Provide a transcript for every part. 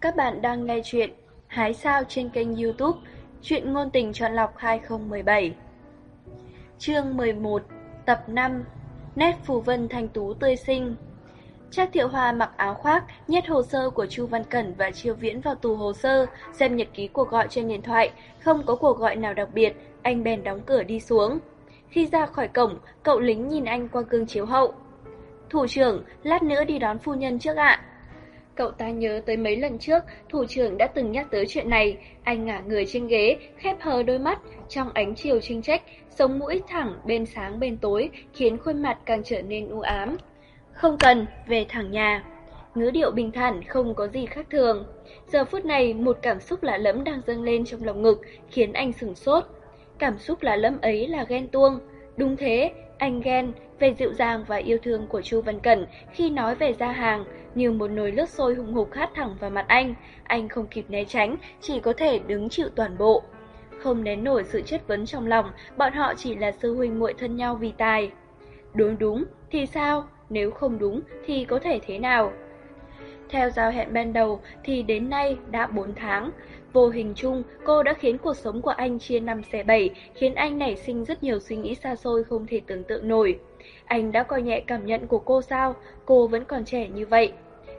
Các bạn đang nghe chuyện Hái sao trên kênh youtube Chuyện ngôn tình chọn lọc 2017 Chương 11 Tập 5 Nét phù vân thanh tú tươi sinh Trác Thiệu Hoa mặc áo khoác, nhét hồ sơ của Chu Văn Cẩn và Chiêu Viễn vào tủ hồ sơ, xem nhật ký cuộc gọi trên điện thoại, không có cuộc gọi nào đặc biệt, anh bèn đóng cửa đi xuống. Khi ra khỏi cổng, cậu lính nhìn anh qua gương chiếu hậu. Thủ trưởng, lát nữa đi đón phu nhân trước ạ. Cậu ta nhớ tới mấy lần trước, thủ trưởng đã từng nhắc tới chuyện này. Anh ngả người trên ghế, khép hờ đôi mắt, trong ánh chiều trinh trách, sống mũi thẳng bên sáng bên tối, khiến khuôn mặt càng trở nên u ám. Không cần, về thẳng nhà. Ngữ điệu bình thản, không có gì khác thường. Giờ phút này, một cảm xúc lạ lẫm đang dâng lên trong lòng ngực, khiến anh sửng sốt. Cảm xúc lạ lẫm ấy là ghen tuông. Đúng thế, anh ghen về dịu dàng và yêu thương của Chu Văn Cẩn khi nói về gia hàng, như một nồi nước sôi hùng hục hát thẳng vào mặt anh. Anh không kịp né tránh, chỉ có thể đứng chịu toàn bộ. Không nén nổi sự chất vấn trong lòng, bọn họ chỉ là sư huynh muội thân nhau vì tài. Đúng đúng, thì sao? Nếu không đúng, thì có thể thế nào? Theo giao hẹn ban đầu thì đến nay đã 4 tháng. Vô hình chung, cô đã khiến cuộc sống của anh chia năm xẻ bảy, khiến anh nảy sinh rất nhiều suy nghĩ xa xôi không thể tưởng tượng nổi. Anh đã coi nhẹ cảm nhận của cô sao? Cô vẫn còn trẻ như vậy.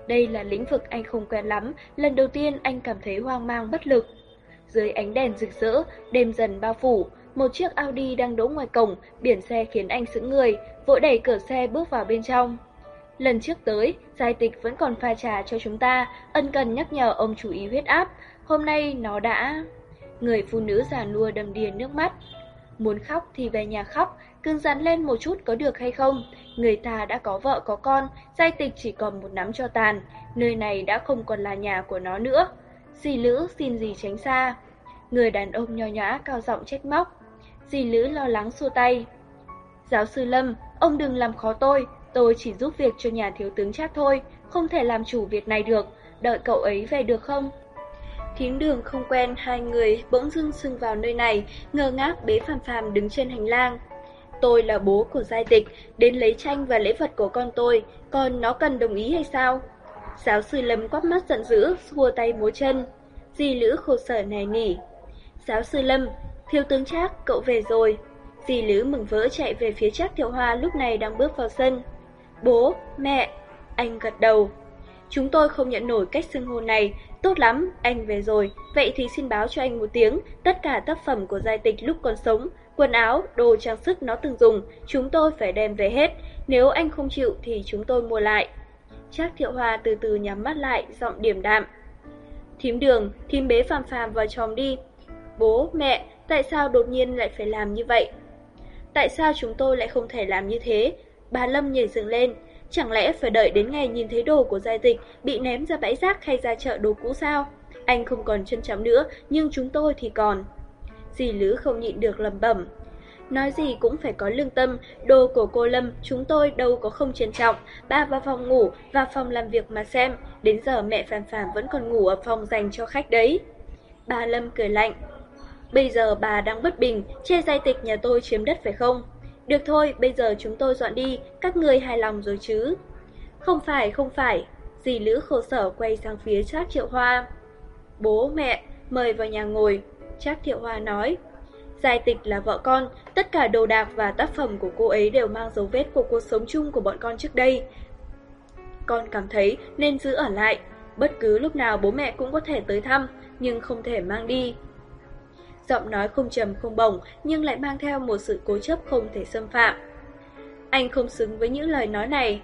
Đây là lĩnh vực anh không quen lắm, lần đầu tiên anh cảm thấy hoang mang bất lực. Dưới ánh đèn rực rỡ, đêm dần bao phủ, một chiếc Audi đang đỗ ngoài cổng, biển xe khiến anh sững người, vội đẩy cửa xe bước vào bên trong. Lần trước tới, giai tịch vẫn còn pha trà cho chúng ta, ân cần nhắc nhở ông chú ý huyết áp, hôm nay nó đã... Người phụ nữ già nua đầm đìa nước mắt. Muốn khóc thì về nhà khóc, cưng rắn lên một chút có được hay không? Người ta đã có vợ có con, giai tịch chỉ còn một nắm cho tàn, nơi này đã không còn là nhà của nó nữa. Dì Lữ xin gì tránh xa. Người đàn ông nho nhã cao giọng trách móc. Dì Lữ lo lắng xua tay. Giáo sư Lâm, ông đừng làm khó tôi, tôi chỉ giúp việc cho nhà thiếu tướng chắc thôi, không thể làm chủ việc này được, đợi cậu ấy về được không? Thiến đường không quen hai người bỗng dưng sưng vào nơi này, ngơ ngác bế phàm phàm đứng trên hành lang. Tôi là bố của giai tịch, đến lấy tranh và lễ vật của con tôi, còn nó cần đồng ý hay sao? Giáo sư Lâm quắp mắt giận dữ, xua tay múa chân. Dì Lữ khổ sở này nỉ. Giáo sư Lâm, thiếu tướng Trác, cậu về rồi. Dì Lữ mừng vỡ chạy về phía Trác Thiệu Hoa lúc này đang bước vào sân. Bố, mẹ, anh gật đầu. Chúng tôi không nhận nổi cách xưng hô này, tốt lắm, anh về rồi, vậy thì xin báo cho anh một tiếng, tất cả tác phẩm của giai tịch lúc còn sống, quần áo, đồ trang sức nó từng dùng, chúng tôi phải đem về hết, nếu anh không chịu thì chúng tôi mua lại. Trác Thiệu Hoa từ từ nhắm mắt lại, giọng điềm đạm. Thím đường, thím bế phàm phàm vào chòm đi. Bố, mẹ, tại sao đột nhiên lại phải làm như vậy? Tại sao chúng tôi lại không thể làm như thế? Bà Lâm nhảy dựng lên, chẳng lẽ phải đợi đến ngày nhìn thấy đồ của giai tịch bị ném ra bãi rác hay ra chợ đồ cũ sao? Anh không còn trân trọng nữa, nhưng chúng tôi thì còn. Dì Lữ không nhịn được lầm bẩm. Nói gì cũng phải có lương tâm, đồ của cô Lâm chúng tôi đâu có không trân trọng, ba vào phòng ngủ và phòng làm việc mà xem, đến giờ mẹ Phạm Phạm vẫn còn ngủ ở phòng dành cho khách đấy. Bà Lâm cười lạnh. Bây giờ bà đang bất bình, chê giai tịch nhà tôi chiếm đất phải không? Được thôi, bây giờ chúng tôi dọn đi, các người hài lòng rồi chứ? Không phải, không phải. Dì Lữ khổ sở quay sang phía Trác Triệu Hoa. Bố, mẹ, mời vào nhà ngồi. Trác Thiệu Hoa nói. Giải tịch là vợ con, tất cả đồ đạc và tác phẩm của cô ấy đều mang dấu vết của cuộc sống chung của bọn con trước đây. Con cảm thấy nên giữ ở lại, bất cứ lúc nào bố mẹ cũng có thể tới thăm, nhưng không thể mang đi. Giọng nói không trầm không bổng, nhưng lại mang theo một sự cố chấp không thể xâm phạm. Anh không xứng với những lời nói này.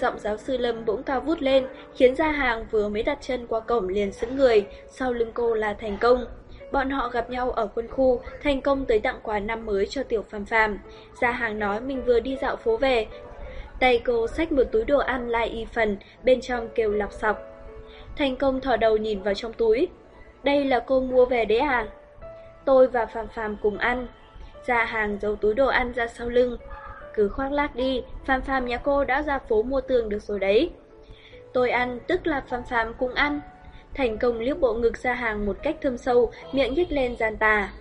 Giọng giáo sư Lâm bỗng cao vút lên, khiến gia hàng vừa mới đặt chân qua cổng liền sững người, sau lưng cô là thành công. Bọn họ gặp nhau ở quân khu, thành công tới tặng quà năm mới cho tiểu phàm phàm. Gia hàng nói mình vừa đi dạo phố về. Tay cô xách một túi đồ ăn lai y phần, bên trong kêu lọc sọc. Thành công thò đầu nhìn vào trong túi. Đây là cô mua về đấy à? Tôi và Phàm Phàm cùng ăn. ra hàng giấu túi đồ ăn ra sau lưng. Cứ khoác lác đi, Phàm Phàm nhà cô đã ra phố mua tường được rồi đấy. Tôi ăn, tức là Phàm Phàm cùng ăn. Thành công liếc bộ ngực ra hàng một cách thâm sâu, miệng nhếch lên gian tà.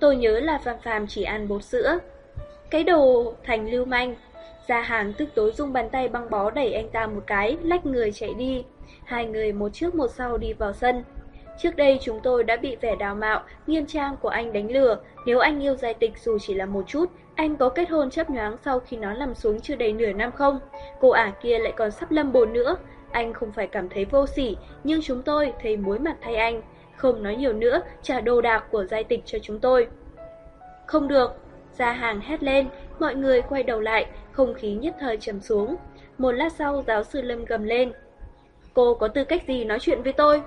Tôi nhớ là Phàm Phàm chỉ ăn bột sữa. Cái đồ thành lưu manh. Ra hàng tức tối dùng bàn tay băng bó đẩy anh ta một cái, lách người chạy đi. Hai người một trước một sau đi vào sân. Trước đây chúng tôi đã bị vẻ đào mạo, nghiêm trang của anh đánh lừa. Nếu anh yêu giai tịch dù chỉ là một chút, anh có kết hôn chấp nhoáng sau khi nó nằm xuống chưa đầy nửa năm không? Cô ả kia lại còn sắp lâm bồn nữa. Anh không phải cảm thấy vô sỉ, nhưng chúng tôi thấy muối mặt thay anh. Không nói nhiều nữa, trả đồ đạc của giai tịch cho chúng tôi. Không được, ra hàng hét lên, mọi người quay đầu lại, không khí nhất thời trầm xuống. Một lát sau giáo sư Lâm gầm lên. Cô có tư cách gì nói chuyện với tôi?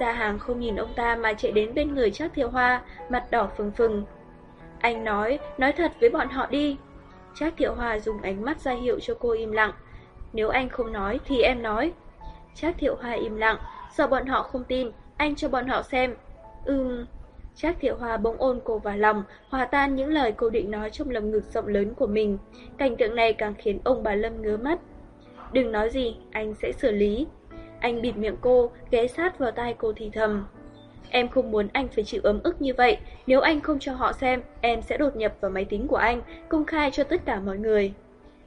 Gia hàng không nhìn ông ta mà chạy đến bên người Trác Thiệu Hoa, mặt đỏ phừng phừng. Anh nói, nói thật với bọn họ đi. Trác Thiệu Hoa dùng ánh mắt ra hiệu cho cô im lặng. Nếu anh không nói thì em nói. Trác Thiệu Hoa im lặng, sợ bọn họ không tin, anh cho bọn họ xem. Ừm, Trác Thiệu Hoa bỗng ôn cô vào lòng, hòa tan những lời cô định nói trong lồng ngực rộng lớn của mình. Cảnh tượng này càng khiến ông bà Lâm ngứa mắt. Đừng nói gì, anh sẽ xử lý. Anh bịt miệng cô, ghé sát vào tai cô thì thầm. Em không muốn anh phải chịu ấm ức như vậy, nếu anh không cho họ xem, em sẽ đột nhập vào máy tính của anh, công khai cho tất cả mọi người.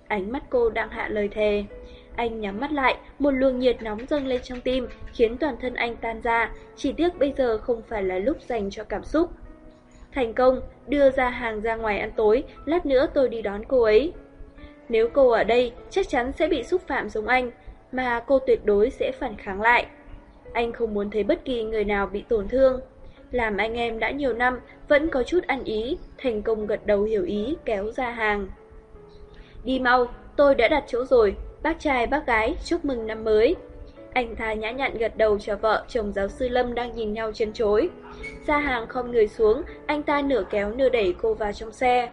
Ánh mắt cô đang hạ lời thề. Anh nhắm mắt lại, một luồng nhiệt nóng dâng lên trong tim, khiến toàn thân anh tan ra, chỉ tiếc bây giờ không phải là lúc dành cho cảm xúc. Thành công, đưa ra hàng ra ngoài ăn tối, lát nữa tôi đi đón cô ấy. Nếu cô ở đây, chắc chắn sẽ bị xúc phạm giống anh, mà cô tuyệt đối sẽ phản kháng lại. Anh không muốn thấy bất kỳ người nào bị tổn thương. Làm anh em đã nhiều năm, vẫn có chút ăn ý, thành công gật đầu hiểu ý, kéo ra hàng. Đi mau, tôi đã đặt chỗ rồi, bác trai bác gái chúc mừng năm mới. Anh tha nhã nhặn gật đầu cho vợ, chồng giáo sư Lâm đang nhìn nhau chân chối. Ra hàng không người xuống, anh ta nửa kéo nửa đẩy cô vào trong xe.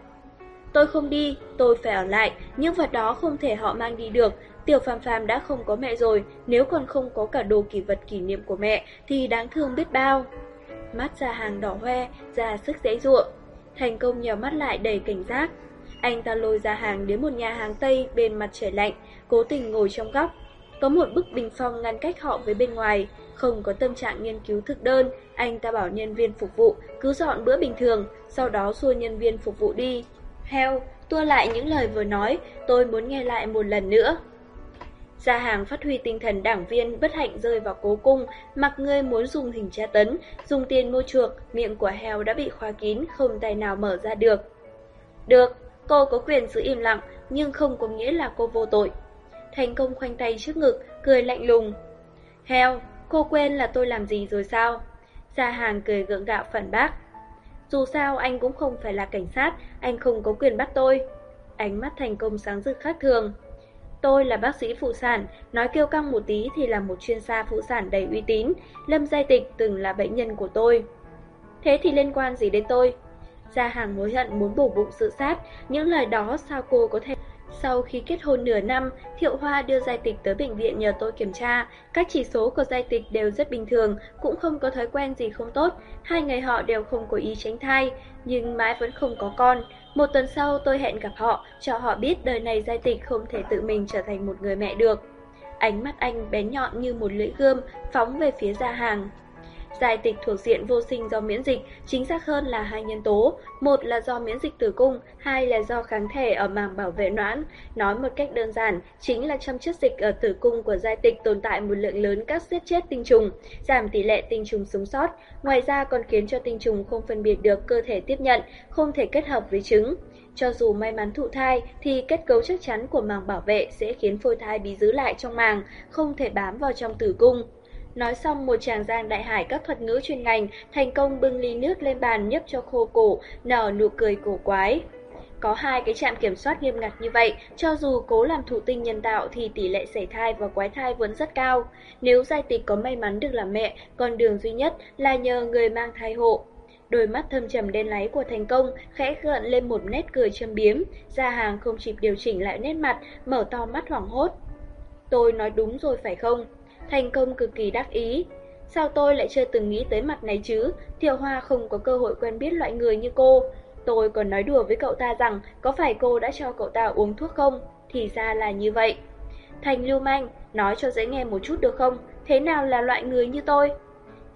Tôi không đi, tôi phải ở lại, những vật đó không thể họ mang đi được. Tiểu Phàm Phàm đã không có mẹ rồi, nếu còn không có cả đồ kỷ vật kỷ niệm của mẹ thì đáng thương biết bao. Mắt ra hàng đỏ hoe, ra sức dễ ruộng. Thành công nhèo mắt lại đầy cảnh giác. Anh ta lôi ra hàng đến một nhà hàng Tây bên mặt trời lạnh, cố tình ngồi trong góc. Có một bức bình phong ngăn cách họ với bên ngoài, không có tâm trạng nghiên cứu thực đơn, anh ta bảo nhân viên phục vụ cứ dọn bữa bình thường, sau đó xua nhân viên phục vụ đi. Heo, tua lại những lời vừa nói, tôi muốn nghe lại một lần nữa. Gia hàng phát huy tinh thần đảng viên bất hạnh rơi vào cố cung, mặc ngươi muốn dùng hình tra tấn, dùng tiền mua chuộc, miệng của heo đã bị khóa kín, không tài nào mở ra được. Được, cô có quyền giữ im lặng, nhưng không có nghĩa là cô vô tội. Thành công khoanh tay trước ngực, cười lạnh lùng. Heo, cô quên là tôi làm gì rồi sao? Gia hàng cười gượng gạo phản bác. Dù sao anh cũng không phải là cảnh sát, anh không có quyền bắt tôi. Ánh mắt thành công sáng rực khác thường. Tôi là bác sĩ phụ sản, nói kêu căng một tí thì là một chuyên gia phụ sản đầy uy tín. Lâm Giai Tịch từng là bệnh nhân của tôi. Thế thì liên quan gì đến tôi? Gia hàng hối hận muốn bổ bụng sự sát, những lời đó sao cô có thể... Sau khi kết hôn nửa năm, Thiệu Hoa đưa Giai Tịch tới bệnh viện nhờ tôi kiểm tra. Các chỉ số của Giai Tịch đều rất bình thường, cũng không có thói quen gì không tốt. Hai người họ đều không có ý tránh thai, nhưng mãi vẫn không có con. Một tuần sau tôi hẹn gặp họ, cho họ biết đời này Giai Tịch không thể tự mình trở thành một người mẹ được. Ánh mắt anh bén nhọn như một lưỡi gươm, phóng về phía gia hàng. Giải tịch thuộc diện vô sinh do miễn dịch, chính xác hơn là hai nhân tố, một là do miễn dịch tử cung, hai là do kháng thể ở màng bảo vệ noãn. Nói một cách đơn giản, chính là trong chất dịch ở tử cung của giai tịch tồn tại một lượng lớn các giết chết tinh trùng, giảm tỷ lệ tinh trùng sống sót, ngoài ra còn khiến cho tinh trùng không phân biệt được cơ thể tiếp nhận, không thể kết hợp với trứng. Cho dù may mắn thụ thai thì kết cấu chắc chắn của màng bảo vệ sẽ khiến phôi thai bị giữ lại trong màng, không thể bám vào trong tử cung. Nói xong một chàng giang đại hải các thuật ngữ chuyên ngành, thành công bưng ly nước lên bàn nhấp cho khô cổ, nở nụ cười cổ quái. Có hai cái trạm kiểm soát nghiêm ngặt như vậy, cho dù cố làm thụ tinh nhân tạo thì tỷ lệ sảy thai và quái thai vẫn rất cao. Nếu giai tịch có may mắn được làm mẹ, con đường duy nhất là nhờ người mang thai hộ. Đôi mắt thâm trầm đen láy của thành công khẽ gợn lên một nét cười châm biếm, ra hàng không kịp điều chỉnh lại nét mặt, mở to mắt hoảng hốt. Tôi nói đúng rồi phải không? Thành công cực kỳ đắc ý. Sao tôi lại chưa từng nghĩ tới mặt này chứ? Thiệu Hoa không có cơ hội quen biết loại người như cô. Tôi còn nói đùa với cậu ta rằng có phải cô đã cho cậu ta uống thuốc không? Thì ra là như vậy. Thành lưu manh, nói cho dễ nghe một chút được không? Thế nào là loại người như tôi?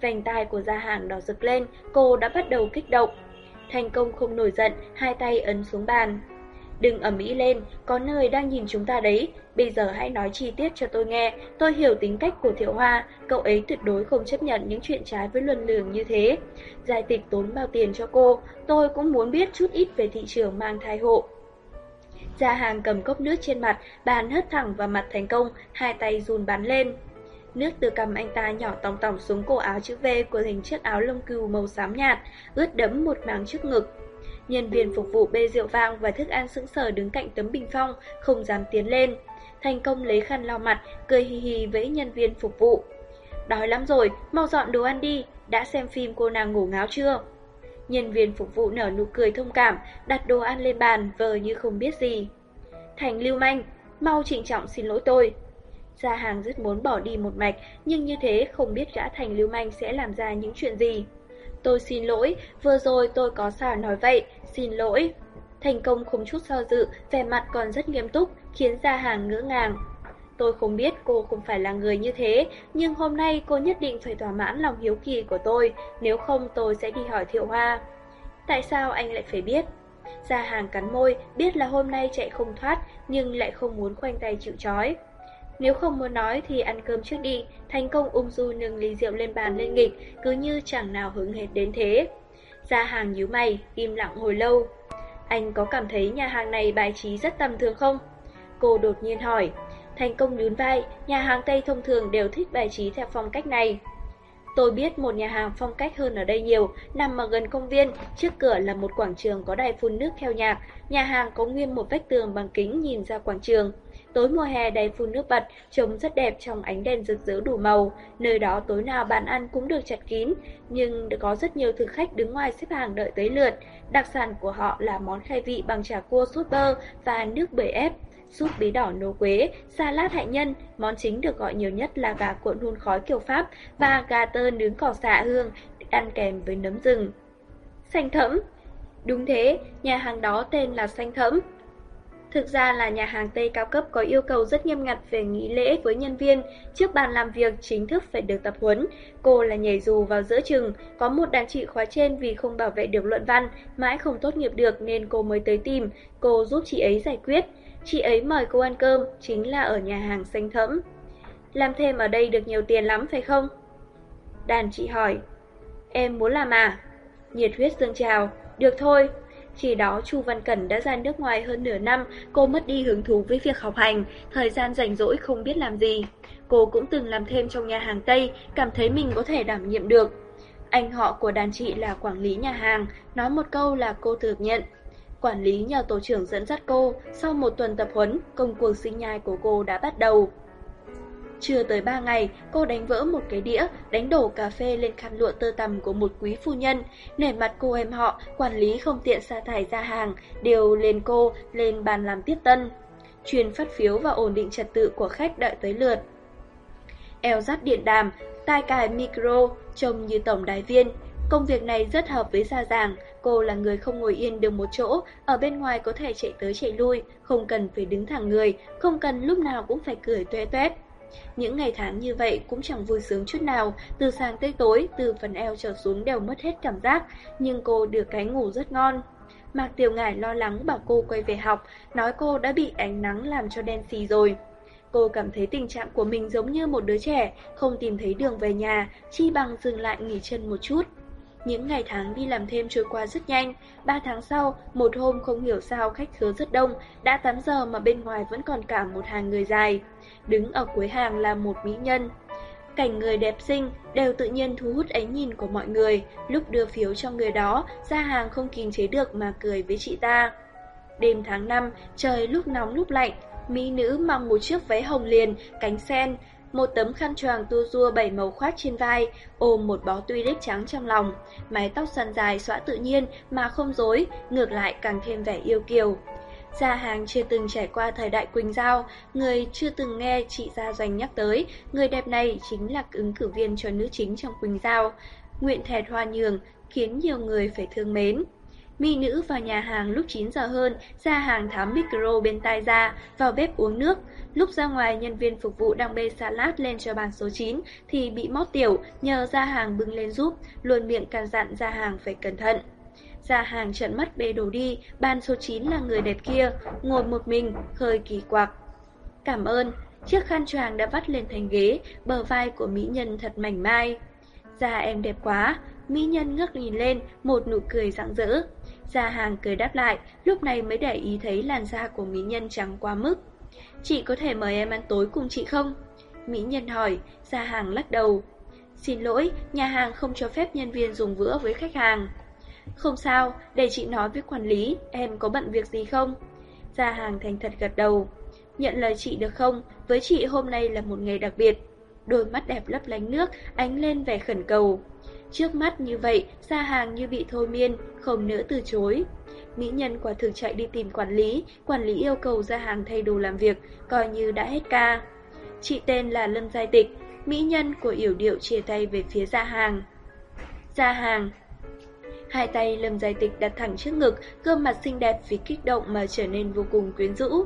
Vành tai của gia hàng đỏ rực lên, cô đã bắt đầu kích động. Thành công không nổi giận, hai tay ấn xuống bàn. Đừng ẩm ý lên, có nơi đang nhìn chúng ta đấy. Bây giờ hãy nói chi tiết cho tôi nghe. Tôi hiểu tính cách của Thiệu Hoa, cậu ấy tuyệt đối không chấp nhận những chuyện trái với luân lường như thế. Giải tịch tốn bao tiền cho cô, tôi cũng muốn biết chút ít về thị trường mang thai hộ. Gia hàng cầm cốc nước trên mặt, bàn hất thẳng vào mặt thành công, hai tay run bắn lên. Nước từ cầm anh ta nhỏ tòng tòng xuống cổ áo chữ V của hình chiếc áo lông cừu màu xám nhạt, ướt đẫm một mảng trước ngực. Nhân viên phục vụ bê rượu vang và thức ăn sững sờ đứng cạnh tấm bình phong, không dám tiến lên. Thành công lấy khăn lau mặt, cười hì hì với nhân viên phục vụ. Đói lắm rồi, mau dọn đồ ăn đi, đã xem phim cô nàng ngủ ngáo chưa? Nhân viên phục vụ nở nụ cười thông cảm, đặt đồ ăn lên bàn, vờ như không biết gì. Thành lưu manh, mau trịnh trọng xin lỗi tôi. Gia hàng rất muốn bỏ đi một mạch, nhưng như thế không biết gã thành lưu manh sẽ làm ra những chuyện gì. Tôi xin lỗi, vừa rồi tôi có xả nói vậy, xin lỗi. Thành công không chút do dự, vẻ mặt còn rất nghiêm túc, khiến Gia hàng ngỡ ngàng. Tôi không biết cô không phải là người như thế, nhưng hôm nay cô nhất định phải thỏa mãn lòng hiếu kỳ của tôi, nếu không tôi sẽ đi hỏi Thiệu Hoa. Tại sao anh lại phải biết? Gia hàng cắn môi, biết là hôm nay chạy không thoát, nhưng lại không muốn khoanh tay chịu chói. Nếu không muốn nói thì ăn cơm trước đi, thành công ung du nâng ly rượu lên bàn lên nghịch, cứ như chẳng nào hứng hết đến thế. Gia hàng nhíu mày, im lặng hồi lâu. Anh có cảm thấy nhà hàng này bài trí rất tầm thường không? Cô đột nhiên hỏi. Thành công nhún vai, nhà hàng Tây thông thường đều thích bài trí theo phong cách này. Tôi biết một nhà hàng phong cách hơn ở đây nhiều, nằm ở gần công viên, trước cửa là một quảng trường có đài phun nước theo nhạc, nhà hàng có nguyên một vách tường bằng kính nhìn ra quảng trường. Tối mùa hè đầy phun nước bật, trông rất đẹp trong ánh đèn rực rỡ đủ màu. Nơi đó tối nào bàn ăn cũng được chặt kín, nhưng có rất nhiều thực khách đứng ngoài xếp hàng đợi tới lượt. Đặc sản của họ là món khai vị bằng chả cua sốt bơ và nước bưởi ép súp bí đỏ nấu quế, salad hạnh nhân, món chính được gọi nhiều nhất là gà cuộn hun khói kiểu Pháp và gà tơ nướng cỏ xạ hương, ăn kèm với nấm rừng. Xanh thẫm Đúng thế, nhà hàng đó tên là Xanh thẫm. Thực ra là nhà hàng Tây cao cấp có yêu cầu rất nghiêm ngặt về nghỉ lễ với nhân viên, trước bàn làm việc chính thức phải được tập huấn. Cô là nhảy dù vào giữa chừng, có một đàn chị khóa trên vì không bảo vệ được luận văn, mãi không tốt nghiệp được nên cô mới tới tìm, cô giúp chị ấy giải quyết. Chị ấy mời cô ăn cơm, chính là ở nhà hàng xanh thẫm. Làm thêm ở đây được nhiều tiền lắm phải không? Đàn chị hỏi. Em muốn làm à? Nhiệt huyết dâng trào. Được thôi. Khi đó Chu Văn Cẩn đã ra nước ngoài hơn nửa năm, cô mất đi hứng thú với việc học hành, thời gian rảnh rỗi không biết làm gì. Cô cũng từng làm thêm trong nhà hàng Tây, cảm thấy mình có thể đảm nhiệm được. Anh họ của đàn chị là quản lý nhà hàng, nói một câu là cô thừa nhận. Quản lý nhờ tổ trưởng dẫn dắt cô, sau một tuần tập huấn, công cuộc sinh nhai của cô đã bắt đầu. Chưa tới 3 ngày, cô đánh vỡ một cái đĩa, đánh đổ cà phê lên khăn lụa tơ tằm của một quý phu nhân. Nể mặt cô em họ, quản lý không tiện sa thải ra hàng, đều lên cô, lên bàn làm tiếp tân. Truyền phát phiếu và ổn định trật tự của khách đợi tới lượt. Eo dắt điện đàm, tai cài micro, trông như tổng đài viên. Công việc này rất hợp với Gia Giàng, cô là người không ngồi yên được một chỗ, ở bên ngoài có thể chạy tới chạy lui, không cần phải đứng thẳng người, không cần lúc nào cũng phải cười tuê tuét. Những ngày tháng như vậy cũng chẳng vui sướng chút nào, từ sáng tới tối, từ phần eo trở xuống đều mất hết cảm giác, nhưng cô được cái ngủ rất ngon. Mạc Tiểu Ngải lo lắng bảo cô quay về học, nói cô đã bị ánh nắng làm cho đen xì rồi. Cô cảm thấy tình trạng của mình giống như một đứa trẻ, không tìm thấy đường về nhà, chi bằng dừng lại nghỉ chân một chút. Những ngày tháng đi làm thêm trôi qua rất nhanh, ba tháng sau, một hôm không hiểu sao khách khứa rất đông, đã 8 giờ mà bên ngoài vẫn còn cả một hàng người dài. Đứng ở cuối hàng là một mỹ nhân. Cảnh người đẹp xinh đều tự nhiên thu hút ánh nhìn của mọi người, lúc đưa phiếu cho người đó, ra hàng không kìm chế được mà cười với chị ta. Đêm tháng 5, trời lúc nóng lúc lạnh, mỹ nữ mang một chiếc váy hồng liền, cánh sen, một tấm khăn choàng tua rua bảy màu khoác trên vai, ôm một bó tuy lít trắng trong lòng, mái tóc xoăn dài xõa tự nhiên mà không rối, ngược lại càng thêm vẻ yêu kiều. Gia hàng chưa từng trải qua thời đại Quỳnh Giao, người chưa từng nghe chị Gia Doanh nhắc tới, người đẹp này chính là ứng cử viên cho nữ chính trong Quỳnh Giao. Nguyện thẹt hoa nhường, khiến nhiều người phải thương mến. Mi nữ vào nhà hàng lúc 9 giờ hơn, ra hàng tháo micro bên tai ra, vào bếp uống nước. Lúc ra ngoài, nhân viên phục vụ đang bê salad lên cho bàn số 9 thì bị mót tiểu, nhờ ra hàng bưng lên giúp, luôn miệng can dặn ra hàng phải cẩn thận. ra hàng trận mắt bê đồ đi, bàn số 9 là người đẹp kia, ngồi một mình, hơi kỳ quặc. Cảm ơn, chiếc khăn choàng đã vắt lên thành ghế, bờ vai của mỹ nhân thật mảnh mai. Da em đẹp quá, mỹ nhân ngước nhìn lên, một nụ cười rạng rỡ. Gia hàng cười đáp lại, lúc này mới để ý thấy làn da của mỹ nhân trắng quá mức. Chị có thể mời em ăn tối cùng chị không? Mỹ nhân hỏi, Gia hàng lắc đầu. Xin lỗi, nhà hàng không cho phép nhân viên dùng bữa với khách hàng. Không sao, để chị nói với quản lý, em có bận việc gì không? Gia hàng thành thật gật đầu. Nhận lời chị được không? Với chị hôm nay là một ngày đặc biệt. Đôi mắt đẹp lấp lánh nước, ánh lên vẻ khẩn cầu. Trước mắt như vậy, Gia hàng như bị thôi miên, không nỡ từ chối. Mỹ nhân quả thực chạy đi tìm quản lý, quản lý yêu cầu Gia hàng thay đồ làm việc, coi như đã hết ca. Chị tên là Lâm Giai Tịch, mỹ nhân của yểu điệu chia tay về phía Gia hàng. Gia hàng Hai tay Lâm Giai Tịch đặt thẳng trước ngực, gương mặt xinh đẹp vì kích động mà trở nên vô cùng quyến rũ.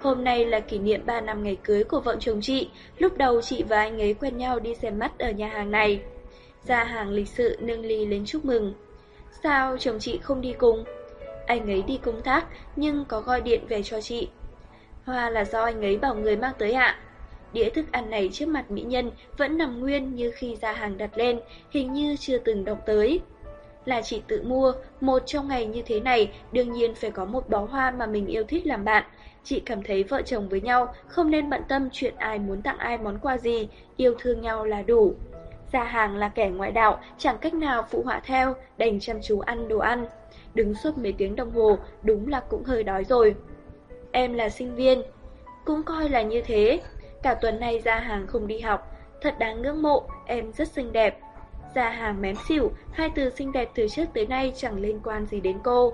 Hôm nay là kỷ niệm 3 năm ngày cưới của vợ chồng chị, lúc đầu chị và anh ấy quen nhau đi xem mắt ở nhà hàng này. Gia hàng lịch sự nâng ly lên chúc mừng. Sao chồng chị không đi cùng? Anh ấy đi công tác nhưng có gọi điện về cho chị. Hoa là do anh ấy bảo người mang tới ạ. Đĩa thức ăn này trước mặt mỹ nhân vẫn nằm nguyên như khi ra hàng đặt lên, hình như chưa từng động tới. Là chị tự mua, một trong ngày như thế này đương nhiên phải có một bó hoa mà mình yêu thích làm bạn. Chị cảm thấy vợ chồng với nhau không nên bận tâm chuyện ai muốn tặng ai món quà gì, yêu thương nhau là đủ. Gia hàng là kẻ ngoại đạo, chẳng cách nào phụ họa theo, đành chăm chú ăn đồ ăn. Đứng suốt mấy tiếng đồng hồ, đúng là cũng hơi đói rồi. Em là sinh viên, cũng coi là như thế. Cả tuần nay Gia hàng không đi học, thật đáng ngưỡng mộ, em rất xinh đẹp. Gia hàng mém xỉu, hai từ xinh đẹp từ trước tới nay chẳng liên quan gì đến cô.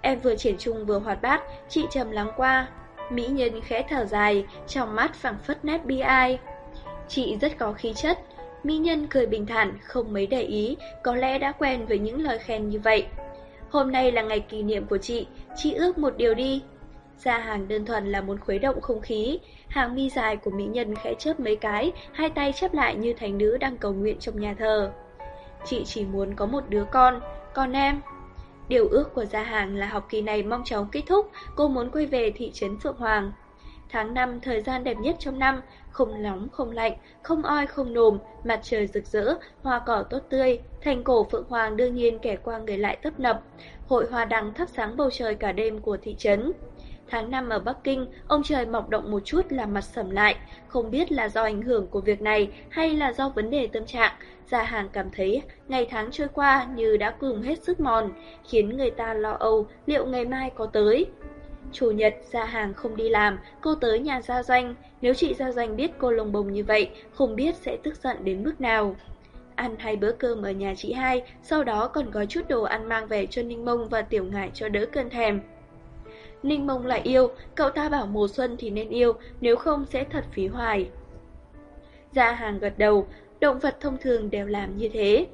Em vừa triển trung vừa hoạt bát, chị trầm lắng qua. Mỹ nhân khẽ thở dài, trong mắt phẳng phất nét bi ai. Chị rất có khí chất, Mỹ nhân cười bình thản, không mấy để ý, có lẽ đã quen với những lời khen như vậy. Hôm nay là ngày kỷ niệm của chị, chị ước một điều đi. Ra hàng đơn thuần là muốn khuấy động không khí, hàng mi dài của mỹ nhân khẽ chớp mấy cái, hai tay chép lại như thành nữ đang cầu nguyện trong nhà thờ. Chị chỉ muốn có một đứa con, con em? Điều ước của gia hàng là học kỳ này mong chóng kết thúc, cô muốn quay về thị trấn Phượng Hoàng. Tháng 5 thời gian đẹp nhất trong năm, không nóng không lạnh, không oi không nồm, mặt trời rực rỡ, hoa cỏ tốt tươi, thành cổ Phượng Hoàng đương nhiên kẻ qua người lại tấp nập. Hội hoa đăng thắp sáng bầu trời cả đêm của thị trấn. Tháng năm ở Bắc Kinh, ông trời mọc động một chút là mặt sầm lại, không biết là do ảnh hưởng của việc này hay là do vấn đề tâm trạng. Gia hàng cảm thấy ngày tháng trôi qua như đã cùng hết sức mòn, khiến người ta lo âu liệu ngày mai có tới. Chủ nhật ra hàng không đi làm, cô tới nhà gia doanh. Nếu chị gia doanh biết cô lồng bồng như vậy, không biết sẽ tức giận đến mức nào. Ăn hai bữa cơm ở nhà chị hai, sau đó còn gói chút đồ ăn mang về cho Ninh Mông và Tiểu Ngải cho đỡ cơn thèm. Ninh Mông lại yêu, cậu ta bảo mùa xuân thì nên yêu, nếu không sẽ thật phí hoài. Gia hàng gật đầu, động vật thông thường đều làm như thế.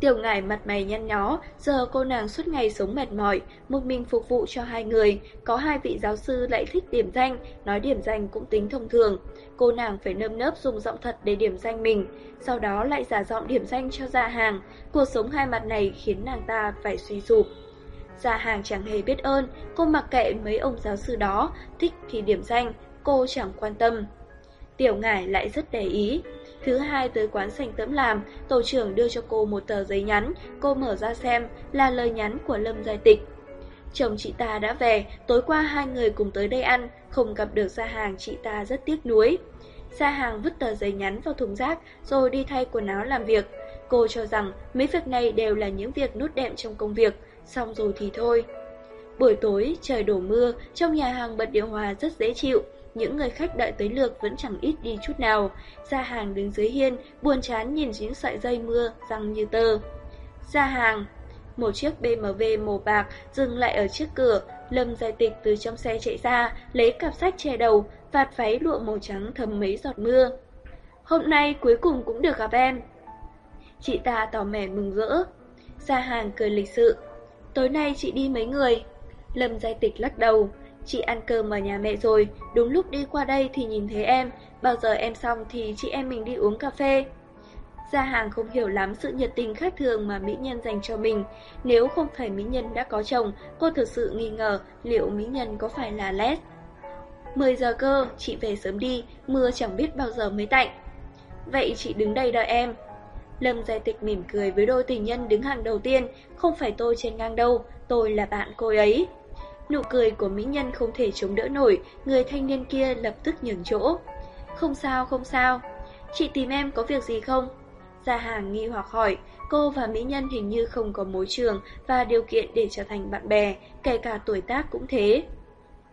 Tiểu ngải mặt mày nhăn nhó, giờ cô nàng suốt ngày sống mệt mỏi, một mình phục vụ cho hai người, có hai vị giáo sư lại thích điểm danh, nói điểm danh cũng tính thông thường. Cô nàng phải nơm nớp dùng giọng thật để điểm danh mình, sau đó lại giả giọng điểm danh cho gia hàng. Cuộc sống hai mặt này khiến nàng ta phải suy sụp. Gia hàng chẳng hề biết ơn, cô mặc kệ mấy ông giáo sư đó, thích thì điểm danh, cô chẳng quan tâm. Tiểu ngải lại rất để ý. Thứ hai tới quán sành tẫm làm, tổ trưởng đưa cho cô một tờ giấy nhắn, cô mở ra xem, là lời nhắn của Lâm Giai Tịch. Chồng chị ta đã về, tối qua hai người cùng tới đây ăn, không gặp được gia hàng chị ta rất tiếc nuối. Gia hàng vứt tờ giấy nhắn vào thùng rác rồi đi thay quần áo làm việc. Cô cho rằng mấy việc này đều là những việc nút đệm trong công việc, xong rồi thì thôi. Buổi tối, trời đổ mưa, trong nhà hàng bật điều hòa rất dễ chịu, những người khách đợi tới lượt vẫn chẳng ít đi chút nào. Gia hàng đứng dưới hiên, buồn chán nhìn những sợi dây mưa, răng như tơ. Gia hàng, một chiếc BMW màu bạc dừng lại ở trước cửa, Lâm Giai Tịch từ trong xe chạy ra, lấy cặp sách che đầu, vạt váy lụa màu trắng thấm mấy giọt mưa. Hôm nay cuối cùng cũng được gặp em. Chị ta tỏ mẻ mừng rỡ. Gia hàng cười lịch sự. Tối nay chị đi mấy người? Lâm Giai Tịch lắc đầu. Chị ăn cơm ở nhà mẹ rồi, đúng lúc đi qua đây thì nhìn thấy em, bao giờ em xong thì chị em mình đi uống cà phê. Gia hàng không hiểu lắm sự nhiệt tình khác thường mà mỹ nhân dành cho mình. Nếu không phải mỹ nhân đã có chồng, cô thực sự nghi ngờ liệu mỹ nhân có phải là Les. 10 giờ cơ, chị về sớm đi, mưa chẳng biết bao giờ mới tạnh. Vậy chị đứng đây đợi em. Lâm Giai Tịch mỉm cười với đôi tình nhân đứng hàng đầu tiên, không phải tôi trên ngang đâu, tôi là bạn cô ấy. Nụ cười của mỹ nhân không thể chống đỡ nổi, người thanh niên kia lập tức nhường chỗ. Không sao, không sao. Chị tìm em có việc gì không? Gia hàng nghi hoặc hỏi, cô và mỹ nhân hình như không có mối trường và điều kiện để trở thành bạn bè, kể cả tuổi tác cũng thế.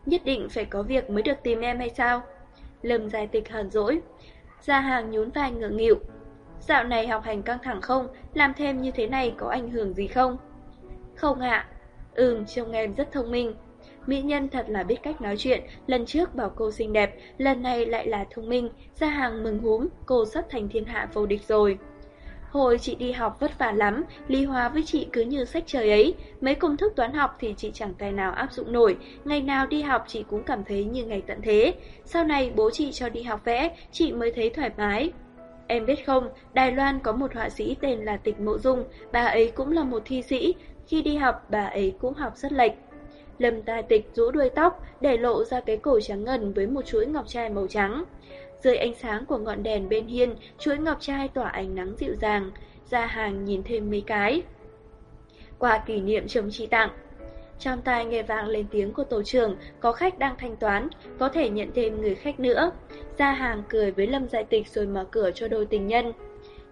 Nhất định phải có việc mới được tìm em hay sao? Lâm dài tịch hờn dỗi. Gia hàng nhún vai ngượng nghịu. Dạo này học hành căng thẳng không? Làm thêm như thế này có ảnh hưởng gì không? Không ạ. Ừm, trông em rất thông minh. Mỹ nhân thật là biết cách nói chuyện, lần trước bảo cô xinh đẹp, lần này lại là thông minh, gia hàng mừng húm, cô sắp thành thiên hạ vô địch rồi. Hồi chị đi học vất vả lắm, ly hóa với chị cứ như sách trời ấy. Mấy công thức toán học thì chị chẳng tài nào áp dụng nổi. Ngày nào đi học chị cũng cảm thấy như ngày tận thế. Sau này bố chị cho đi học vẽ, chị mới thấy thoải mái. Em biết không, Đài Loan có một họa sĩ tên là Tịch Mộ Dung, bà ấy cũng là một thi sĩ. Khi đi học, bà ấy cũng học rất lệch. Lâm tài tịch rũ đuôi tóc, để lộ ra cái cổ trắng ngần với một chuỗi ngọc trai màu trắng. Dưới ánh sáng của ngọn đèn bên hiên, chuỗi ngọc trai tỏa ánh nắng dịu dàng, ra hàng nhìn thêm mấy cái. Quà kỷ niệm chồng chi tặng. Trong tai nghe vang lên tiếng của tổ trưởng, có khách đang thanh toán, có thể nhận thêm người khách nữa. Gia hàng cười với Lâm Giai Tịch rồi mở cửa cho đôi tình nhân.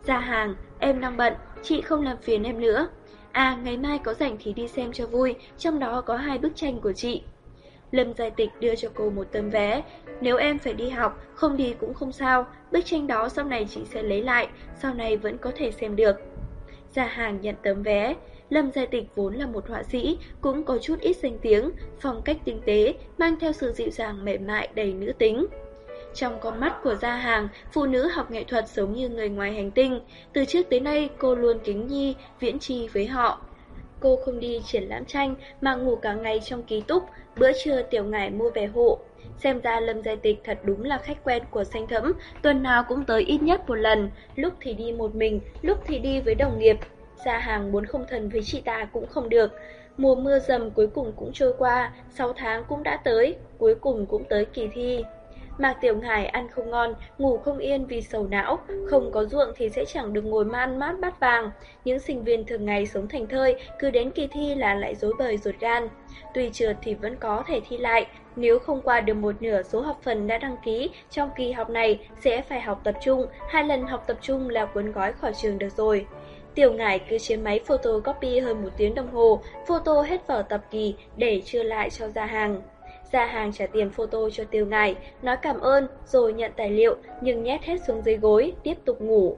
Gia hàng, em đang bận, chị không làm phiền em nữa. À, ngày mai có rảnh thì đi xem cho vui, trong đó có hai bức tranh của chị. Lâm Giai Tịch đưa cho cô một tấm vé. Nếu em phải đi học, không đi cũng không sao, bức tranh đó sau này chị sẽ lấy lại, sau này vẫn có thể xem được. Gia hàng nhận tấm vé. Lâm Giai Tịch vốn là một họa sĩ, cũng có chút ít danh tiếng, phong cách tinh tế, mang theo sự dịu dàng mềm mại đầy nữ tính. Trong con mắt của gia hàng, phụ nữ học nghệ thuật giống như người ngoài hành tinh. Từ trước tới nay, cô luôn kính nhi, viễn trì với họ. Cô không đi triển lãm tranh mà ngủ cả ngày trong ký túc, bữa trưa tiểu ngải mua về hộ. Xem ra Lâm Giai Tịch thật đúng là khách quen của xanh thẫm, tuần nào cũng tới ít nhất một lần, lúc thì đi một mình, lúc thì đi với đồng nghiệp. Gia hàng muốn không thần với chị ta cũng không được. Mùa mưa dầm cuối cùng cũng trôi qua, 6 tháng cũng đã tới, cuối cùng cũng tới kỳ thi. Mạc Tiểu Ngải ăn không ngon, ngủ không yên vì sầu não, không có ruộng thì sẽ chẳng được ngồi man mát bát vàng. Những sinh viên thường ngày sống thành thơi, cứ đến kỳ thi là lại dối bời ruột gan. Tuy trượt thì vẫn có thể thi lại, nếu không qua được một nửa số học phần đã đăng ký trong kỳ học này sẽ phải học tập trung, hai lần học tập trung là cuốn gói khỏi trường được rồi. Tiểu ngải cứ chiếm máy photocopy hơn một tiếng đồng hồ, photo hết vở tập kỳ để chưa lại cho ra hàng. Ra hàng trả tiền photo cho tiêu ngài, nói cảm ơn rồi nhận tài liệu nhưng nhét hết xuống dưới gối, tiếp tục ngủ.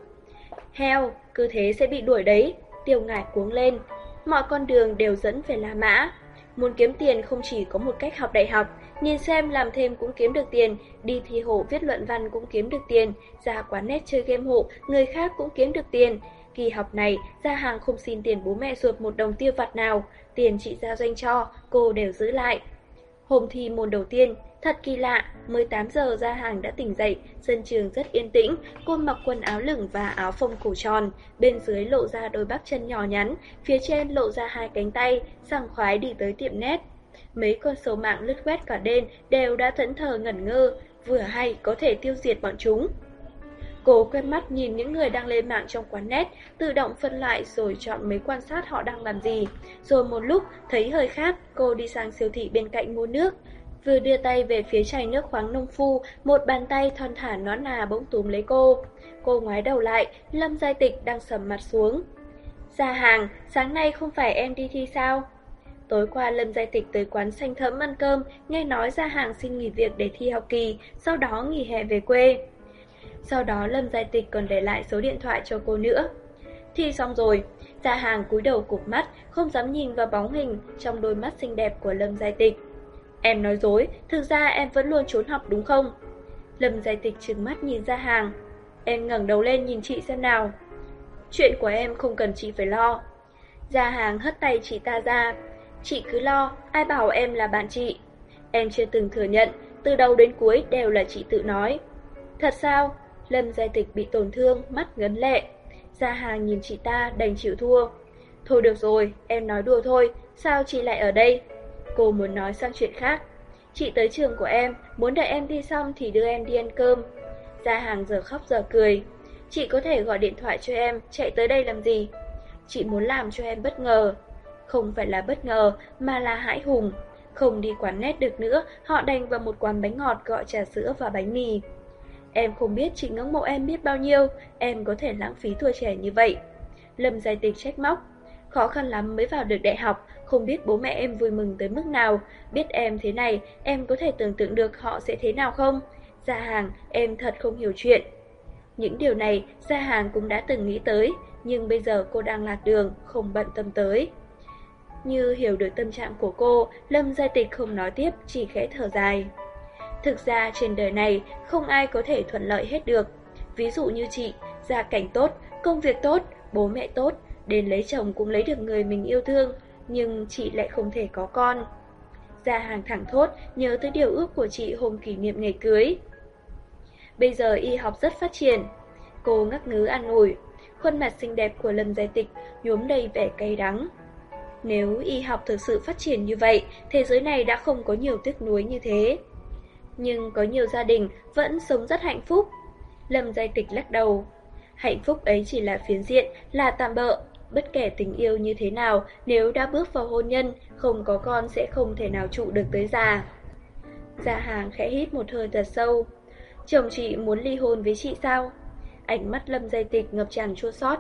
Heo, cứ thế sẽ bị đuổi đấy, tiêu ngài cuống lên. Mọi con đường đều dẫn về La Mã. Muốn kiếm tiền không chỉ có một cách học đại học, nhìn xem làm thêm cũng kiếm được tiền, đi thi hộ viết luận văn cũng kiếm được tiền, ra quán nét chơi game hộ, người khác cũng kiếm được tiền. Kỳ học này, ra hàng không xin tiền bố mẹ ruột một đồng tiêu vặt nào, tiền chị ra doanh cho, cô đều giữ lại. Hôm thi môn đầu tiên, thật kỳ lạ, 18 giờ ra hàng đã tỉnh dậy, sân trường rất yên tĩnh, cô mặc quần áo lửng và áo phông cổ tròn, bên dưới lộ ra đôi bắp chân nhỏ nhắn, phía trên lộ ra hai cánh tay, sảng khoái đi tới tiệm nét. Mấy con số mạng lướt quét cả đêm đều đã thẫn thờ ngẩn ngơ, vừa hay có thể tiêu diệt bọn chúng. Cô quét mắt nhìn những người đang lên mạng trong quán net tự động phân loại rồi chọn mấy quan sát họ đang làm gì. Rồi một lúc thấy hơi khát, cô đi sang siêu thị bên cạnh mua nước. Vừa đưa tay về phía chai nước khoáng nông phu, một bàn tay thon thả nón nà bỗng túm lấy cô. Cô ngoái đầu lại, Lâm Giai Tịch đang sầm mặt xuống. Ra hàng, sáng nay không phải em đi thi sao? Tối qua Lâm Giai Tịch tới quán xanh thẫm ăn cơm, nghe nói ra hàng xin nghỉ việc để thi học kỳ, sau đó nghỉ hè về quê. Sau đó Lâm Giai Tịch còn để lại số điện thoại cho cô nữa. Thi xong rồi, Gia hàng cúi đầu cụp mắt, không dám nhìn vào bóng hình trong đôi mắt xinh đẹp của Lâm Giai Tịch. Em nói dối, thực ra em vẫn luôn trốn học đúng không? Lâm Giai Tịch trừng mắt nhìn Gia hàng. Em ngẩng đầu lên nhìn chị xem nào. Chuyện của em không cần chị phải lo. Gia hàng hất tay chị ta ra. Chị cứ lo, ai bảo em là bạn chị. Em chưa từng thừa nhận, từ đầu đến cuối đều là chị tự nói. Thật sao? Lâm Giai Tịch bị tổn thương, mắt ngấn lệ. Gia hàng nhìn chị ta đành chịu thua. Thôi được rồi, em nói đùa thôi, sao chị lại ở đây? Cô muốn nói sang chuyện khác. Chị tới trường của em, muốn đợi em đi xong thì đưa em đi ăn cơm. Gia hàng giờ khóc giờ cười. Chị có thể gọi điện thoại cho em, chạy tới đây làm gì? Chị muốn làm cho em bất ngờ. Không phải là bất ngờ, mà là hãi hùng. Không đi quán nét được nữa, họ đành vào một quán bánh ngọt gọi trà sữa và bánh mì. Em không biết chị ngưỡng mộ em biết bao nhiêu, em có thể lãng phí tuổi trẻ như vậy. Lâm Giai Tịch trách móc. Khó khăn lắm mới vào được đại học, không biết bố mẹ em vui mừng tới mức nào. Biết em thế này, em có thể tưởng tượng được họ sẽ thế nào không? Gia hàng, em thật không hiểu chuyện. Những điều này, Gia hàng cũng đã từng nghĩ tới, nhưng bây giờ cô đang lạc đường, không bận tâm tới. Như hiểu được tâm trạng của cô, Lâm Giai Tịch không nói tiếp, chỉ khẽ thở dài. Thực ra trên đời này không ai có thể thuận lợi hết được. Ví dụ như chị, gia cảnh tốt, công việc tốt, bố mẹ tốt, đến lấy chồng cũng lấy được người mình yêu thương, nhưng chị lại không thể có con. Gia hàng thẳng thốt nhớ tới điều ước của chị hôm kỷ niệm ngày cưới. Bây giờ y học rất phát triển. Cô ngắc ngứ an ủi, khuôn mặt xinh đẹp của Lâm Giai Tịch nhuốm đầy vẻ cay đắng. Nếu y học thực sự phát triển như vậy, thế giới này đã không có nhiều tiếc nuối như thế. Nhưng có nhiều gia đình vẫn sống rất hạnh phúc. Lâm Giai Tịch lắc đầu. Hạnh phúc ấy chỉ là phiến diện, là tạm bợ. Bất kể tình yêu như thế nào, nếu đã bước vào hôn nhân, không có con sẽ không thể nào trụ được tới già. Gia hàng khẽ hít một hơi thật sâu. Chồng chị muốn ly hôn với chị sao? Ánh mắt Lâm Giai Tịch ngập tràn chua xót.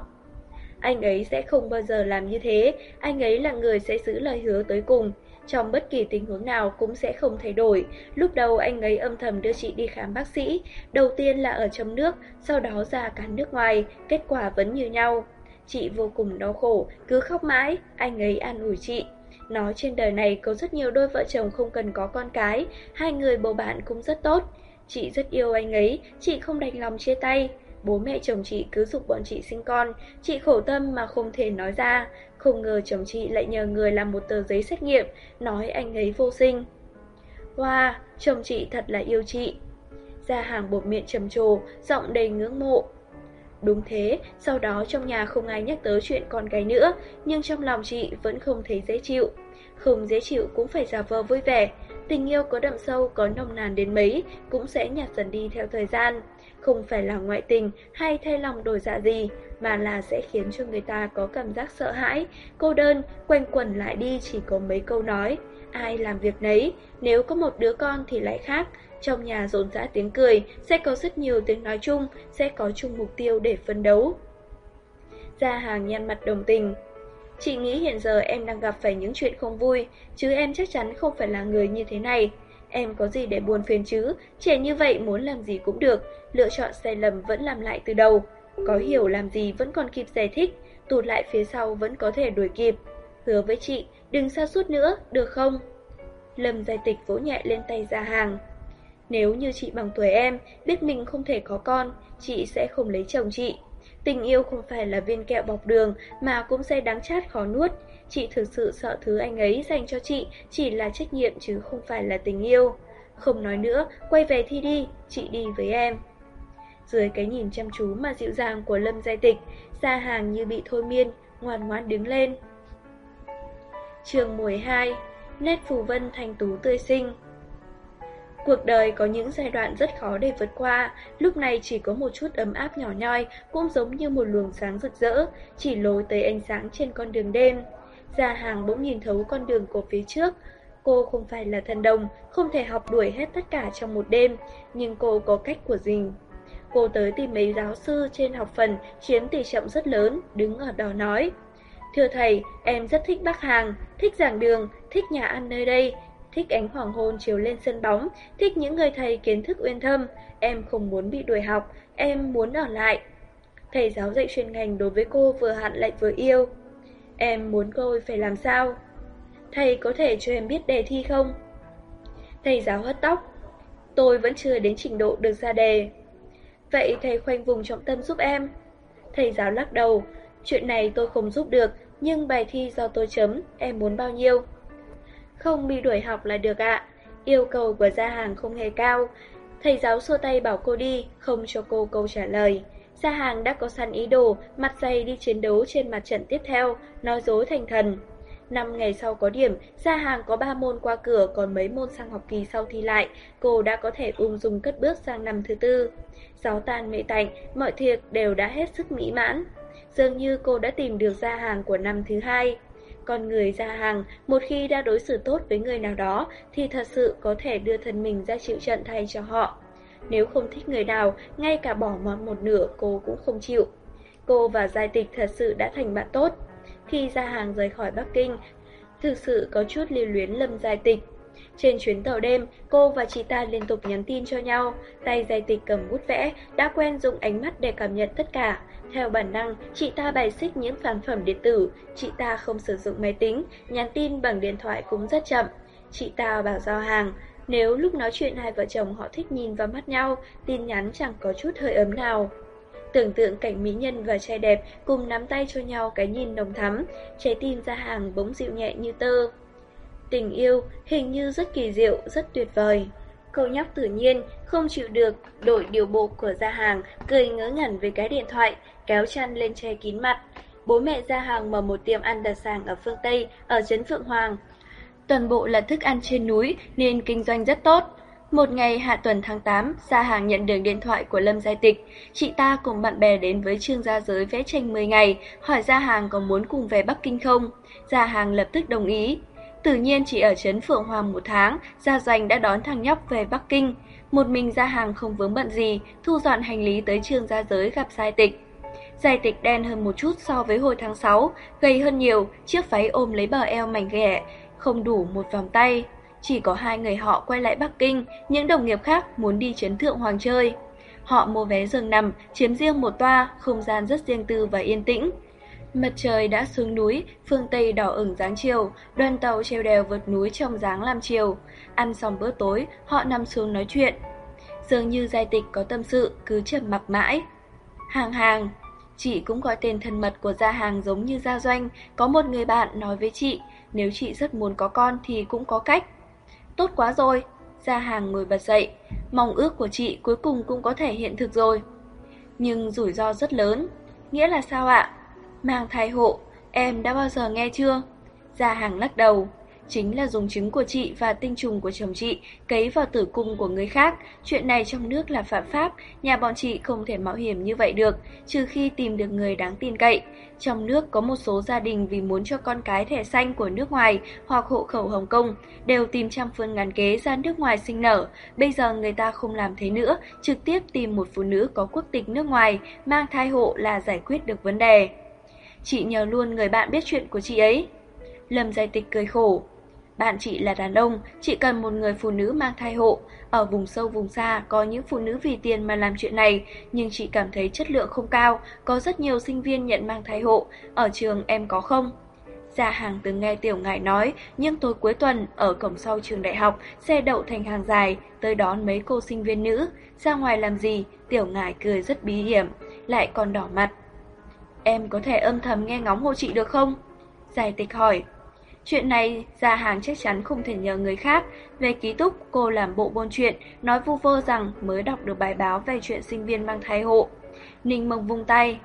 Anh ấy sẽ không bao giờ làm như thế, anh ấy là người sẽ giữ lời hứa tới cùng. Trong bất kỳ tình huống nào cũng sẽ không thay đổi. Lúc đầu anh ấy âm thầm đưa chị đi khám bác sĩ, đầu tiên là ở trong nước, sau đó ra cả nước ngoài, kết quả vẫn như nhau. Chị vô cùng đau khổ, cứ khóc mãi, anh ấy an ủi chị. Nói trên đời này có rất nhiều đôi vợ chồng không cần có con cái, hai người bầu bạn cũng rất tốt. Chị rất yêu anh ấy, chị không đành lòng chia tay. Bố mẹ chồng chị cứ dục bọn chị sinh con, chị khổ tâm mà không thể nói ra. Không ngờ chồng chị lại nhờ người làm một tờ giấy xét nghiệm, nói anh ấy vô sinh. Wow, chồng chị thật là yêu chị. Ra hàng bột miệng trầm trồ, giọng đầy ngưỡng mộ. Đúng thế, sau đó trong nhà không ai nhắc tới chuyện con gái nữa, nhưng trong lòng chị vẫn không thấy dễ chịu. Không dễ chịu cũng phải giả vờ vui vẻ, tình yêu có đậm sâu, có nồng nàn đến mấy, cũng sẽ nhạt dần đi theo thời gian. Không phải là ngoại tình hay thay lòng đổi dạ gì, mà là sẽ khiến cho người ta có cảm giác sợ hãi, cô đơn, quanh quẩn lại đi chỉ có mấy câu nói. Ai làm việc nấy, nếu có một đứa con thì lại khác, trong nhà rộn rã tiếng cười, sẽ có rất nhiều tiếng nói chung, sẽ có chung mục tiêu để phấn đấu. Gia hàng nhăn mặt đồng tình. Chị nghĩ hiện giờ em đang gặp phải những chuyện không vui, chứ em chắc chắn không phải là người như thế này. Em có gì để buồn phiền chứ, trẻ như vậy muốn làm gì cũng được, lựa chọn sai lầm vẫn làm lại từ đầu. Có hiểu làm gì vẫn còn kịp giải thích, tụt lại phía sau vẫn có thể đuổi kịp. Hứa với chị, đừng xa suốt nữa, được không? Lâm giải tịch vỗ nhẹ lên tay ra hàng. Nếu như chị bằng tuổi em, biết mình không thể có con, chị sẽ không lấy chồng chị. Tình yêu không phải là viên kẹo bọc đường mà cũng sẽ đáng chát khó nuốt. Chị thực sự sợ thứ anh ấy dành cho chị chỉ là trách nhiệm chứ không phải là tình yêu. Không nói nữa, quay về thi đi, chị đi với em. Dưới cái nhìn chăm chú mà dịu dàng của Lâm Giai Tịch, xa Hàng như bị thôi miên, ngoan ngoan đứng lên. Trường 12 Nét phù vân thành tú tươi sinh Cuộc đời có những giai đoạn rất khó để vượt qua, lúc này chỉ có một chút ấm áp nhỏ nhoi, cũng giống như một luồng sáng rực rỡ, chỉ lối tới ánh sáng trên con đường đêm. Gia hàng bỗng nhìn thấu con đường của phía trước. Cô không phải là thần đồng, không thể học đuổi hết tất cả trong một đêm, nhưng cô có cách của mình. Cô tới tìm mấy giáo sư trên học phần chiếm tỷ trọng rất lớn, đứng ở đó nói. Thưa thầy, em rất thích bắc hàng, thích giảng đường, thích nhà ăn nơi đây, thích ánh hoàng hôn chiếu lên sân bóng, thích những người thầy kiến thức uyên thâm. Em không muốn bị đuổi học, em muốn ở lại. Thầy giáo dạy chuyên ngành đối với cô vừa hạn lại vừa yêu. Em muốn cô phải làm sao? Thầy có thể cho em biết đề thi không? Thầy giáo hất tóc. Tôi vẫn chưa đến trình độ được ra đề. Vậy thầy khoanh vùng trọng tâm giúp em. Thầy giáo lắc đầu. Chuyện này tôi không giúp được, nhưng bài thi do tôi chấm, em muốn bao nhiêu? Không bị đuổi học là được ạ. Yêu cầu của gia hàng không hề cao. Thầy giáo xua tay bảo cô đi, không cho cô câu trả lời. Gia hàng đã có sẵn ý đồ, mặt dày đi chiến đấu trên mặt trận tiếp theo, nói dối thành thần. Năm ngày sau có điểm, Gia hàng có 3 môn qua cửa còn mấy môn sang học kỳ sau thi lại, cô đã có thể ung dung cất bước sang năm thứ tư. Gió tan mệ tạnh, mọi thiệt đều đã hết sức mỹ mãn. Dường như cô đã tìm được gia hàng của năm thứ hai. Con người gia hàng, một khi đã đối xử tốt với người nào đó, thì thật sự có thể đưa thân mình ra chịu trận thay cho họ. Nếu không thích người nào, ngay cả bỏ mọt một nửa cô cũng không chịu. Cô và Giai Tịch thật sự đã thành bạn tốt. Khi gia hàng rời khỏi Bắc Kinh, thực sự có chút lưu luyến Lâm Giai Tịch. Trên chuyến tàu đêm, cô và chị ta liên tục nhắn tin cho nhau, tay dài Tịch cầm bút vẽ, đã quen dùng ánh mắt để cảm nhận tất cả. Theo bản năng, chị ta bài xích những sản phẩm điện tử, chị ta không sử dụng máy tính, nhắn tin bằng điện thoại cũng rất chậm. Chị ta bảo giao hàng, nếu lúc nói chuyện hai vợ chồng họ thích nhìn vào mắt nhau, tin nhắn chẳng có chút hơi ấm nào. Tưởng tượng cảnh mỹ nhân và trai đẹp cùng nắm tay cho nhau cái nhìn nồng thắm, trái tim ra hàng bỗng dịu nhẹ như tơ. Tình yêu hình như rất kỳ diệu, rất tuyệt vời. Cậu nhóc tự nhiên, không chịu được, đổi điều bộ của gia hàng, cười ngớ ngẩn với cái điện thoại, kéo chăn lên che kín mặt. Bố mẹ gia hàng mở một tiệm ăn đặc sản ở phương Tây, ở Trấn Phượng Hoàng. Toàn bộ là thức ăn trên núi nên kinh doanh rất tốt. Một ngày hạ tuần tháng 8, Gia Hàng nhận được điện thoại của Lâm Giai Tịch. Chị ta cùng bạn bè đến với Trương Gia Giới vẽ tranh 10 ngày, hỏi Gia Hàng có muốn cùng về Bắc Kinh không. Gia Hàng lập tức đồng ý. Tự nhiên chỉ ở Trấn Phượng Hoàng một tháng, Gia Doanh đã đón thằng nhóc về Bắc Kinh. Một mình ra Hàng không vướng bận gì, thu dọn hành lý tới trường Gia Giới gặp Giai Tịch. Giai Tịch đen hơn một chút so với hồi tháng 6, gầy hơn nhiều, chiếc váy ôm lấy bờ eo mảnh ghẻ, không đủ một vòng tay. Chỉ có hai người họ quay lại Bắc Kinh, những đồng nghiệp khác muốn đi chấn thượng hoàng chơi. Họ mua vé giường nằm, chiếm riêng một toa, không gian rất riêng tư và yên tĩnh. Mặt trời đã xuống núi, phương Tây đỏ ửng dáng chiều, đoàn tàu treo đèo vượt núi trong dáng làm chiều. Ăn xong bữa tối, họ nằm xuống nói chuyện. Dường như giai tịch có tâm sự, cứ trầm mặc mãi. Hàng hàng, chị cũng gọi tên thân mật của gia hàng giống như gia doanh, có một người bạn nói với chị, nếu chị rất muốn có con thì cũng có cách. Tốt quá rồi, Gia hàng ngồi bật dậy, mong ước của chị cuối cùng cũng có thể hiện thực rồi. Nhưng rủi ro rất lớn, nghĩa là sao ạ? Mang thai hộ, em đã bao giờ nghe chưa? Gia hàng lắc đầu, chính là dùng trứng của chị và tinh trùng của chồng chị cấy vào tử cung của người khác. Chuyện này trong nước là phạm pháp, nhà bọn chị không thể mạo hiểm như vậy được, trừ khi tìm được người đáng tin cậy. Trong nước có một số gia đình vì muốn cho con cái thẻ xanh của nước ngoài hoặc hộ khẩu Hồng Kông, đều tìm trăm phương ngàn kế ra nước ngoài sinh nở. Bây giờ người ta không làm thế nữa, trực tiếp tìm một phụ nữ có quốc tịch nước ngoài, mang thai hộ là giải quyết được vấn đề. Chị nhờ luôn người bạn biết chuyện của chị ấy. Lâm Giai Tịch cười khổ. Bạn chị là đàn ông, chị cần một người phụ nữ mang thai hộ. Ở vùng sâu vùng xa có những phụ nữ vì tiền mà làm chuyện này, nhưng chị cảm thấy chất lượng không cao, có rất nhiều sinh viên nhận mang thai hộ. Ở trường em có không? Gia hàng từng nghe Tiểu Ngải nói, nhưng tối cuối tuần, ở cổng sau trường đại học, xe đậu thành hàng dài, tới đón mấy cô sinh viên nữ. Ra ngoài làm gì? Tiểu Ngải cười rất bí hiểm, lại còn đỏ mặt. Em có thể âm thầm nghe ngóng hộ chị được không? Giải tịch hỏi. Chuyện này, gia hàng chắc chắn không thể nhờ người khác. Về ký túc, cô làm bộ bôn chuyện, nói vu vơ rằng mới đọc được bài báo về chuyện sinh viên mang thai hộ. Ninh mông vung tay.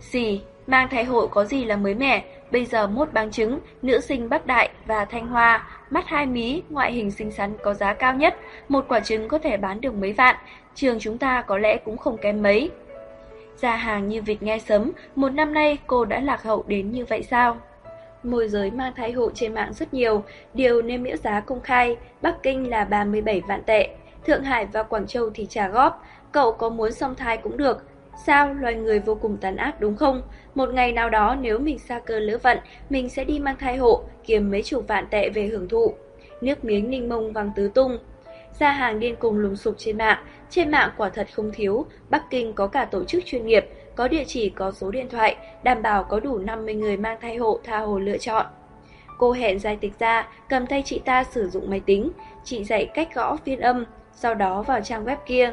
Gì, mang thai hộ có gì là mới mẻ, bây giờ mốt bằng chứng, nữ sinh Bắc Đại và Thanh Hoa, mắt hai mí, ngoại hình xinh xắn có giá cao nhất, một quả trứng có thể bán được mấy vạn, trường chúng ta có lẽ cũng không kém mấy. Gia hàng như vịt nghe sấm, một năm nay cô đã lạc hậu đến như vậy sao? Môi giới mang thai hộ trên mạng rất nhiều, điều nên miễn giá công khai, Bắc Kinh là 37 vạn tệ, Thượng Hải và Quảng Châu thì trả góp, cậu có muốn song thai cũng được. Sao, loài người vô cùng tàn ác đúng không? Một ngày nào đó nếu mình xa cơ lỡ vận, mình sẽ đi mang thai hộ, kiếm mấy chục vạn tệ về hưởng thụ. Nước miếng ninh mông văng tứ tung. Gia hàng điên cùng lùng sục trên mạng, trên mạng quả thật không thiếu, Bắc Kinh có cả tổ chức chuyên nghiệp, có địa chỉ có số điện thoại, đảm bảo có đủ 50 người mang thai hộ tha hồ lựa chọn. Cô hẹn giai tịch ra, cầm tay chị ta sử dụng máy tính, chị dạy cách gõ phiên âm, sau đó vào trang web kia.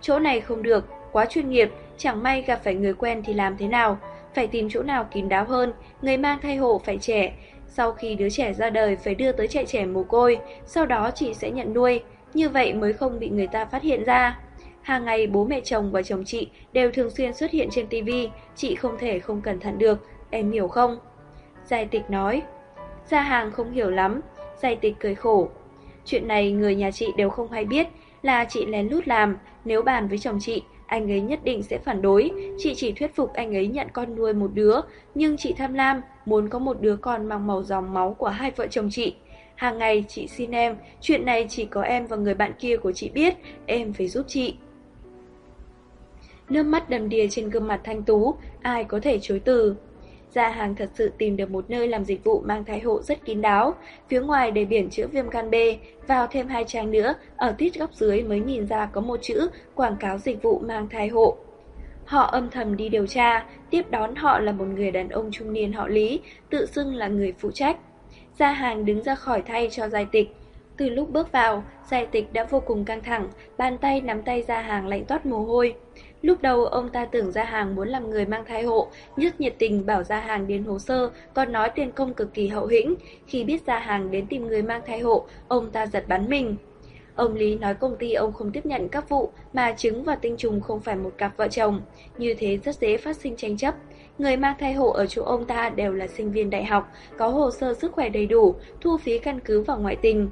Chỗ này không được, quá chuyên nghiệp, chẳng may gặp phải người quen thì làm thế nào, phải tìm chỗ nào kín đáo hơn, người mang thai hộ phải trẻ, sau khi đứa trẻ ra đời phải đưa tới trại trẻ mồ côi, sau đó chị sẽ nhận nuôi, như vậy mới không bị người ta phát hiện ra. Hàng ngày bố mẹ chồng và chồng chị đều thường xuyên xuất hiện trên TV, chị không thể không cẩn thận được, em hiểu không? Giai tịch nói. Gia hàng không hiểu lắm, Giai tịch cười khổ. Chuyện này người nhà chị đều không hay biết, là chị lén lút làm, nếu bàn với chồng chị, anh ấy nhất định sẽ phản đối. Chị chỉ thuyết phục anh ấy nhận con nuôi một đứa, nhưng chị tham lam, muốn có một đứa con mang màu dòng máu của hai vợ chồng chị. Hàng ngày chị xin em, chuyện này chỉ có em và người bạn kia của chị biết, em phải giúp chị. Nước mắt đầm đìa trên gương mặt thanh tú, ai có thể chối từ. Gia hàng thật sự tìm được một nơi làm dịch vụ mang thai hộ rất kín đáo. Phía ngoài để biển chữ viêm gan B, vào thêm hai trang nữa, ở tít góc dưới mới nhìn ra có một chữ quảng cáo dịch vụ mang thai hộ. Họ âm thầm đi điều tra, tiếp đón họ là một người đàn ông trung niên họ Lý, tự xưng là người phụ trách. Gia hàng đứng ra khỏi thay cho giai tịch. Từ lúc bước vào, giai tịch đã vô cùng căng thẳng, bàn tay nắm tay gia hàng lạnh toát mồ hôi. Lúc đầu ông ta tưởng Gia Hàng muốn làm người mang thai hộ, nhất nhiệt tình bảo Gia Hàng đến hồ sơ, còn nói tiền công cực kỳ hậu hĩnh. Khi biết Gia Hàng đến tìm người mang thai hộ, ông ta giật bắn mình. Ông Lý nói công ty ông không tiếp nhận các vụ mà trứng và tinh trùng không phải một cặp vợ chồng. Như thế rất dễ phát sinh tranh chấp. Người mang thai hộ ở chỗ ông ta đều là sinh viên đại học, có hồ sơ sức khỏe đầy đủ, thu phí căn cứ vào ngoại tình.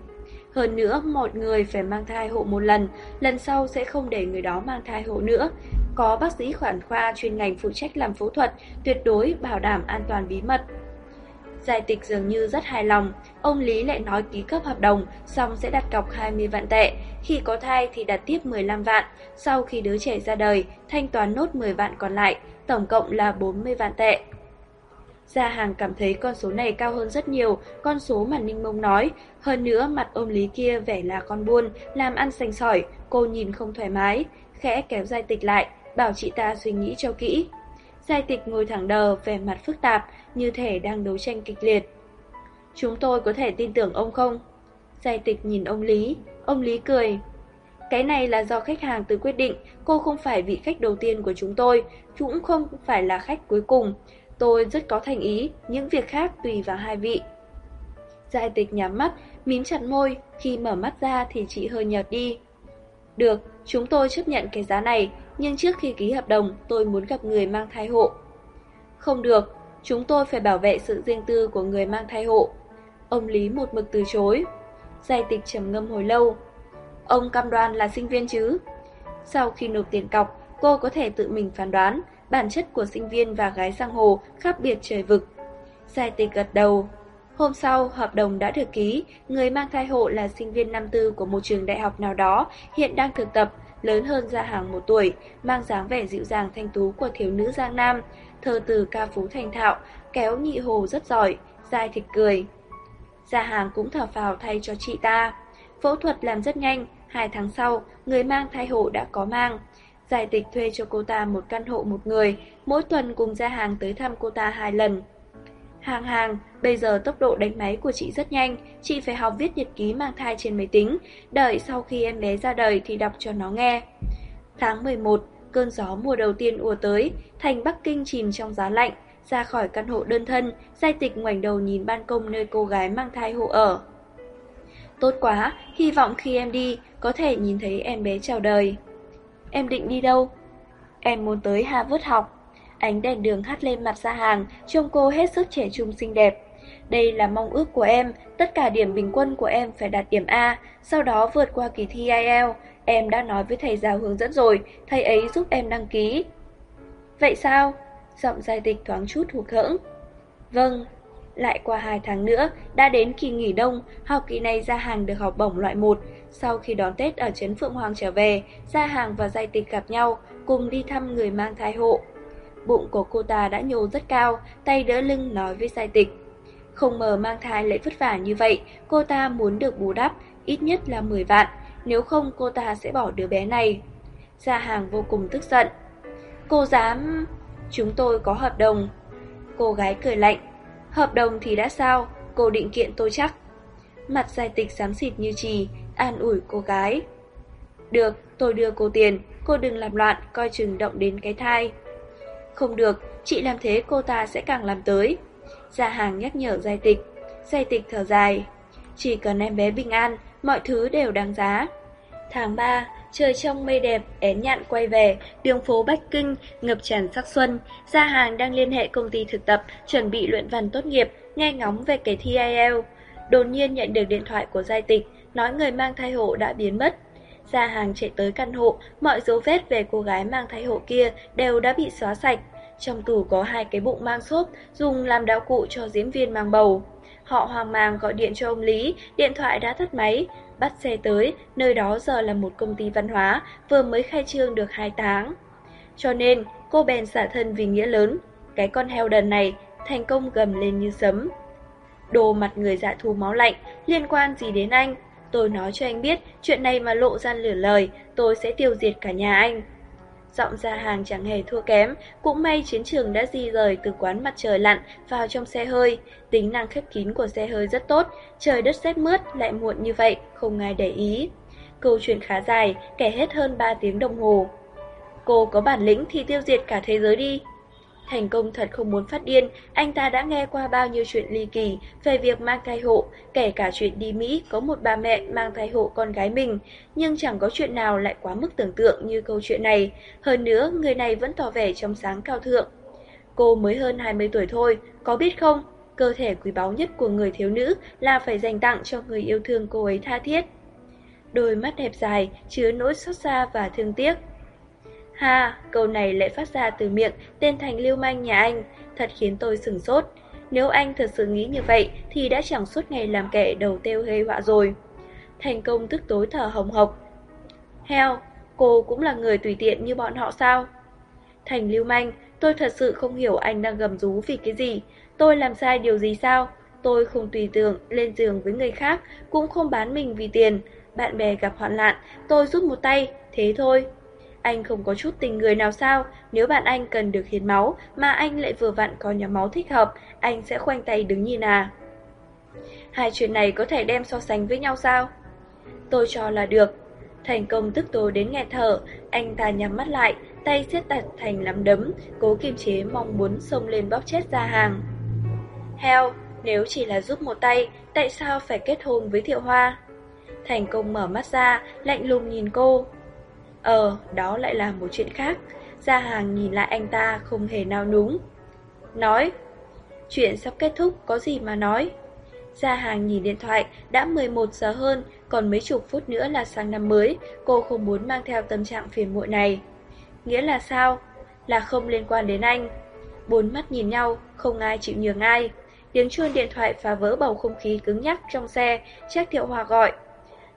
Hơn nữa, một người phải mang thai hộ một lần, lần sau sẽ không để người đó mang thai hộ nữa. Có bác sĩ khoản khoa chuyên ngành phụ trách làm phẫu thuật, tuyệt đối bảo đảm an toàn bí mật. Giải tịch dường như rất hài lòng, ông Lý lại nói ký cấp hợp đồng, xong sẽ đặt cọc 20 vạn tệ, khi có thai thì đặt tiếp 15 vạn, sau khi đứa trẻ ra đời, thanh toán nốt 10 vạn còn lại, tổng cộng là 40 vạn tệ. Gia hàng cảm thấy con số này cao hơn rất nhiều, con số mà Ninh Mông nói. Hơn nữa mặt ông Lý kia vẻ là con buôn, làm ăn sành sỏi, cô nhìn không thoải mái, khẽ kéo giai tịch lại, bảo chị ta suy nghĩ cho kỹ. Giai tịch ngồi thẳng đờ, vẻ mặt phức tạp, như thể đang đấu tranh kịch liệt. Chúng tôi có thể tin tưởng ông không? Giai tịch nhìn ông Lý, ông Lý cười. Cái này là do khách hàng tự quyết định, cô không phải vị khách đầu tiên của chúng tôi, cũng không phải là khách cuối cùng. Tôi rất có thành ý, những việc khác tùy vào hai vị. Giai tịch nhắm mắt, mím chặt môi, khi mở mắt ra thì chị hơi nhợt đi. Được, chúng tôi chấp nhận cái giá này, nhưng trước khi ký hợp đồng tôi muốn gặp người mang thai hộ. Không được, chúng tôi phải bảo vệ sự riêng tư của người mang thai hộ. Ông Lý một mực từ chối. Giai tịch trầm ngâm hồi lâu. Ông cam đoan là sinh viên chứ? Sau khi nộp tiền cọc, cô có thể tự mình phán đoán bản chất của sinh viên và gái sang hồ khác biệt trời vực. Giai tịch gật đầu. Hôm sau, hợp đồng đã được ký, người mang thai hộ là sinh viên năm tư của một trường đại học nào đó, hiện đang thực tập, lớn hơn Gia Hàng một tuổi, mang dáng vẻ dịu dàng thanh tú của thiếu nữ Giang Nam, thơ từ ca phú thành thạo, kéo nhị hồ rất giỏi, dai thịt cười. Gia Hàng cũng thở phào thay cho chị ta. Phẫu thuật làm rất nhanh, hai tháng sau, người mang thai hộ đã có mang. Giải tịch thuê cho cô ta một căn hộ một người, mỗi tuần cùng ra Hàng tới thăm cô ta hai lần. Hàng hàng, bây giờ tốc độ đánh máy của chị rất nhanh, chị phải học viết nhật ký mang thai trên máy tính, đợi sau khi em bé ra đời thì đọc cho nó nghe. Tháng 11, cơn gió mùa đầu tiên ùa tới, thành Bắc Kinh chìm trong giá lạnh, ra khỏi căn hộ đơn thân, giai tịch ngoảnh đầu nhìn ban công nơi cô gái mang thai hộ ở. Tốt quá, hy vọng khi em đi, có thể nhìn thấy em bé chào đời. Em định đi đâu? Em muốn tới Harvard học. Ánh đèn đường hắt lên mặt ra hàng, trông cô hết sức trẻ trung xinh đẹp. Đây là mong ước của em, tất cả điểm bình quân của em phải đạt điểm A, sau đó vượt qua kỳ thi IELTS. Em đã nói với thầy giáo hướng dẫn rồi, thầy ấy giúp em đăng ký. Vậy sao? Giọng giai tịch thoáng chút hụt hẫng. Vâng, lại qua 2 tháng nữa, đã đến kỳ nghỉ đông, học kỳ này gia hàng được học bổng loại 1. Sau khi đón Tết ở Trấn Phượng Hoàng trở về, gia hàng và giai tịch gặp nhau, cùng đi thăm người mang thai hộ. Bụng của cô ta đã nhô rất cao, tay đỡ lưng nói với Sai Tịch. Không ngờ mang thai lại vất vả như vậy, cô ta muốn được bù đắp, ít nhất là 10 vạn, nếu không cô ta sẽ bỏ đứa bé này. Gia hàng vô cùng tức giận. Cô dám... Chúng tôi có hợp đồng. Cô gái cười lạnh. Hợp đồng thì đã sao, cô định kiện tôi chắc. Mặt Sai Tịch xám xịt như trì, an ủi cô gái. Được, tôi đưa cô tiền, cô đừng làm loạn, coi chừng động đến cái thai. Không được, chị làm thế cô ta sẽ càng làm tới. Gia hàng nhắc nhở giai tịch. Giai tịch thở dài. Chỉ cần em bé bình an, mọi thứ đều đáng giá. Tháng 3, Trời trong mây đẹp, én nhạn quay về, đường phố Bách Kinh ngập tràn sắc xuân. Gia hàng đang liên hệ công ty thực tập, chuẩn bị luyện văn tốt nghiệp, nghe ngóng về kỳ thi IELTS. Đột nhiên nhận được điện thoại của giai tịch, nói người mang thai hộ đã biến mất. Gia hàng chạy tới căn hộ, mọi dấu vết về cô gái mang thai hộ kia đều đã bị xóa sạch. Trong tủ có hai cái bụng mang xốp, dùng làm đạo cụ cho diễn viên mang bầu. Họ hoang mang gọi điện cho ông Lý, điện thoại đã tắt máy, bắt xe tới, nơi đó giờ là một công ty văn hóa, vừa mới khai trương được 2 tháng. Cho nên, cô bèn xả thân vì nghĩa lớn, cái con heo đần này thành công gầm lên như sấm. Đồ mặt người dạ thù máu lạnh, liên quan gì đến anh? Tôi nói cho anh biết, chuyện này mà lộ ra lửa lời, tôi sẽ tiêu diệt cả nhà anh. Giọng ra hàng chẳng hề thua kém, cũng may chiến trường đã di rời từ quán mặt trời lặn vào trong xe hơi. Tính năng khép kín của xe hơi rất tốt, trời đất rét mướt lại muộn như vậy, không ai để ý. Câu chuyện khá dài, kể hết hơn 3 tiếng đồng hồ. Cô có bản lĩnh thì tiêu diệt cả thế giới đi. Thành công thật không muốn phát điên, anh ta đã nghe qua bao nhiêu chuyện ly kỳ về việc mang thai hộ, kể cả chuyện đi Mỹ có một bà mẹ mang thai hộ con gái mình, nhưng chẳng có chuyện nào lại quá mức tưởng tượng như câu chuyện này. Hơn nữa, người này vẫn tỏ vẻ trong sáng cao thượng. Cô mới hơn 20 tuổi thôi, có biết không? Cơ thể quý báu nhất của người thiếu nữ là phải dành tặng cho người yêu thương cô ấy tha thiết. Đôi mắt đẹp dài, chứa nỗi xót xa và thương tiếc. Ha, câu này lại phát ra từ miệng tên thành lưu manh nhà anh, thật khiến tôi sửng sốt. Nếu anh thật sự nghĩ như vậy thì đã chẳng suốt ngày làm kẻ đầu têu gây họa rồi. Thành công tức tối thở hồng hộc. Heo, cô cũng là người tùy tiện như bọn họ sao? Thành lưu manh, tôi thật sự không hiểu anh đang gầm rú vì cái gì. Tôi làm sai điều gì sao? Tôi không tùy tưởng lên giường với người khác, cũng không bán mình vì tiền. Bạn bè gặp hoạn nạn, tôi giúp một tay, thế thôi. Anh không có chút tình người nào sao, nếu bạn anh cần được hiến máu mà anh lại vừa vặn có nhóm máu thích hợp, anh sẽ khoanh tay đứng nhìn à. Hai chuyện này có thể đem so sánh với nhau sao? Tôi cho là được. Thành công tức tối đến nghẹt thở, anh ta nhắm mắt lại, tay siết đặt thành nắm đấm, cố kiềm chế mong muốn xông lên bóp chết ra hàng. Heo, nếu chỉ là giúp một tay, tại sao phải kết hôn với Thiệu Hoa? Thành công mở mắt ra, lạnh lùng nhìn cô. Ờ, đó lại là một chuyện khác. Gia hàng nhìn lại anh ta không hề nao núng. Nói, chuyện sắp kết thúc có gì mà nói. Gia hàng nhìn điện thoại, đã 11 giờ hơn, còn mấy chục phút nữa là sang năm mới, cô không muốn mang theo tâm trạng phiền muộn này. Nghĩa là sao? Là không liên quan đến anh. Bốn mắt nhìn nhau, không ai chịu nhường ai. Tiếng chuông điện thoại phá vỡ bầu không khí cứng nhắc trong xe, Trác Thiệu Hòa gọi.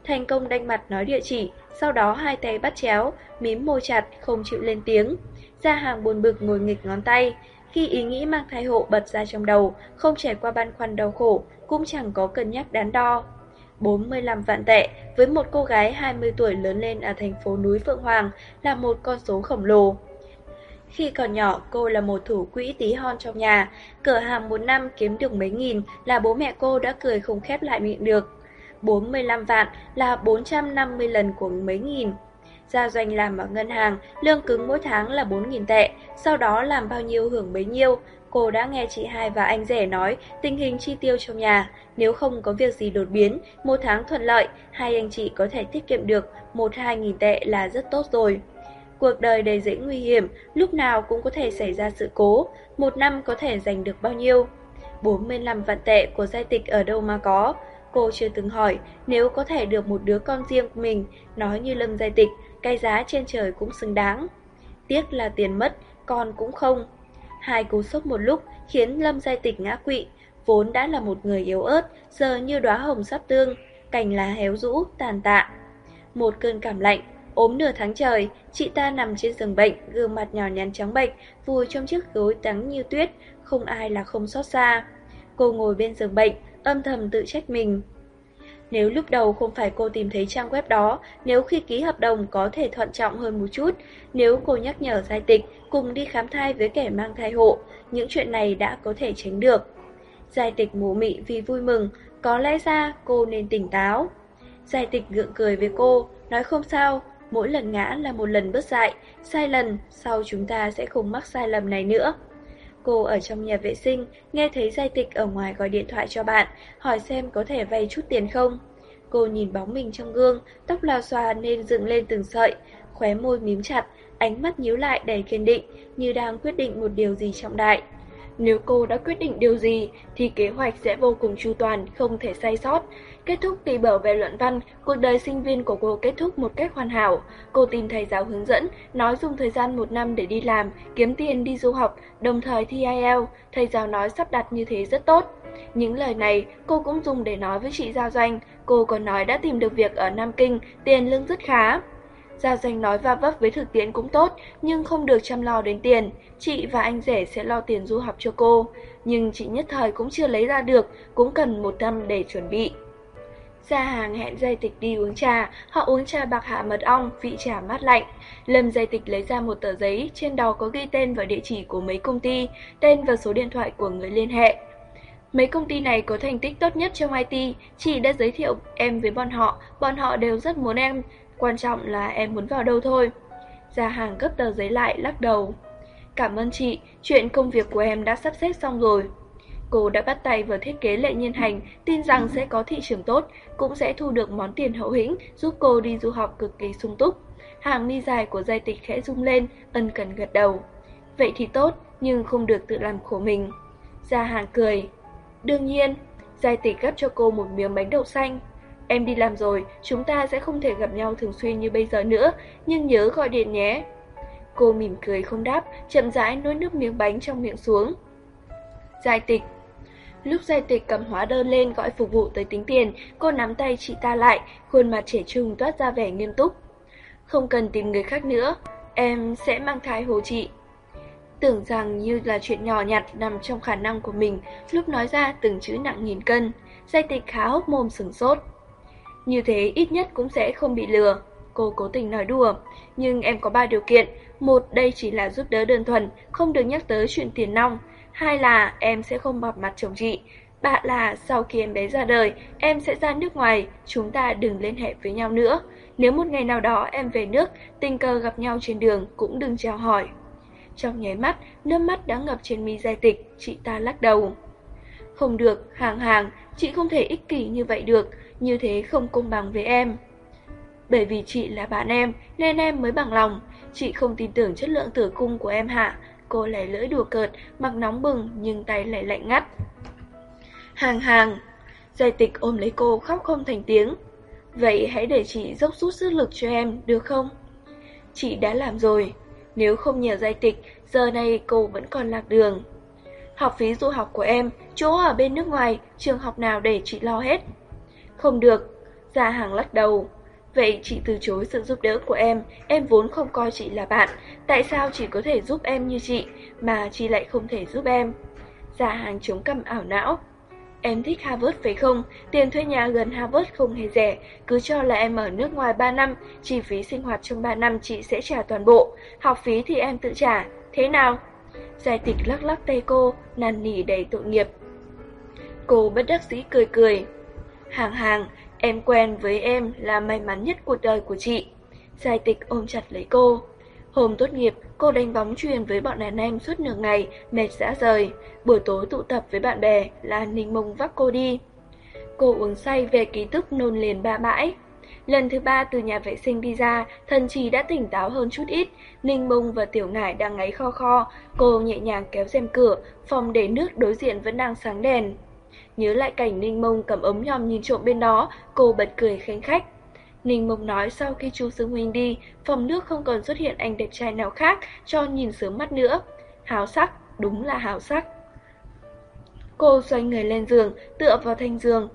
Thành công đanh mặt nói địa chỉ, sau đó hai tay bắt chéo, mím môi chặt, không chịu lên tiếng. Gia hàng buồn bực ngồi nghịch ngón tay. Khi ý nghĩ mang thai hộ bật ra trong đầu, không trải qua băn khoăn đau khổ, cũng chẳng có cân nhắc đắn đo. 45 vạn tệ với một cô gái 20 tuổi lớn lên ở thành phố núi Phượng Hoàng là một con số khổng lồ. Khi còn nhỏ, cô là một thủ quỹ tí hon trong nhà, cửa hàng một năm kiếm được mấy nghìn là bố mẹ cô đã cười không khép lại miệng được. 45 vạn là 450 lần của mấy nghìn. Gia doanh làm ở ngân hàng, lương cứng mỗi tháng là 4.000 tệ, sau đó làm bao nhiêu hưởng bấy nhiêu. Cô đã nghe chị hai và anh rể nói tình hình chi tiêu trong nhà, nếu không có việc gì đột biến, một tháng thuận lợi, hai anh chị có thể tiết kiệm được 1-2 nghìn tệ là rất tốt rồi. Cuộc đời đầy dễ nguy hiểm, lúc nào cũng có thể xảy ra sự cố, một năm có thể giành được bao nhiêu. 45 vạn tệ của giai tịch ở đâu mà có, Cô chưa từng hỏi, nếu có thể được một đứa con riêng của mình, nói như Lâm Giai Tịch, cái giá trên trời cũng xứng đáng. Tiếc là tiền mất, con cũng không. Hai cú sốc một lúc khiến Lâm Giai Tịch ngã quỵ, vốn đã là một người yếu ớt, giờ như đóa hồng sắp tương, cành lá héo rũ, tàn tạ. Một cơn cảm lạnh, ốm nửa tháng trời, chị ta nằm trên giường bệnh, gương mặt nhỏ nhắn trắng bệch, vùi trong chiếc gối trắng như tuyết, không ai là không xót xa. Cô ngồi bên giường bệnh, âm thầm tự trách mình. Nếu lúc đầu không phải cô tìm thấy trang web đó, nếu khi ký hợp đồng có thể thuận trọng hơn một chút, nếu cô nhắc nhở giai tịch cùng đi khám thai với kẻ mang thai hộ, những chuyện này đã có thể tránh được. Giai tịch mù mị vì vui mừng, có lẽ ra cô nên tỉnh táo. Giai tịch gượng cười với cô, nói không sao, mỗi lần ngã là một lần bớt dại, sai lần, sau chúng ta sẽ không mắc sai lầm này nữa. Cô ở trong nhà vệ sinh, nghe thấy giai tịch ở ngoài gọi điện thoại cho bạn, hỏi xem có thể vay chút tiền không. Cô nhìn bóng mình trong gương, tóc lao xòa nên dựng lên từng sợi, khóe môi mím chặt, ánh mắt nhíu lại đầy kiên định, như đang quyết định một điều gì trọng đại. Nếu cô đã quyết định điều gì, thì kế hoạch sẽ vô cùng chu toàn, không thể sai sót. Kết thúc kỳ bảo về luận văn, cuộc đời sinh viên của cô kết thúc một cách hoàn hảo. Cô tìm thầy giáo hướng dẫn, nói dùng thời gian một năm để đi làm, kiếm tiền đi du học, đồng thời thi IELTS. Thầy giáo nói sắp đặt như thế rất tốt. Những lời này cô cũng dùng để nói với chị Giao Doanh. Cô còn nói đã tìm được việc ở Nam Kinh, tiền lương rất khá. giao Doanh nói va vấp với thực tiễn cũng tốt, nhưng không được chăm lo đến tiền. Chị và anh rể sẽ lo tiền du học cho cô. Nhưng chị nhất thời cũng chưa lấy ra được, cũng cần một năm để chuẩn bị. Gia hàng hẹn dây tịch đi uống trà, họ uống trà bạc hạ mật ong, vị trà mát lạnh. Lâm dây tịch lấy ra một tờ giấy, trên đó có ghi tên và địa chỉ của mấy công ty, tên và số điện thoại của người liên hệ. Mấy công ty này có thành tích tốt nhất trong IT, chị đã giới thiệu em với bọn họ, bọn họ đều rất muốn em, quan trọng là em muốn vào đâu thôi. Gia hàng gấp tờ giấy lại, lắc đầu. Cảm ơn chị, chuyện công việc của em đã sắp xếp xong rồi. Cô đã bắt tay vào thiết kế lệ nhiên hành, tin rằng sẽ có thị trường tốt, cũng sẽ thu được món tiền hậu hĩnh, giúp cô đi du học cực kỳ sung túc. Hàng mi dài của giai tịch khẽ rung lên, ân cần gật đầu. Vậy thì tốt, nhưng không được tự làm khổ mình. Gia hàng cười. Đương nhiên, giai tịch gấp cho cô một miếng bánh đậu xanh. Em đi làm rồi, chúng ta sẽ không thể gặp nhau thường xuyên như bây giờ nữa, nhưng nhớ gọi điện nhé. Cô mỉm cười không đáp, chậm rãi nuốt nước miếng bánh trong miệng xuống. Giai tịch Lúc giai tịch cầm hóa đơn lên gọi phục vụ tới tính tiền, cô nắm tay chị ta lại, khuôn mặt trẻ trung toát ra vẻ nghiêm túc. Không cần tìm người khác nữa, em sẽ mang thai hồ chị. Tưởng rằng như là chuyện nhỏ nhặt nằm trong khả năng của mình, lúc nói ra từng chữ nặng nghìn cân, giai tịch khá hốc mồm sừng sốt. Như thế ít nhất cũng sẽ không bị lừa. Cô cố tình nói đùa, nhưng em có ba điều kiện. Một, đây chỉ là giúp đỡ đơn thuần, không được nhắc tới chuyện tiền nong. Hai là em sẽ không bọc mặt chồng chị. Ba là sau khi em bé ra đời, em sẽ ra nước ngoài, chúng ta đừng liên hệ với nhau nữa. Nếu một ngày nào đó em về nước, tình cờ gặp nhau trên đường cũng đừng chào hỏi. Trong nháy mắt, nước mắt đã ngập trên mi giai tịch, chị ta lắc đầu. Không được, hàng hàng, chị không thể ích kỷ như vậy được, như thế không công bằng với em. Bởi vì chị là bạn em, nên em mới bằng lòng. Chị không tin tưởng chất lượng tử cung của em hạ. Cô lẻ lưỡi đùa cợt, mặt nóng bừng nhưng tay lại lạnh ngắt. Hàng hàng, giải tịch ôm lấy cô khóc không thành tiếng. Vậy hãy để chị dốc sút sức lực cho em, được không? Chị đã làm rồi. Nếu không nhờ giải tịch, giờ này cô vẫn còn lạc đường. Học phí du học của em, chỗ ở bên nước ngoài, trường học nào để chị lo hết. Không được, Gia Hàng lắc đầu. Vậy chị từ chối sự giúp đỡ của em, em vốn không coi chị là bạn. Tại sao chị có thể giúp em như chị, mà chị lại không thể giúp em? Gia Hàng chống cằm ảo não. Em thích Harvard phải không? Tiền thuê nhà gần Harvard không hề rẻ. Cứ cho là em ở nước ngoài 3 năm, chi phí sinh hoạt trong 3 năm chị sẽ trả toàn bộ. Học phí thì em tự trả. Thế nào? Giải tịch lắc lắc tay cô, năn nỉ đầy tội nghiệp. Cô bất đắc dĩ cười cười. Hàng hàng, em quen với em là may mắn nhất cuộc đời của chị. Giải tịch ôm chặt lấy cô. Hôm tốt nghiệp, cô đánh bóng truyền với bọn đàn em suốt nửa ngày, mệt dã rời. Buổi tối tụ tập với bạn bè là Ninh Mông vác cô đi. Cô uống say về ký túc nôn liền ba bãi. Lần thứ ba từ nhà vệ sinh đi ra, thần trì đã tỉnh táo hơn chút ít. Ninh Mông và Tiểu Ngải đang ngáy kho kho. Cô nhẹ nhàng kéo rèm cửa, phòng để nước đối diện vẫn đang sáng đèn. Nhớ lại cảnh Ninh Mông cầm ống nhòm nhìn trộm bên đó, cô bật cười khánh khách. Ninh Mông nói sau khi chú Sương Huynh đi, phòng nước không còn xuất hiện anh đẹp trai nào khác cho nhìn sớm mắt nữa. Hào sắc, đúng là hào sắc. Cô xoay người lên giường, tựa vào thanh giường.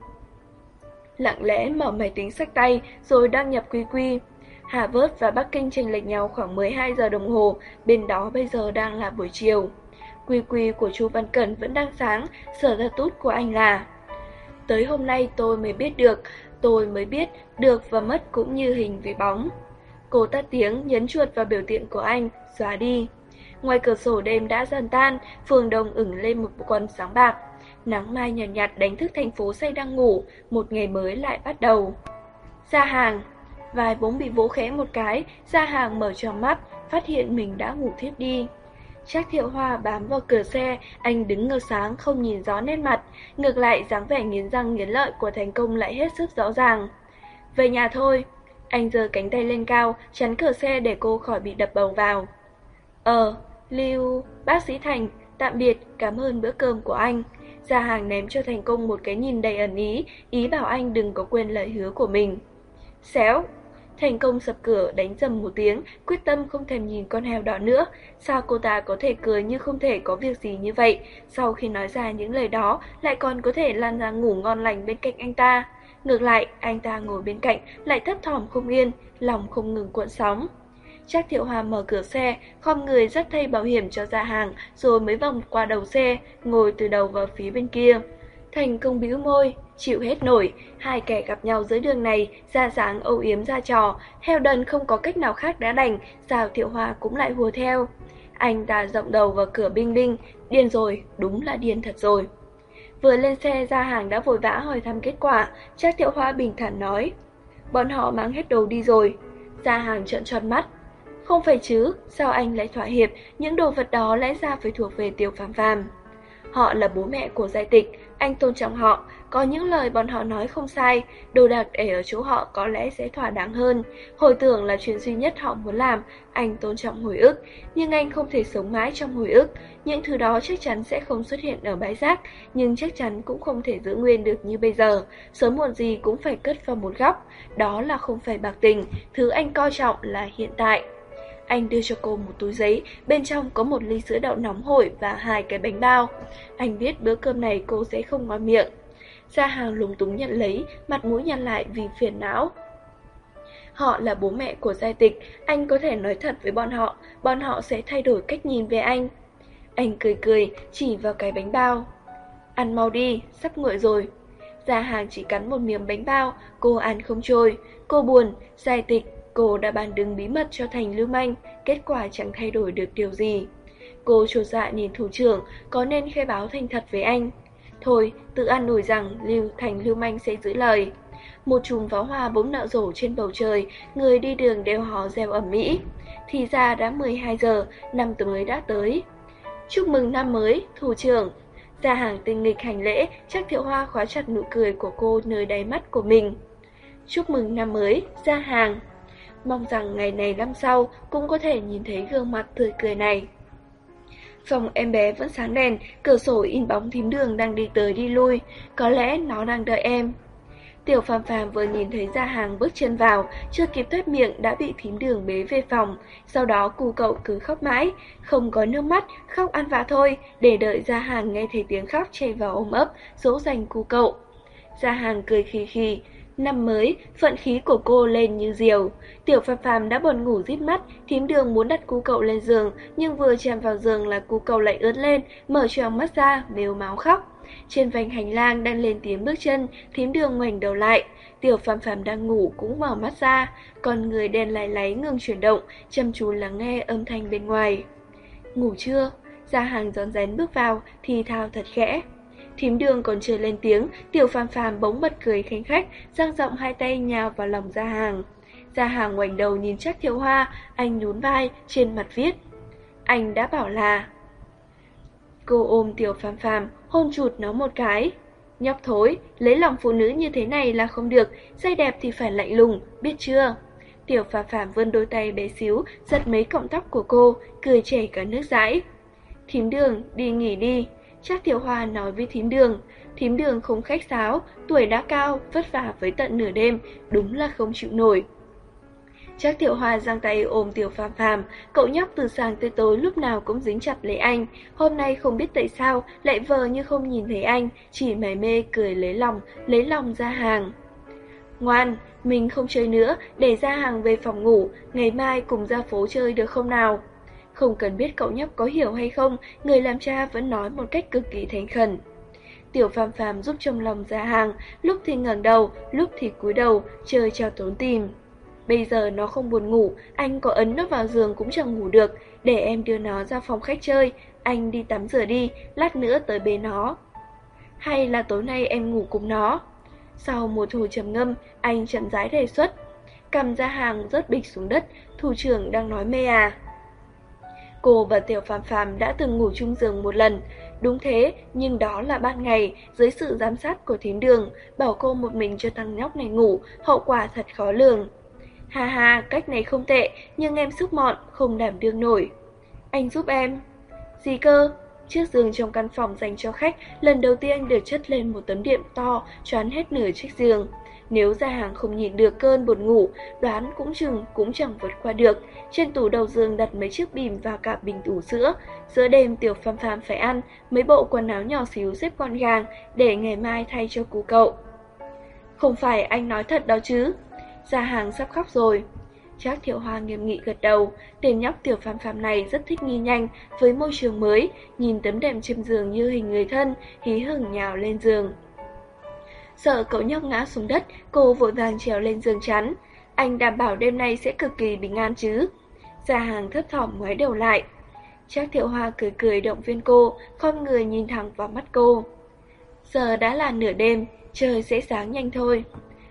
Lặng lẽ mở máy tính sách tay rồi đăng nhập quy quy. Hà Vớt và Bắc Kinh chênh lệch nhau khoảng 12 giờ đồng hồ, bên đó bây giờ đang là buổi chiều. Quy quy của chú Văn Cẩn vẫn đang sáng, sở ra tút của anh là Tới hôm nay tôi mới biết được, tôi mới biết được và mất cũng như hình với bóng. Cô tắt tiếng nhấn chuột vào biểu tượng của anh, xóa đi. Ngoài cửa sổ đêm đã dần tan, phường đông ửng lên một quần sáng bạc. Nắng mai nhàn nhạt, nhạt đánh thức thành phố say đang ngủ, một ngày mới lại bắt đầu. Ra hàng, vài bóng bị vỗ khẽ một cái, ra hàng mở tròn mắt, phát hiện mình đã ngủ thiếp đi. Trác thiệu hoa bám vào cửa xe, anh đứng ngơ sáng không nhìn rõ nét mặt, ngược lại dáng vẻ nghiến răng nghiến lợi của thành công lại hết sức rõ ràng. về nhà thôi. Anh giơ cánh tay lên cao, chắn cửa xe để cô khỏi bị đập bầu vào. Ờ, Lưu, bác sĩ Thành, tạm biệt, cảm ơn bữa cơm của anh. Gia hàng ném cho thành công một cái nhìn đầy ẩn ý, ý bảo anh đừng có quên lời hứa của mình. Xéo! Thành công sập cửa đánh dầm một tiếng, quyết tâm không thèm nhìn con heo đỏ nữa. Sao cô ta có thể cười như không thể có việc gì như vậy? Sau khi nói ra những lời đó, lại còn có thể lan ra ngủ ngon lành bên cạnh anh ta. Ngược lại, anh ta ngồi bên cạnh, lại thấp thỏm không yên, lòng không ngừng cuộn sóng. Trác Thiệu Hòa mở cửa xe, khom người dắt thay bảo hiểm cho ra hàng, rồi mới vòng qua đầu xe, ngồi từ đầu vào phía bên kia. Thành công bĩu môi, chịu hết nổi, hai kẻ gặp nhau dưới đường này, ra dáng âu yếm ra trò, heo đần không có cách nào khác đã đành, sao Thiệu Hòa cũng lại hùa theo. Anh ta rộng đầu vào cửa binh binh, điên rồi, đúng là điên thật rồi. Vừa lên xe ra hàng đã vội vã hỏi thăm kết quả, Trác Thiệu Hoa bình thản nói. Bọn họ mang hết đồ đi rồi. Ra hàng trợn tròn mắt, không phải chứ, sao anh lại thỏa hiệp, những đồ vật đó lẽ ra phải thuộc về Tiêu Phàm Phàm. Họ là bố mẹ của giai tịch, anh tôn trọng họ, có những lời bọn họ nói không sai, đồ đạc để ở chỗ họ có lẽ sẽ thỏa đáng hơn. Hồi tưởng là chuyện duy nhất họ muốn làm, anh tôn trọng hồi ức, nhưng anh không thể sống mãi trong hồi ức. Những thứ đó chắc chắn sẽ không xuất hiện ở bãi rác, nhưng chắc chắn cũng không thể giữ nguyên được như bây giờ. Sớm muộn gì cũng phải cất vào một góc, đó là không phải bạc tình, thứ anh coi trọng là hiện tại. Anh đưa cho cô một túi giấy, bên trong có một ly sữa đậu nóng hổi và hai cái bánh bao. Anh biết bữa cơm này cô sẽ không ngon miệng. Gia hàng lúng túng nhận lấy, mặt mũi nhăn lại vì phiền não. Họ là bố mẹ của giai tịch, anh có thể nói thật với bọn họ, bọn họ sẽ thay đổi cách nhìn về anh. Anh cười cười, chỉ vào cái bánh bao. Ăn mau đi, sắp nguội rồi. Gia hàng chỉ cắn một miếng bánh bao, cô ăn không trôi. Cô buồn, giai tịch, Cô đã bàn đứng bí mật cho Thành lưu manh, kết quả chẳng thay đổi được điều gì. Cô trột dạ nhìn thủ trưởng, có nên khai báo thành thật với anh. Thôi, tự an nổi rằng Lưu Thành lưu manh sẽ giữ lời. Một chùm pháo hoa bỗng nạo rổ trên bầu trời, người đi đường đều hò reo ẩm mỹ. Thì ra đã 12 giờ, năm mới đã tới. Chúc mừng năm mới, thủ trưởng. Ra hàng tinh nghịch hành lễ, chắc thiệu hoa khóa chặt nụ cười của cô nơi đáy mắt của mình. Chúc mừng năm mới, ra hàng. Mong rằng ngày này năm sau cũng có thể nhìn thấy gương mặt tươi cười này. Phòng em bé vẫn sáng đèn, cửa sổ in bóng thím đường đang đi tới đi lui, có lẽ nó đang đợi em. Tiểu phàm phàm vừa nhìn thấy ra hàng bước chân vào, chưa kịp thoát miệng đã bị thím đường bế về phòng, sau đó cu cậu cứ khóc mãi, không có nước mắt, khóc ăn vạ thôi, để đợi ra hàng nghe thấy tiếng khóc chạy vào ôm ấp, dỗ dành cu cậu. gia hàng cười khì khì, Năm mới, phận khí của cô lên như diều. Tiểu Phạm Phạm đã buồn ngủ rít mắt, thím đường muốn đặt cu cậu lên giường, nhưng vừa chạm vào giường là cu cậu lại ướt lên, mở choàng mắt ra, mếu máu khóc. Trên vành hành lang đang lên tiếng bước chân, thím đường ngoảnh đầu lại. Tiểu Phạm Phạm đang ngủ cũng mở mắt ra, còn người đen lái láy ngừng chuyển động, chăm chú lắng nghe âm thanh bên ngoài. Ngủ chưa? Gia hàng gión rén bước vào, thì thao thật khẽ. Thím đường còn chưa lên tiếng, tiểu phàm phàm bỗng bật cười khánh khách, giang rộng hai tay nhào vào lòng gia hàng. Gia hàng ngoảnh đầu nhìn chắc thiếu hoa, anh nhún vai, trên mặt viết. Anh đã bảo là... Cô ôm tiểu phàm phàm, hôn chụt nó một cái. Nhóc thối, lấy lòng phụ nữ như thế này là không được, dây đẹp thì phải lạnh lùng, biết chưa? Tiểu phàm phàm vươn đôi tay bé xíu, giật mấy cọng tóc của cô, cười chảy cả nước dãi. Thím đường, đi nghỉ đi, Trác Tiểu Hoa nói với thím đường, thím đường không khách sáo, tuổi đã cao, vất vả với tận nửa đêm, đúng là không chịu nổi. Trác Tiểu Hoa giang tay ôm Tiểu Phàm Phàm, cậu nhóc từ sáng tới tối lúc nào cũng dính chặt lấy anh, hôm nay không biết tại sao lại vờ như không nhìn thấy anh, chỉ mải mê cười lấy lòng, lấy lòng ra hàng. Ngoan, mình không chơi nữa, để ra hàng về phòng ngủ, ngày mai cùng ra phố chơi được không nào? Không cần biết cậu nhóc có hiểu hay không, người làm cha vẫn nói một cách cực kỳ thành khẩn. Tiểu phàm phàm giúp trong lòng ra hàng, lúc thì ngẩng đầu, lúc thì cúi đầu, chơi cho tốn tìm. Bây giờ nó không buồn ngủ, anh có ấn nó vào giường cũng chẳng ngủ được, để em đưa nó ra phòng khách chơi, anh đi tắm rửa đi, lát nữa tới bế nó. Hay là tối nay em ngủ cùng nó? Sau một hồi trầm ngâm, anh chậm rãi đề xuất. Cầm ra hàng rớt bịch xuống đất, thủ trưởng đang nói mê à. Cô và Tiểu Phàm Phàm đã từng ngủ chung giường một lần. Đúng thế, nhưng đó là ban ngày, dưới sự giám sát của thím đường, bảo cô một mình cho thằng nhóc này ngủ, hậu quả thật khó lường. Ha ha, cách này không tệ, nhưng em sức mọn, không đảm đương nổi. Anh giúp em. Gì cơ? Chiếc giường trong căn phòng dành cho khách, lần đầu tiên được chất lên một tấm đệm to, choán hết nửa chiếc giường. Nếu gia hàng không nhìn được cơn buồn ngủ, đoán cũng chừng cũng chẳng vượt qua được. Trên tủ đầu giường đặt mấy chiếc bìm và cả bình tủ sữa. Giữa đêm tiểu phàm phàm phải ăn mấy bộ quần áo nhỏ xíu xếp gọn gàng để ngày mai thay cho cụ cậu. Không phải anh nói thật đó chứ. Gia hàng sắp khóc rồi. Trác Thiệu Hoa nghiêm nghị gật đầu, tên nhóc tiểu phàm phàm này rất thích nghi nhanh với môi trường mới, nhìn tấm đệm trên giường như hình người thân, hí hửng nhào lên giường. Sợ cậu nhóc ngã xuống đất, cô vội vàng trèo lên giường chắn. Anh đảm bảo đêm nay sẽ cực kỳ bình an chứ. Gia hàng thấp thỏm ngoái đầu lại. Trác Thiệu Hoa cười cười động viên cô, không người nhìn thẳng vào mắt cô. Giờ đã là nửa đêm, trời sẽ sáng nhanh thôi.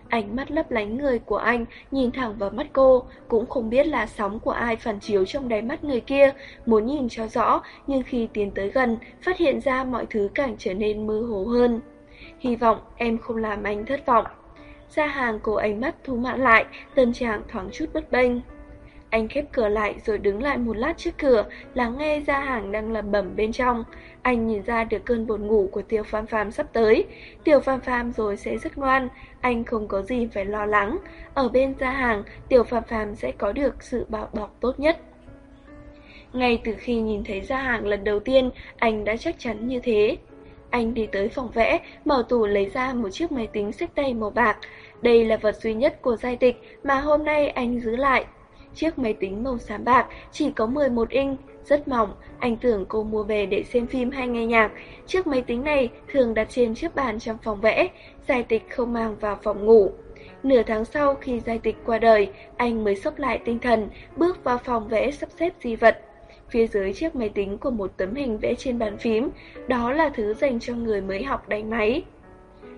Ánh mắt lấp lánh người của anh nhìn thẳng vào mắt cô, cũng không biết là sóng của ai phản chiếu trong đáy mắt người kia, muốn nhìn cho rõ, nhưng khi tiến tới gần, phát hiện ra mọi thứ càng trở nên mơ hồ hơn. Hy vọng em không làm anh thất vọng. Ra hàng cố ánh mắt thu mãn lại, tâm trạng thoáng chút bất bênh. Anh khép cửa lại rồi đứng lại một lát trước cửa, lắng nghe ra hàng đang lẩm bẩm bên trong. Anh nhìn ra được cơn buồn ngủ của Tiêu Phàm Phàm sắp tới. Tiểu Phàm Phàm rồi sẽ rất ngoan, anh không có gì phải lo lắng. Ở bên gia hàng, Tiểu Phàm Phàm sẽ có được sự bảo bọc tốt nhất. Ngay từ khi nhìn thấy gia hàng lần đầu tiên, anh đã chắc chắn như thế. Anh đi tới phòng vẽ, mở tủ lấy ra một chiếc máy tính xách tay màu bạc. Đây là vật duy nhất của giai tịch mà hôm nay anh giữ lại. Chiếc máy tính màu xám bạc chỉ có 11 inch, rất mỏng, anh tưởng cô mua về để xem phim hay nghe nhạc. Chiếc máy tính này thường đặt trên chiếc bàn trong phòng vẽ, Giai Tịch không mang vào phòng ngủ. Nửa tháng sau khi Giai Tịch qua đời, anh mới sốc lại tinh thần, bước vào phòng vẽ sắp xếp di vật. Phía dưới chiếc máy tính của một tấm hình vẽ trên bàn phím, đó là thứ dành cho người mới học đánh máy.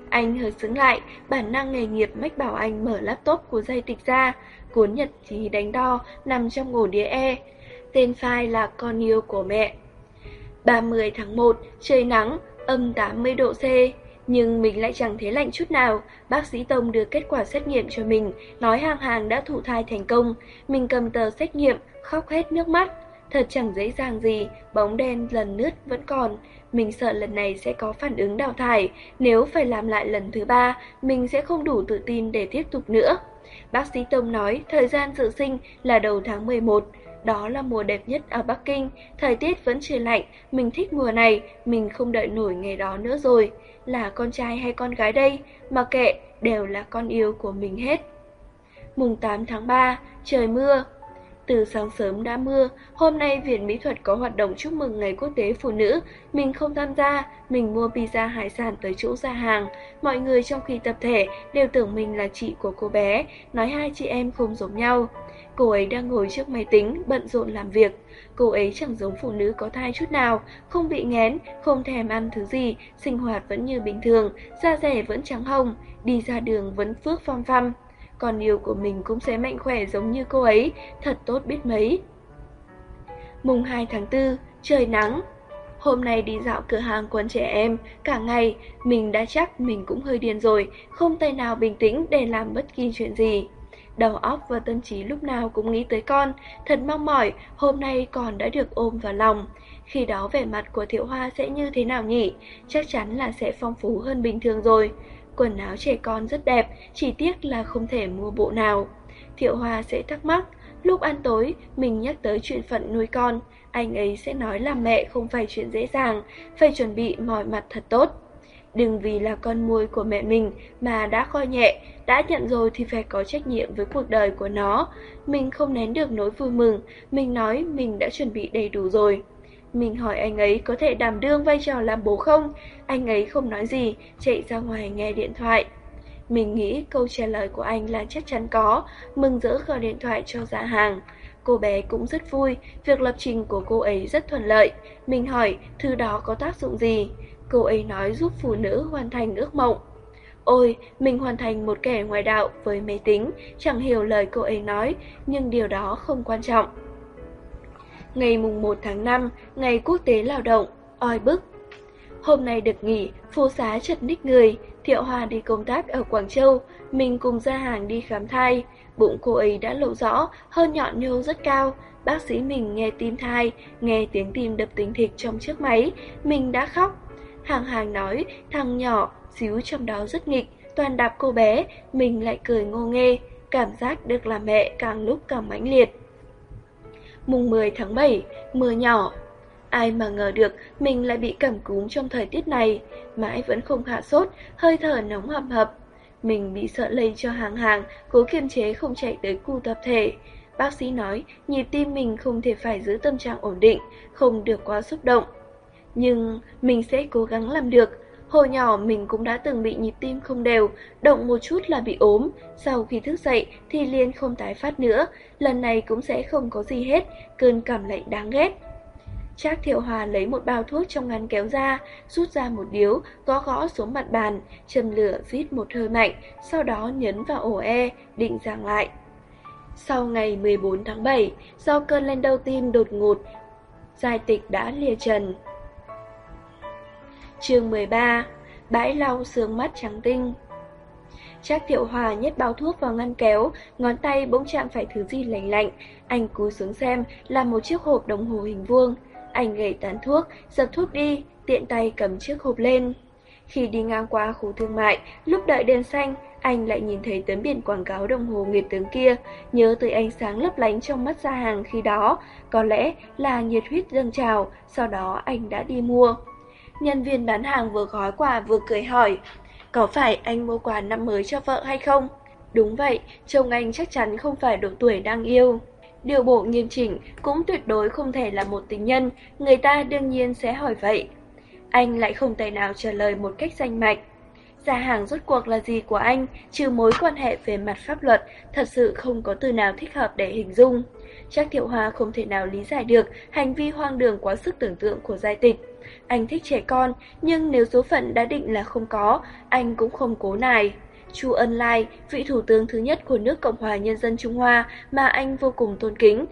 Anh hơi xứng lại, bản năng nghề nghiệp mách bảo anh mở laptop của dây Tịch ra, cuốn nhật ký đánh đo nằm trong ổ đĩa E. Tên file là con yêu của mẹ. 30 tháng 1, trời nắng, âm 80 độ C. Nhưng mình lại chẳng thấy lạnh chút nào. Bác sĩ Tông đưa kết quả xét nghiệm cho mình, nói hàng hàng đã thụ thai thành công. Mình cầm tờ xét nghiệm, khóc hết nước mắt. Thật chẳng dễ dàng gì, bóng đen lần nứt vẫn còn. Mình sợ lần này sẽ có phản ứng đào thải. Nếu phải làm lại lần thứ ba, mình sẽ không đủ tự tin để tiếp tục nữa. Bác sĩ Tông nói thời gian dự sinh là đầu tháng 11. Đó là mùa đẹp nhất ở Bắc Kinh, thời tiết vẫn trời lạnh, mình thích mùa này, mình không đợi nổi ngày đó nữa rồi. Là con trai hay con gái đây, mà kệ, đều là con yêu của mình hết. Mùng 8 tháng 3, trời mưa, từ sáng sớm đã mưa, hôm nay Viện Mỹ thuật có hoạt động chúc mừng Ngày Quốc tế Phụ nữ. Mình không tham gia, mình mua pizza hải sản tới chỗ ra hàng. Mọi người trong khi tập thể đều tưởng mình là chị của cô bé, nói hai chị em không giống nhau. Cô ấy đang ngồi trước máy tính, bận rộn làm việc. Cô ấy chẳng giống phụ nữ có thai chút nào, không bị nghén, không thèm ăn thứ gì, sinh hoạt vẫn như bình thường, da rẻ vẫn trắng hồng, đi ra đường vẫn phước phong phăm còn yêu của mình cũng sẽ mạnh khỏe giống như cô ấy, thật tốt biết mấy. Mùng 2 tháng 4, trời nắng. Hôm nay đi dạo cửa hàng quần trẻ em, cả ngày, mình đã chắc mình cũng hơi điên rồi, không tay nào bình tĩnh để làm bất kỳ chuyện gì. Đầu óc và tâm trí lúc nào cũng nghĩ tới con, thật mong mỏi hôm nay con đã được ôm vào lòng. Khi đó vẻ mặt của Thiệu Hoa sẽ như thế nào nhỉ? Chắc chắn là sẽ phong phú hơn bình thường rồi. Quần áo trẻ con rất đẹp, chỉ tiếc là không thể mua bộ nào. Thiệu Hoa sẽ thắc mắc, lúc ăn tối mình nhắc tới chuyện phận nuôi con, anh ấy sẽ nói là mẹ không phải chuyện dễ dàng, phải chuẩn bị mọi mặt thật tốt. Đừng vì là con nuôi của mẹ mình mà đã coi nhẹ, đã nhận rồi thì phải có trách nhiệm với cuộc đời của nó. Mình không nén được nỗi vui mừng, mình nói mình đã chuẩn bị đầy đủ rồi. Mình hỏi anh ấy có thể đảm đương vai trò làm bố không? Anh ấy không nói gì, chạy ra ngoài nghe điện thoại. Mình nghĩ câu trả lời của anh là chắc chắn có, mừng rỡ gọi điện thoại cho giá hàng. Cô bé cũng rất vui, việc lập trình của cô ấy rất thuận lợi. Mình hỏi thư đó có tác dụng gì? Cô ấy nói giúp phụ nữ hoàn thành ước mộng. Ôi, mình hoàn thành một kẻ ngoại đạo với máy tính, chẳng hiểu lời cô ấy nói, nhưng điều đó không quan trọng. Ngày mùng 1 tháng 5, ngày quốc tế lao động, oi bức. Hôm nay được nghỉ, phố xá chật ních người, Thiệu Hòa đi công tác ở Quảng Châu, mình cùng ra hàng đi khám thai. Bụng cô ấy đã lộ rõ, hơn nhọn nhô rất cao. Bác sĩ mình nghe tim thai, nghe tiếng tim đập tình thịch trong chiếc máy, mình đã khóc. Hàng hàng nói, thằng nhỏ, xíu trong đó rất nghịch, toàn đạp cô bé, mình lại cười ngô nghê, cảm giác được làm mẹ càng lúc càng mãnh liệt. Mùng 10 tháng 7, mưa nhỏ. Ai mà ngờ được mình lại bị cảm cúm trong thời tiết này, mãi vẫn không hạ sốt, hơi thở nóng hầm hập. Mình bị sợ lây cho hàng hàng, cố kiềm chế không chạy tới khu tập thể. Bác sĩ nói nhịp tim mình không thể phải giữ tâm trạng ổn định, không được quá xúc động. Nhưng mình sẽ cố gắng làm được, Hồi nhỏ mình cũng đã từng bị nhịp tim không đều, động một chút là bị ốm, sau khi thức dậy thì liền không tái phát nữa, lần này cũng sẽ không có gì hết, cơn cảm lạnh đáng ghét. Trác Thiệu Hòa lấy một bao thuốc trong ngăn kéo ra, rút ra một điếu, gõ gõ xuống mặt bàn, châm lửa rít một hơi mạnh, sau đó nhấn vào ổ E, định giảng lại. Sau ngày 14 tháng 7, do cơn lên đau tim đột ngột, giai tịch đã lìa trần chương 13 Bãi lau sương mắt trắng tinh Trác Thiệu Hòa nhét bao thuốc vào ngăn kéo, ngón tay bỗng chạm phải thứ gì lạnh lạnh. Anh cúi xuống xem là một chiếc hộp đồng hồ hình vuông. Anh gầy tán thuốc, dập thuốc đi, tiện tay cầm chiếc hộp lên. Khi đi ngang qua khu thương mại, lúc đợi đèn xanh, anh lại nhìn thấy tấm biển quảng cáo đồng hồ nghiệp tướng kia, nhớ tới ánh sáng lấp lánh trong mắt ra hàng khi đó, có lẽ là nhiệt huyết dâng trào, sau đó anh đã đi mua. Nhân viên bán hàng vừa gói quà vừa cười hỏi, có phải anh mua quà năm mới cho vợ hay không? Đúng vậy, chồng anh chắc chắn không phải độ tuổi đang yêu. Điều bộ nghiêm chỉnh cũng tuyệt đối không thể là một tình nhân, người ta đương nhiên sẽ hỏi vậy. Anh lại không thể nào trả lời một cách danh mạch. Gia hàng rốt cuộc là gì của anh, trừ mối quan hệ về mặt pháp luật, thật sự không có từ nào thích hợp để hình dung. Chắc Thiệu Hoa không thể nào lý giải được hành vi hoang đường quá sức tưởng tượng của giai tịch. Anh thích trẻ con, nhưng nếu số phận đã định là không có, anh cũng không cố nài. Chu Ân Lai, vị thủ tướng thứ nhất của nước Cộng hòa Nhân dân Trung Hoa mà anh vô cùng tôn kính,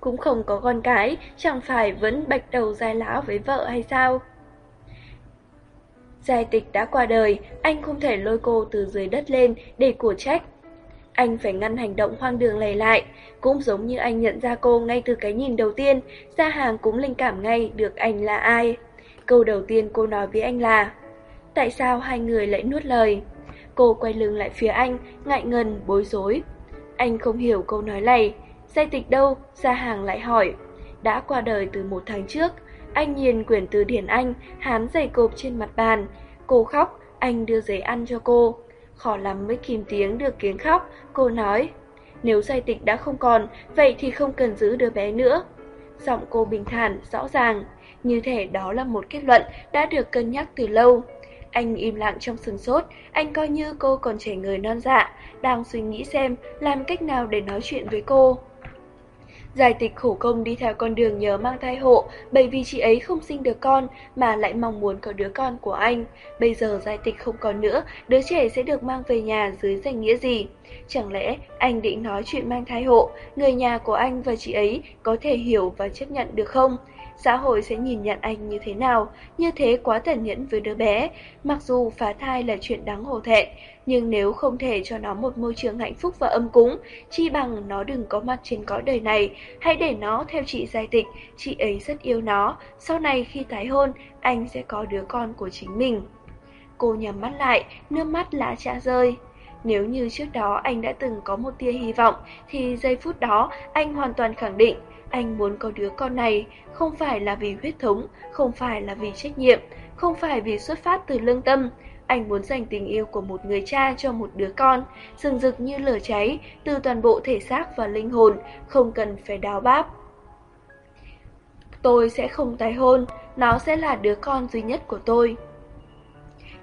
cũng không có con cái, chẳng phải vẫn bạch đầu dài lão với vợ hay sao? Giai tịch đã qua đời, anh không thể lôi cô từ dưới đất lên để của trách. Anh phải ngăn hành động hoang đường lầy lại, cũng giống như anh nhận ra cô ngay từ cái nhìn đầu tiên, ra hàng cũng linh cảm ngay được anh là ai. Câu đầu tiên cô nói với anh là Tại sao hai người lại nuốt lời? Cô quay lưng lại phía anh, ngại ngần, bối rối. Anh không hiểu câu nói này. Giai tịch đâu? gia hàng lại hỏi. Đã qua đời từ một tháng trước. Anh nhìn quyển từ điển anh, hán giày cộp trên mặt bàn. Cô khóc, anh đưa giấy ăn cho cô. Khó lắm mới kìm tiếng được tiếng khóc, cô nói. Nếu giai tịch đã không còn, vậy thì không cần giữ đứa bé nữa. Giọng cô bình thản, rõ ràng. Như thể đó là một kết luận đã được cân nhắc từ lâu. Anh im lặng trong sừng sốt, anh coi như cô còn trẻ người non dạ, đang suy nghĩ xem làm cách nào để nói chuyện với cô. Giải tịch khổ công đi theo con đường nhớ mang thai hộ bởi vì chị ấy không sinh được con mà lại mong muốn có đứa con của anh. Bây giờ giải tịch không còn nữa, đứa trẻ sẽ được mang về nhà dưới danh nghĩa gì? Chẳng lẽ anh định nói chuyện mang thai hộ, người nhà của anh và chị ấy có thể hiểu và chấp nhận được không? Xã hội sẽ nhìn nhận anh như thế nào, như thế quá tàn nhẫn với đứa bé. Mặc dù phá thai là chuyện đáng hổ thẹn, nhưng nếu không thể cho nó một môi trường hạnh phúc và âm cúng, chi bằng nó đừng có mặt trên cõi đời này, hãy để nó theo chị giai tịch, chị ấy rất yêu nó, sau này khi tái hôn, anh sẽ có đứa con của chính mình. Cô nhắm mắt lại, nước mắt lã chả rơi. Nếu như trước đó anh đã từng có một tia hy vọng, thì giây phút đó anh hoàn toàn khẳng định anh muốn có đứa con này không phải là vì huyết thống, không phải là vì trách nhiệm, không phải vì xuất phát từ lương tâm. Anh muốn dành tình yêu của một người cha cho một đứa con, rừng rực như lửa cháy, từ toàn bộ thể xác và linh hồn, không cần phải đào báp. Tôi sẽ không tái hôn, nó sẽ là đứa con duy nhất của tôi.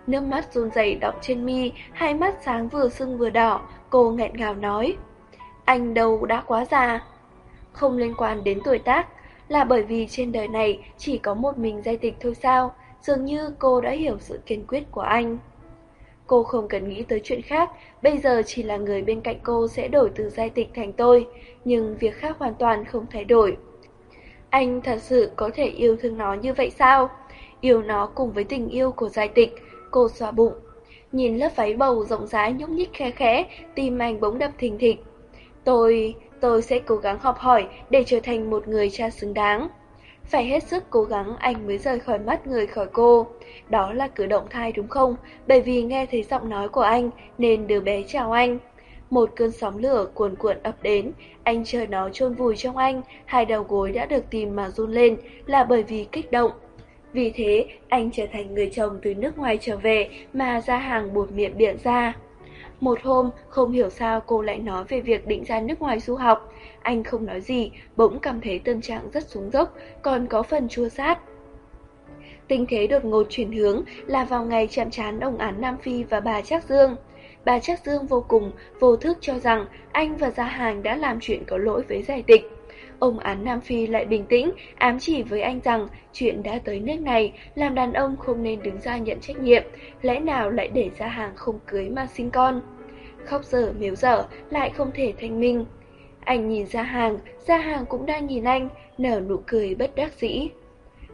Nước mắt run rẩy đọng trên mi, hai mắt sáng vừa sưng vừa đỏ, cô nghẹn ngào nói. Anh đâu đã quá già không liên quan đến tuổi tác, là bởi vì trên đời này chỉ có một mình giai tịch thôi sao, dường như cô đã hiểu sự kiên quyết của anh. Cô không cần nghĩ tới chuyện khác, bây giờ chỉ là người bên cạnh cô sẽ đổi từ giai tịch thành tôi, nhưng việc khác hoàn toàn không thay đổi. Anh thật sự có thể yêu thương nó như vậy sao? Yêu nó cùng với tình yêu của giai tịch, cô xoa bụng. Nhìn lớp váy bầu rộng rãi nhúc nhích khe khẽ, tim anh bỗng đập thình thịch. Tôi, tôi sẽ cố gắng học hỏi để trở thành một người cha xứng đáng. Phải hết sức cố gắng anh mới rời khỏi mắt người khỏi cô. Đó là cử động thai đúng không? Bởi vì nghe thấy giọng nói của anh nên đứa bé chào anh. Một cơn sóng lửa cuồn cuộn ập đến, anh chờ nó chôn vùi trong anh, hai đầu gối đã được tìm mà run lên là bởi vì kích động. Vì thế, anh trở thành người chồng từ nước ngoài trở về mà ra hàng buộc miệng biện ra. Một hôm, không hiểu sao cô lại nói về việc định ra nước ngoài du học. Anh không nói gì, bỗng cảm thấy tâm trạng rất xuống dốc, còn có phần chua sát. Tình thế đột ngột chuyển hướng là vào ngày chạm trán ông án Nam Phi và bà Trác Dương. Bà Trác Dương vô cùng vô thức cho rằng anh và Gia Hàng đã làm chuyện có lỗi với giải tịch. Ông án Nam Phi lại bình tĩnh, ám chỉ với anh rằng chuyện đã tới nước này, làm đàn ông không nên đứng ra nhận trách nhiệm, lẽ nào lại để Gia Hàng không cưới mà sinh con. Khóc dở miếu dở, lại không thể thanh minh. Anh nhìn Gia Hàng, Gia Hàng cũng đang nhìn anh, nở nụ cười bất đắc dĩ.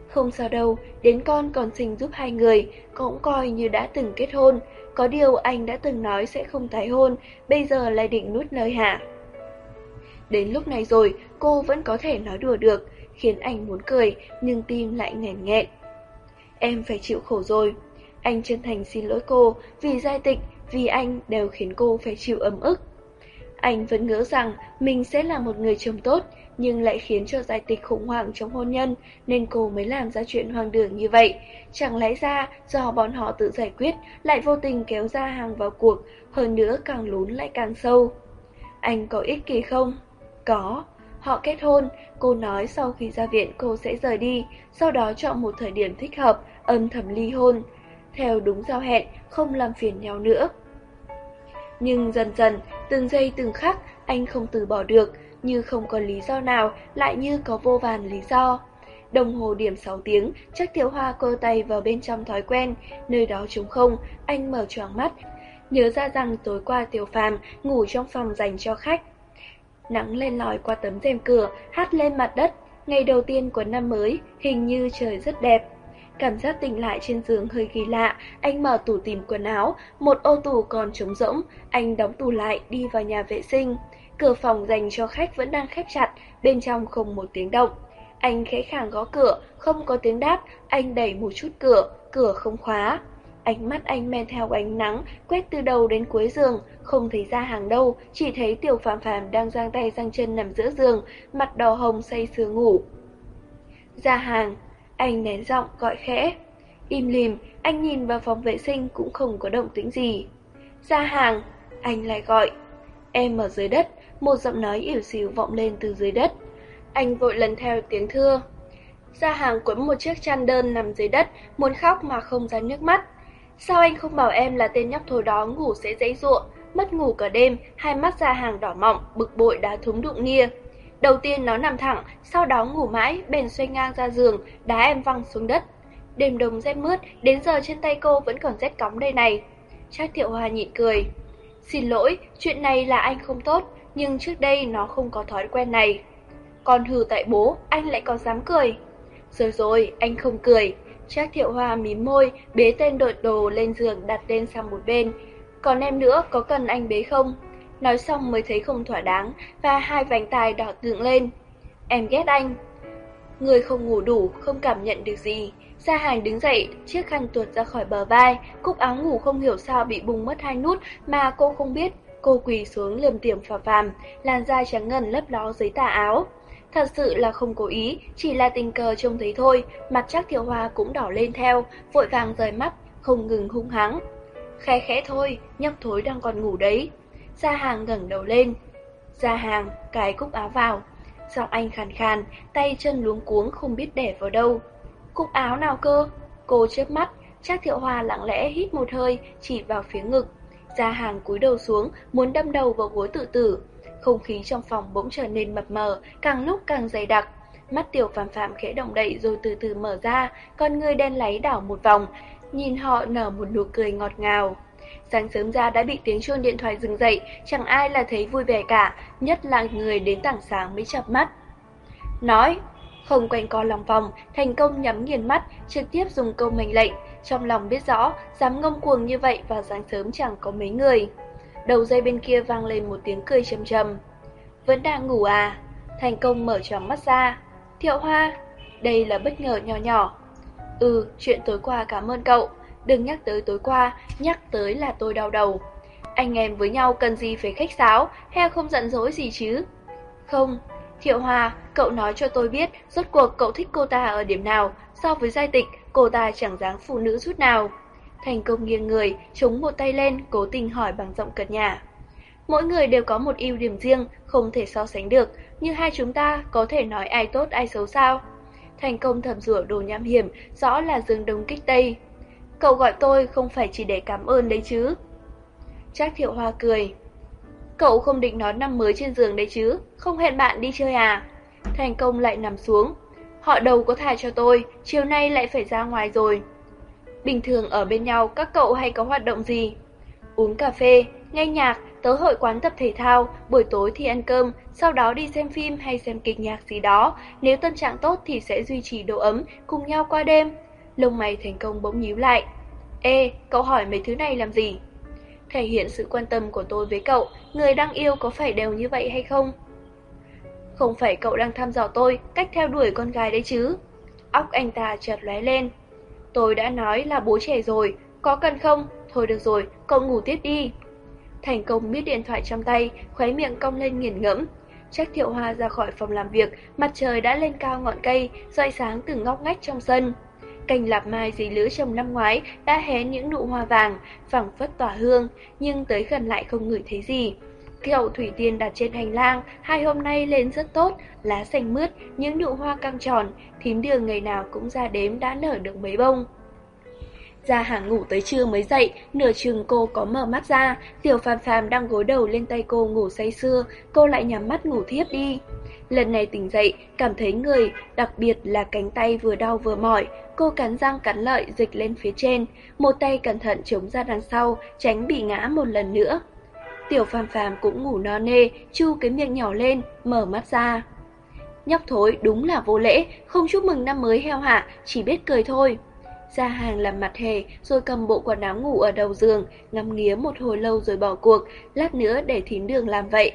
Không sao đâu, đến con còn sinh giúp hai người, cũng coi như đã từng kết hôn. Có điều anh đã từng nói sẽ không tái hôn, bây giờ lại định nuốt lời hả? Đến lúc này rồi, cô vẫn có thể nói đùa được, khiến anh muốn cười, nhưng tim lại nghẹn nghẹn. Em phải chịu khổ rồi. Anh chân thành xin lỗi cô, vì giai tịch, vì anh đều khiến cô phải chịu ấm ức. Anh vẫn ngỡ rằng mình sẽ là một người chồng tốt, nhưng lại khiến cho giai tịch khủng hoảng trong hôn nhân, nên cô mới làm ra chuyện hoang đường như vậy. Chẳng lẽ ra do bọn họ tự giải quyết, lại vô tình kéo ra hàng vào cuộc, hơn nữa càng lún lại càng sâu. Anh có ích kỷ không? Có. Họ kết hôn, cô nói sau khi ra viện cô sẽ rời đi, sau đó chọn một thời điểm thích hợp, âm thầm ly hôn. Theo đúng giao hẹn, không làm phiền nhau nữa. Nhưng dần dần, từng giây từng khắc, anh không từ bỏ được, như không có lý do nào, lại như có vô vàn lý do. Đồng hồ điểm 6 tiếng, chắc thiếu hoa cơ tay vào bên trong thói quen, nơi đó trống không, anh mở choàng mắt. Nhớ ra rằng tối qua tiểu phàm ngủ trong phòng dành cho khách. Nắng lên lòi qua tấm rèm cửa, hát lên mặt đất. Ngày đầu tiên của năm mới, hình như trời rất đẹp. Cảm giác tỉnh lại trên giường hơi kỳ lạ, anh mở tủ tìm quần áo, một ô tủ còn trống rỗng, anh đóng tủ lại, đi vào nhà vệ sinh. Cửa phòng dành cho khách vẫn đang khép chặt, bên trong không một tiếng động. Anh khẽ khàng gõ cửa, không có tiếng đáp, anh đẩy một chút cửa, cửa không khóa. Ánh mắt anh men theo ánh nắng, quét từ đầu đến cuối giường, không thấy ra hàng đâu, chỉ thấy tiểu phàm phàm đang giang tay giang chân nằm giữa giường, mặt đỏ hồng say sưa ngủ. Ra hàng, anh nén giọng gọi khẽ. Im lìm, anh nhìn vào phòng vệ sinh cũng không có động tĩnh gì. Ra hàng, anh lại gọi. Em ở dưới đất, một giọng nói ỉu xìu vọng lên từ dưới đất. Anh vội lần theo tiếng thưa. Ra hàng quấn một chiếc chăn đơn nằm dưới đất, muốn khóc mà không ra nước mắt. Sao anh không bảo em là tên nhóc thối đó ngủ sẽ dãy ruộng, mất ngủ cả đêm, hai mắt ra hàng đỏ mọng, bực bội đá thúng đụng nia. Đầu tiên nó nằm thẳng, sau đó ngủ mãi, bền xoay ngang ra giường, đá em văng xuống đất. Đêm đông rét mướt, đến giờ trên tay cô vẫn còn rét cóng đây này. Trác Thiệu Hoa nhịn cười. Xin lỗi, chuyện này là anh không tốt, nhưng trước đây nó không có thói quen này. Còn hừ tại bố, anh lại còn dám cười. Rồi rồi, anh không cười. Trác Thiệu Hoa mím môi, bế tên đội đồ lên giường đặt tên sang một bên. Còn em nữa, có cần anh bế không? Nói xong mới thấy không thỏa đáng, và hai vành tai đỏ tượng lên. Em ghét anh. Người không ngủ đủ, không cảm nhận được gì. Gia Hành đứng dậy, chiếc khăn tuột ra khỏi bờ vai, cúc áo ngủ không hiểu sao bị bùng mất hai nút mà cô không biết. Cô quỳ xuống lườm tiềm phà phàm, làn da trắng ngần lấp ló dưới tà áo. Thật sự là không cố ý, chỉ là tình cờ trông thấy thôi, mặt chắc thiều hoa cũng đỏ lên theo, vội vàng rời mắt, không ngừng hung hắng. Khẽ khẽ thôi, nhóc thối đang còn ngủ đấy. Gia hàng ngẩng đầu lên. Gia hàng, cái cúc áo vào. Giọng anh khàn khàn, tay chân luống cuống không biết để vào đâu. Cúc áo nào cơ? Cô chớp mắt, chắc thiệu hoa lặng lẽ hít một hơi, chỉ vào phía ngực. Gia hàng cúi đầu xuống, muốn đâm đầu vào gối tự tử. Không khí trong phòng bỗng trở nên mập mờ, càng lúc càng dày đặc. Mắt tiểu phàm phạm khẽ động đậy rồi từ từ mở ra, con người đen láy đảo một vòng, nhìn họ nở một nụ cười ngọt ngào. Sáng sớm ra đã bị tiếng chuông điện thoại dừng dậy, chẳng ai là thấy vui vẻ cả, nhất là người đến tảng sáng mới chập mắt. Nói, Không quanh co lòng vòng, thành công nhắm nghiền mắt, trực tiếp dùng câu mệnh lệnh, trong lòng biết rõ, dám ngông cuồng như vậy vào sáng sớm chẳng có mấy người. Đầu dây bên kia vang lên một tiếng cười trầm trầm. Vẫn đang ngủ à? Thành công mở tròn mắt ra. Thiệu Hoa, đây là bất ngờ nhỏ nhỏ. Ừ, chuyện tối qua cảm ơn cậu. Đừng nhắc tới tối qua, nhắc tới là tôi đau đầu. Anh em với nhau cần gì phải khách sáo, heo không giận dỗi gì chứ? Không, Thiệu Hoa, cậu nói cho tôi biết rốt cuộc cậu thích cô ta ở điểm nào, so với giai tịch, cô ta chẳng dáng phụ nữ chút nào. Thành công nghiêng người, chống một tay lên, cố tình hỏi bằng giọng cật nhả. Mỗi người đều có một ưu điểm riêng, không thể so sánh được, như hai chúng ta có thể nói ai tốt ai xấu sao. Thành công thầm rủa đồ nham hiểm, rõ là dương đông kích tây. Cậu gọi tôi không phải chỉ để cảm ơn đấy chứ. Trác thiệu hoa cười. Cậu không định nói năm mới trên giường đấy chứ, không hẹn bạn đi chơi à? Thành công lại nằm xuống. Họ đầu có thả cho tôi, chiều nay lại phải ra ngoài rồi. Bình thường ở bên nhau các cậu hay có hoạt động gì? Uống cà phê, nghe nhạc, tớ hội quán tập thể thao, buổi tối thì ăn cơm, sau đó đi xem phim hay xem kịch nhạc gì đó. Nếu tâm trạng tốt thì sẽ duy trì độ ấm, cùng nhau qua đêm. Lông mày thành công bỗng nhíu lại. Ê, cậu hỏi mấy thứ này làm gì? Thể hiện sự quan tâm của tôi với cậu, người đang yêu có phải đều như vậy hay không? Không phải cậu đang thăm dò tôi cách theo đuổi con gái đấy chứ? Óc anh ta chợt lóe lên. Tôi đã nói là bố trẻ rồi, có cần không? Thôi được rồi, cậu ngủ tiếp đi. Thành công biết điện thoại trong tay, khóe miệng cong lên nghiền ngẫm. trách Thiệu Hoa ra khỏi phòng làm việc, mặt trời đã lên cao ngọn cây, rọi sáng từ ngóc ngách trong sân. Cành lạp mai dì lứa trồng năm ngoái đã hé những nụ hoa vàng, phẳng phất tỏa hương, nhưng tới gần lại không ngửi thấy gì. Kiệu thủy tiên đặt trên hành lang, hai hôm nay lên rất tốt, lá xanh mướt, những nụ hoa căng tròn, thím đường ngày nào cũng ra đếm đã nở được mấy bông. ra hàng ngủ tới trưa mới dậy, nửa chừng cô có mở mắt ra, tiểu phàm phàm đang gối đầu lên tay cô ngủ say sưa, cô lại nhắm mắt ngủ thiếp đi. Lần này tỉnh dậy, cảm thấy người, đặc biệt là cánh tay vừa đau vừa mỏi, cô cắn răng cắn lợi dịch lên phía trên, một tay cẩn thận chống ra đằng sau, tránh bị ngã một lần nữa. Tiểu phàm phàm cũng ngủ no nê, chu cái miệng nhỏ lên, mở mắt ra. Nhóc thối đúng là vô lễ, không chúc mừng năm mới heo hạ, chỉ biết cười thôi. Ra hàng làm mặt hề, rồi cầm bộ quần áo ngủ ở đầu giường, ngắm nghía một hồi lâu rồi bỏ cuộc, lát nữa để thím đường làm vậy.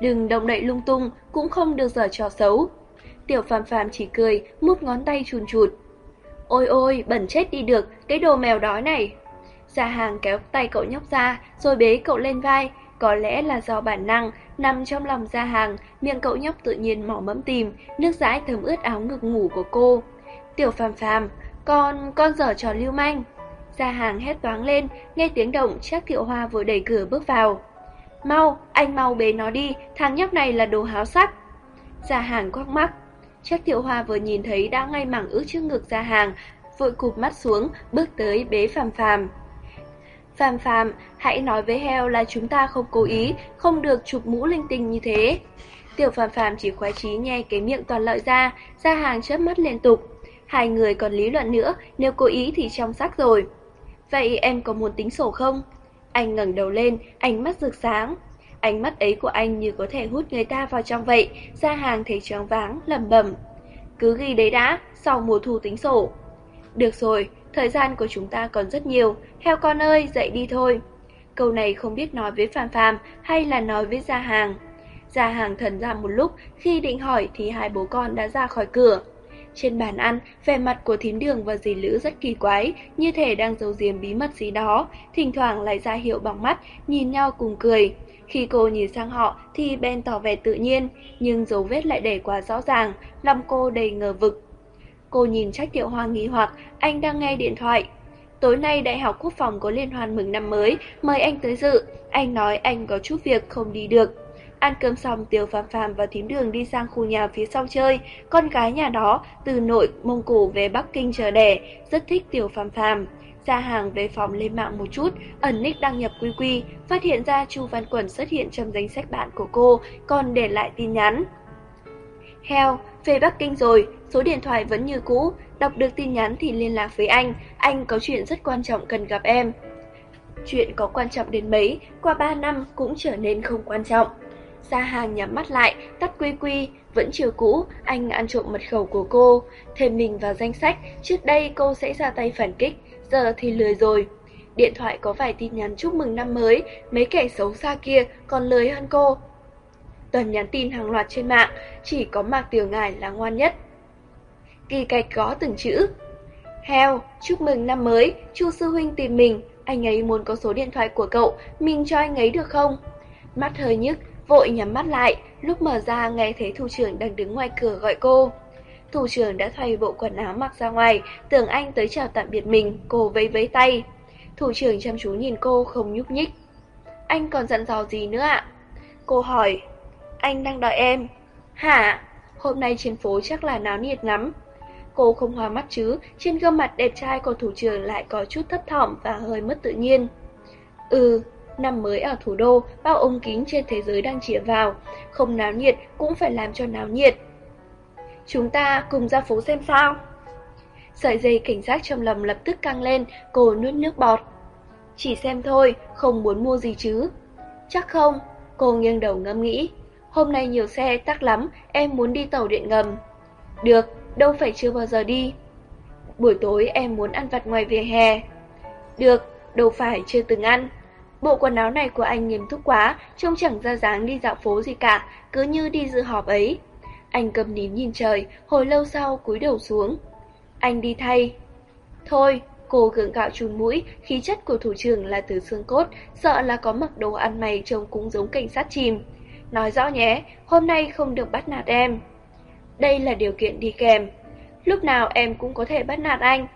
Đừng động đậy lung tung, cũng không được giở trò xấu. Tiểu phàm phàm chỉ cười, mút ngón tay chùn chụt. Ôi ôi, bẩn chết đi được, cái đồ mèo đói này. Gia hàng kéo tay cậu nhóc ra, rồi bế cậu lên vai. Có lẽ là do bản năng, nằm trong lòng gia hàng, miệng cậu nhóc tự nhiên mỏ mẫm tìm, nước dãi thấm ướt áo ngực ngủ của cô. Tiểu phàm phàm, con, con dở trò lưu manh. Gia hàng hét toáng lên, nghe tiếng động chắc thiệu hoa vừa đẩy cửa bước vào. Mau, anh mau bế nó đi, thằng nhóc này là đồ háo sắc. Gia hàng quắc mắt. Chắc thiệu hoa vừa nhìn thấy đã ngay mảng ướt trước ngực gia hàng, vội cụp mắt xuống, bước tới bế phàm phàm. Phàm phàm, hãy nói với heo là chúng ta không cố ý, không được chụp mũ linh tinh như thế. Tiểu phàm phàm chỉ khoái trí nghe cái miệng toàn lợi ra, ra hàng chớp mắt liên tục. Hai người còn lý luận nữa, nếu cố ý thì trong sắc rồi. Vậy em có muốn tính sổ không? Anh ngẩng đầu lên, ánh mắt rực sáng. Ánh mắt ấy của anh như có thể hút người ta vào trong vậy, ra hàng thấy choáng váng, lầm bẩm. Cứ ghi đấy đã, sau mùa thu tính sổ. Được rồi, thời gian của chúng ta còn rất nhiều, heo con ơi, dậy đi thôi. Câu này không biết nói với Phạm Phạm hay là nói với Gia Hàng. Gia Hàng thần ra một lúc, khi định hỏi thì hai bố con đã ra khỏi cửa. Trên bàn ăn, vẻ mặt của thím đường và dì Lữ rất kỳ quái, như thể đang giấu giếm bí mật gì đó, thỉnh thoảng lại ra hiệu bằng mắt, nhìn nhau cùng cười. Khi cô nhìn sang họ thì Ben tỏ vẻ tự nhiên, nhưng dấu vết lại để quá rõ ràng, lòng cô đầy ngờ vực. Cô nhìn trách Tiểu hoa nghi hoặc, anh đang nghe điện thoại. Tối nay Đại học Quốc phòng có liên hoan mừng năm mới, mời anh tới dự. Anh nói anh có chút việc không đi được. Ăn cơm xong Tiêu Phạm Phạm và thím đường đi sang khu nhà phía sau chơi, con gái nhà đó từ nội Mông Cổ về Bắc Kinh chờ đẻ, rất thích Tiêu Phạm Phạm Ra hàng về phòng lên mạng một chút, ẩn nick đăng nhập quy quy, phát hiện ra Chu Văn Quẩn xuất hiện trong danh sách bạn của cô, còn để lại tin nhắn. Heo, về Bắc Kinh rồi, số điện thoại vẫn như cũ, đọc được tin nhắn thì liên lạc với anh, anh có chuyện rất quan trọng cần gặp em. Chuyện có quan trọng đến mấy, qua 3 năm cũng trở nên không quan trọng. Gia hàng nhắm mắt lại, tắt quy quy, vẫn chiều cũ, anh ăn trộm mật khẩu của cô, thêm mình vào danh sách, trước đây cô sẽ ra tay phản kích, giờ thì lười rồi. Điện thoại có vài tin nhắn chúc mừng năm mới, mấy kẻ xấu xa kia còn lười hơn cô. Tuần nhắn tin hàng loạt trên mạng, chỉ có Mạc Tiểu Ngải là ngoan nhất. Kỳ cạch có từng chữ. Heo, chúc mừng năm mới, Chu Sư Huynh tìm mình, anh ấy muốn có số điện thoại của cậu, mình cho anh ấy được không? Mắt hơi nhức, vội nhắm mắt lại, lúc mở ra nghe thấy thủ trưởng đang đứng ngoài cửa gọi cô. Thủ trưởng đã thay bộ quần áo mặc ra ngoài, tưởng anh tới chào tạm biệt mình, cô vẫy vẫy tay. Thủ trưởng chăm chú nhìn cô không nhúc nhích. Anh còn dặn dò gì nữa ạ? Cô hỏi. Anh đang đợi em. Hả? Hôm nay trên phố chắc là náo nhiệt lắm. Cô không hòa mắt chứ, trên gương mặt đẹp trai của thủ trưởng lại có chút thấp thỏm và hơi mất tự nhiên. Ừ, năm mới ở thủ đô, bao ống kính trên thế giới đang chĩa vào, không náo nhiệt cũng phải làm cho náo nhiệt. Chúng ta cùng ra phố xem sao. Sợi dây cảnh giác trong lòng lập tức căng lên, cô nuốt nước bọt. Chỉ xem thôi, không muốn mua gì chứ. Chắc không, cô nghiêng đầu ngẫm nghĩ. Hôm nay nhiều xe tắc lắm, em muốn đi tàu điện ngầm. Được, đâu phải chưa bao giờ đi. Buổi tối em muốn ăn vặt ngoài vỉa hè. Được, đâu phải chưa từng ăn. Bộ quần áo này của anh nghiêm túc quá, trông chẳng ra dáng đi dạo phố gì cả, cứ như đi dự họp ấy. Anh cầm nín nhìn trời, hồi lâu sau cúi đầu xuống. Anh đi thay. Thôi, cô gượng gạo trùn mũi, khí chất của thủ trưởng là từ xương cốt, sợ là có mặc đồ ăn mày trông cũng giống cảnh sát chìm. Nói rõ nhé, hôm nay không được bắt nạt em. Đây là điều kiện đi kèm. Lúc nào em cũng có thể bắt nạt anh.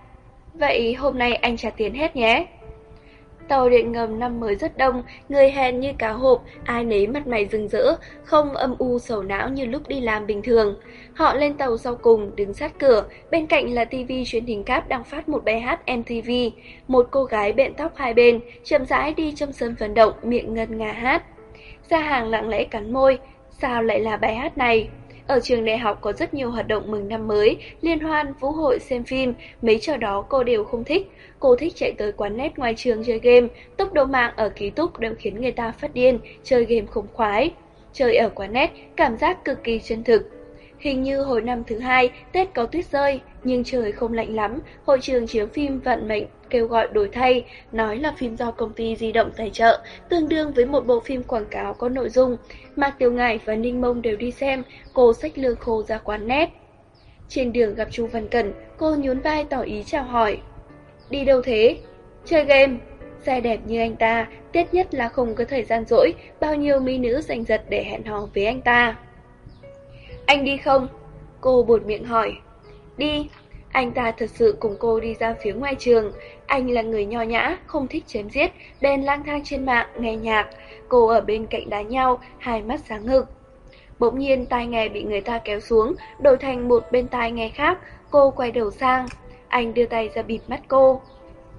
Vậy hôm nay anh trả tiền hết nhé. Tàu điện ngầm năm mới rất đông, người hẹn như cá hộp, ai nấy mặt mày rừng rỡ, không âm u sầu não như lúc đi làm bình thường. Họ lên tàu sau cùng, đứng sát cửa, bên cạnh là tivi truyền hình cáp đang phát một bài hát MTV. Một cô gái bện tóc hai bên, chậm rãi đi trong sân vận động, miệng ngân nga hát. Gia hàng lặng lẽ cắn môi, sao lại là bài hát này? Ở trường đại học có rất nhiều hoạt động mừng năm mới, liên hoan, vũ hội, xem phim, mấy trò đó cô đều không thích. Cô thích chạy tới quán net ngoài trường chơi game, tốc độ mạng ở ký túc đều khiến người ta phát điên, chơi game không khoái. Chơi ở quán net, cảm giác cực kỳ chân thực. Hình như hồi năm thứ hai, Tết có tuyết rơi, nhưng trời không lạnh lắm, hội trường chiếu phim vận mệnh kêu gọi đổi thay, nói là phim do công ty di động tài trợ, tương đương với một bộ phim quảng cáo có nội dung. Mạc Tiểu Ngải và Ninh Mông đều đi xem, cô xách lương khô ra quán nét. Trên đường gặp Chu Văn Cẩn, cô nhún vai tỏ ý chào hỏi. Đi đâu thế? Chơi game. Xe đẹp như anh ta, tiết nhất là không có thời gian rỗi, bao nhiêu mỹ nữ giành giật để hẹn hò với anh ta. Anh đi không? Cô buột miệng hỏi. Đi. Anh ta thật sự cùng cô đi ra phía ngoài trường. Anh là người nho nhã, không thích chém giết, đen lang thang trên mạng, nghe nhạc. Cô ở bên cạnh đá nhau, hai mắt sáng ngực. Bỗng nhiên tai nghe bị người ta kéo xuống, đổi thành một bên tai nghe khác, cô quay đầu sang. Anh đưa tay ra bịt mắt cô.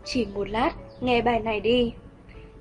Chỉ một lát, nghe bài này đi.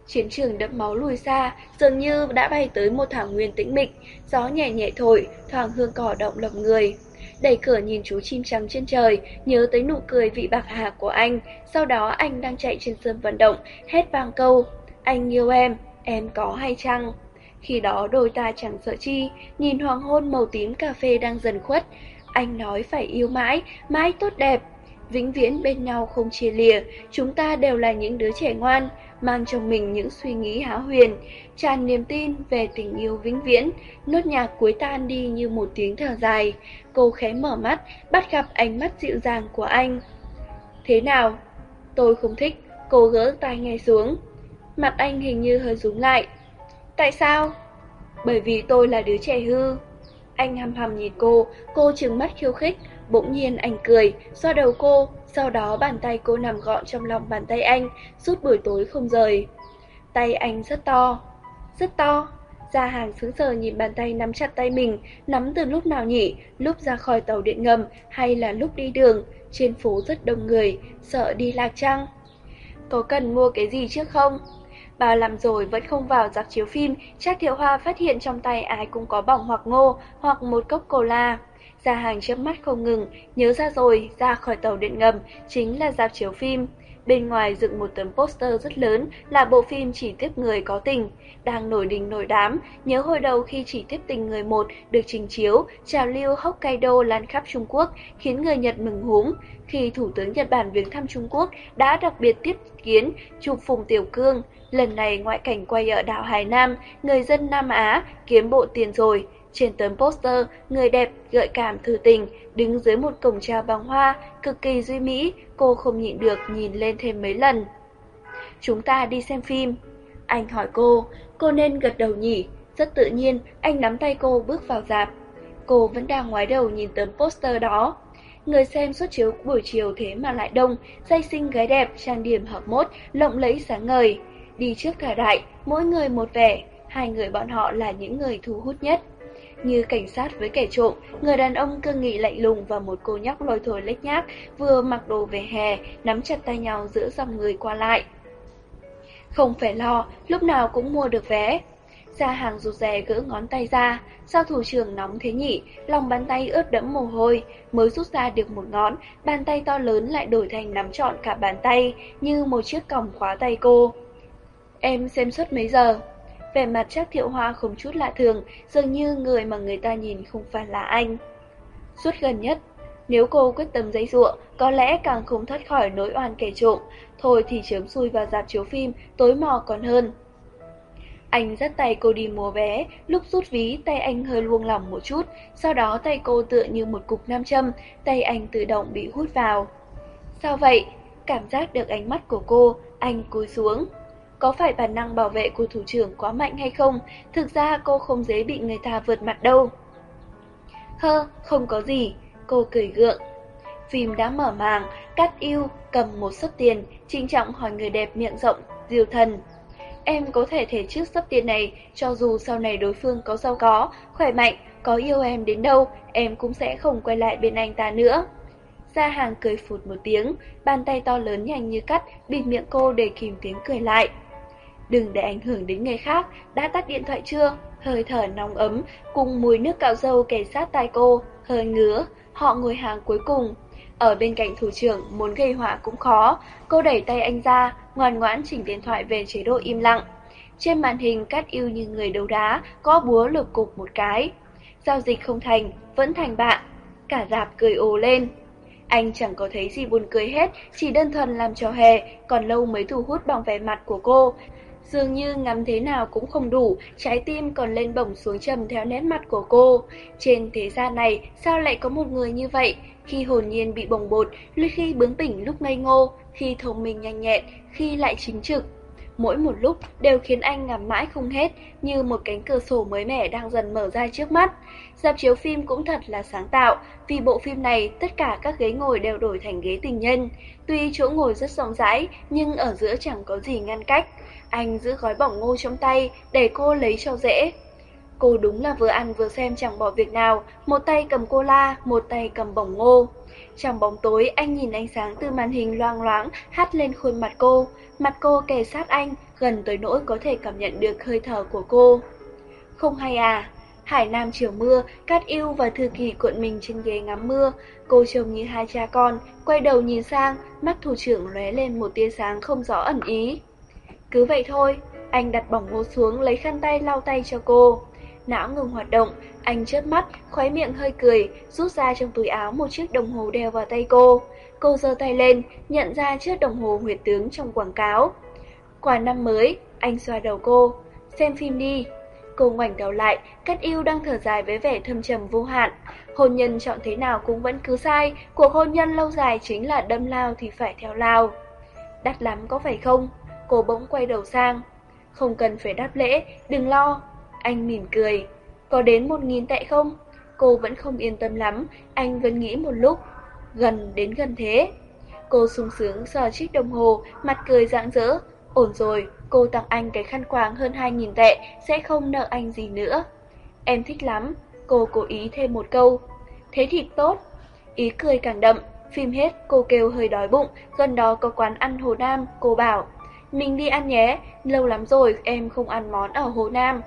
Chiến trường đẫm máu lùi xa, dường như đã bay tới một thảo nguyên tĩnh mịch, gió nhẹ nhẹ thổi, thoảng hương cỏ động lòng người. Đẩy cửa nhìn chú chim trắng trên trời, nhớ tới nụ cười vị bạc hà của anh, sau đó anh đang chạy trên sân vận động, hét vang câu, anh yêu em, em có hay chăng? Khi đó đôi ta chẳng sợ chi, nhìn hoàng hôn màu tím cà phê đang dần khuất, anh nói phải yêu mãi, mãi tốt đẹp, vĩnh viễn bên nhau không chia lìa, chúng ta đều là những đứa trẻ ngoan, mang trong mình những suy nghĩ hão huyền, tràn niềm tin về tình yêu vĩnh viễn. Nốt nhạc cuối tan đi như một tiếng thở dài, cô khẽ mở mắt, bắt gặp ánh mắt dịu dàng của anh. Thế nào? Tôi không thích, cô gỡ tay nghe xuống. Mặt anh hình như hơi rúng lại. Tại sao? Bởi vì tôi là đứa trẻ hư. Anh hăm hầm nhìn cô, cô trừng mắt khiêu khích, bỗng nhiên anh cười, xoa đầu cô, sau đó bàn tay cô nằm gọn trong lòng bàn tay anh, suốt buổi tối không rời. Tay anh rất to, rất to. Gia hàng sướng sờ nhìn bàn tay nắm chặt tay mình, nắm từ lúc nào nhỉ, lúc ra khỏi tàu điện ngầm hay là lúc đi đường, trên phố rất đông người, sợ đi lạc trăng. Có cần mua cái gì trước không? Bao làm rồi vẫn không vào dạp chiếu phim, Trác Thiệu Hoa phát hiện trong tay ai cũng có bỏng hoặc ngô, hoặc một cốc cola. Gia hàng chớp mắt không ngừng, nhớ ra rồi, ra khỏi tàu điện ngầm, chính là dạp chiếu phim. bên ngoài dựng một tấm poster rất lớn là bộ phim chỉ tiếp người có tình, đang nổi đình nổi đám, nhớ hồi đầu khi chỉ tiếp tình người một được trình chiếu, trào lưu Hokkaido lan khắp Trung Quốc, khiến người Nhật mừng húm. Khi Thủ tướng Nhật Bản viếng thăm Trung Quốc đã đặc biệt tiếp kiến chụp Phùng Tiểu Cương, lần này ngoại cảnh quay ở đảo Hải Nam, người dân Nam Á kiếm bộ tiền rồi. Trên tấm poster, người đẹp, gợi cảm thư tình, đứng dưới một cổng trào bằng hoa, cực kỳ duy mỹ, cô không nhịn được nhìn lên thêm mấy lần. Chúng ta đi xem phim. Anh hỏi cô, cô nên gật đầu nhỉ? Rất tự nhiên, anh nắm tay cô bước vào dạp. Cô vẫn đang ngoái đầu nhìn tấm poster đó. Người xem suốt chiếu buổi chiều thế mà lại đông, dây xinh gái đẹp, trang điểm hợp mốt, lộng lẫy sáng ngời. Đi trước thời đại, mỗi người một vẻ, hai người bọn họ là những người thu hút nhất. Như cảnh sát với kẻ trộm, người đàn ông cương nghị lạnh lùng và một cô nhóc lôi thôi lếch nhác vừa mặc đồ về hè, nắm chặt tay nhau giữa dòng người qua lại. Không phải lo, lúc nào cũng mua được vé. Ra hàng rụt rè gỡ ngón tay ra, sao thủ trưởng nóng thế nhỉ, lòng bàn tay ướt đẫm mồ hôi, mới rút ra được một ngón, bàn tay to lớn lại đổi thành nắm trọn cả bàn tay, như một chiếc còng khóa tay cô. Em xem suốt mấy giờ? Vẻ mặt chắc thiệu hoa không chút lạ thường, dường như người mà người ta nhìn không phải là anh. Suốt gần nhất, nếu cô quyết tâm giấy ruộng, có lẽ càng không thoát khỏi nỗi oan kẻ trộm, thôi thì chớm xui vào dạp chiếu phim, tối mò còn hơn. Anh dắt tay cô đi mua vé, lúc rút ví tay anh hơi luông lỏng một chút, sau đó tay cô tựa như một cục nam châm, tay anh tự động bị hút vào. Sao vậy? Cảm giác được ánh mắt của cô, anh cúi xuống. Có phải bản năng bảo vệ của thủ trưởng quá mạnh hay không? Thực ra cô không dễ bị người ta vượt mặt đâu. Hơ, không có gì, cô cười gượng. Phim đã mở màng, cắt Yêu cầm một sấp tiền, trinh trọng hỏi người đẹp miệng rộng, diều thần. Em có thể thể trước sấp tiền này, cho dù sau này đối phương có giàu có, khỏe mạnh, có yêu em đến đâu, em cũng sẽ không quay lại bên anh ta nữa. Gia hàng cười phụt một tiếng, bàn tay to lớn nhanh như cắt, bịt miệng cô để kìm tiếng cười lại. Đừng để ảnh hưởng đến người khác, đã tắt điện thoại chưa? Hơi thở nóng ấm, cùng mùi nước cạo dâu kề sát tai cô, hơi ngứa, họ ngồi hàng cuối cùng. Ở bên cạnh thủ trưởng, muốn gây họa cũng khó, cô đẩy tay anh ra, ngoan ngoãn chỉnh điện thoại về chế độ im lặng. Trên màn hình cắt yêu như người đấu đá, có búa lực cục một cái. Giao dịch không thành, vẫn thành bạn. Cả dạp cười ồ lên. Anh chẳng có thấy gì buồn cười hết, chỉ đơn thuần làm trò hề, còn lâu mới thu hút bằng vẻ mặt của cô, Dường như ngắm thế nào cũng không đủ, trái tim còn lên bổng xuống trầm theo nét mặt của cô. Trên thế gian này, sao lại có một người như vậy? Khi hồn nhiên bị bồng bột, lúc khi bướng bỉnh lúc ngây ngô, khi thông minh nhanh nhẹn, khi lại chính trực. Mỗi một lúc đều khiến anh ngắm mãi không hết, như một cánh cửa sổ mới mẻ đang dần mở ra trước mắt. Dạp chiếu phim cũng thật là sáng tạo, vì bộ phim này tất cả các ghế ngồi đều đổi thành ghế tình nhân. Tuy chỗ ngồi rất rộng rãi, nhưng ở giữa chẳng có gì ngăn cách. Anh giữ gói bỏng ngô trong tay để cô lấy cho dễ. Cô đúng là vừa ăn vừa xem chẳng bỏ việc nào, một tay cầm cô la, một tay cầm bỏng ngô. Trong bóng tối, anh nhìn ánh sáng từ màn hình loang loáng hắt lên khuôn mặt cô. Mặt cô kề sát anh, gần tới nỗi có thể cảm nhận được hơi thở của cô. Không hay à? Hải Nam chiều mưa, Cát Yêu và Thư Kỳ cuộn mình trên ghế ngắm mưa. Cô trông như hai cha con, quay đầu nhìn sang, mắt thủ trưởng lóe lên một tia sáng không rõ ẩn ý. Cứ vậy thôi, anh đặt bỏng ngô xuống lấy khăn tay lau tay cho cô. Não ngừng hoạt động, anh chớp mắt, khóe miệng hơi cười, rút ra trong túi áo một chiếc đồng hồ đeo vào tay cô. Cô giơ tay lên, nhận ra chiếc đồng hồ huyệt tướng trong quảng cáo. quả năm mới, anh xoa đầu cô. Xem phim đi. Cô ngoảnh đầu lại, Cát yêu đang thở dài với vẻ thâm trầm vô hạn. Hôn nhân chọn thế nào cũng vẫn cứ sai, cuộc hôn nhân lâu dài chính là đâm lao thì phải theo lao. Đắt lắm có phải không? Cô bỗng quay đầu sang. Không cần phải đáp lễ, đừng lo. Anh mỉm cười. Có đến một nghìn tệ không? Cô vẫn không yên tâm lắm, anh vẫn nghĩ một lúc. Gần đến gần thế. Cô sung sướng sờ chiếc đồng hồ, mặt cười rạng rỡ. Ổn rồi, cô tặng anh cái khăn quàng hơn 2.000 tệ, sẽ không nợ anh gì nữa. Em thích lắm, cô cố ý thêm một câu. Thế thì tốt. Ý cười càng đậm, phim hết cô kêu hơi đói bụng, gần đó có quán ăn Hồ Nam, cô bảo. Mình đi ăn nhé, lâu lắm rồi em không ăn món ở Hồ Nam.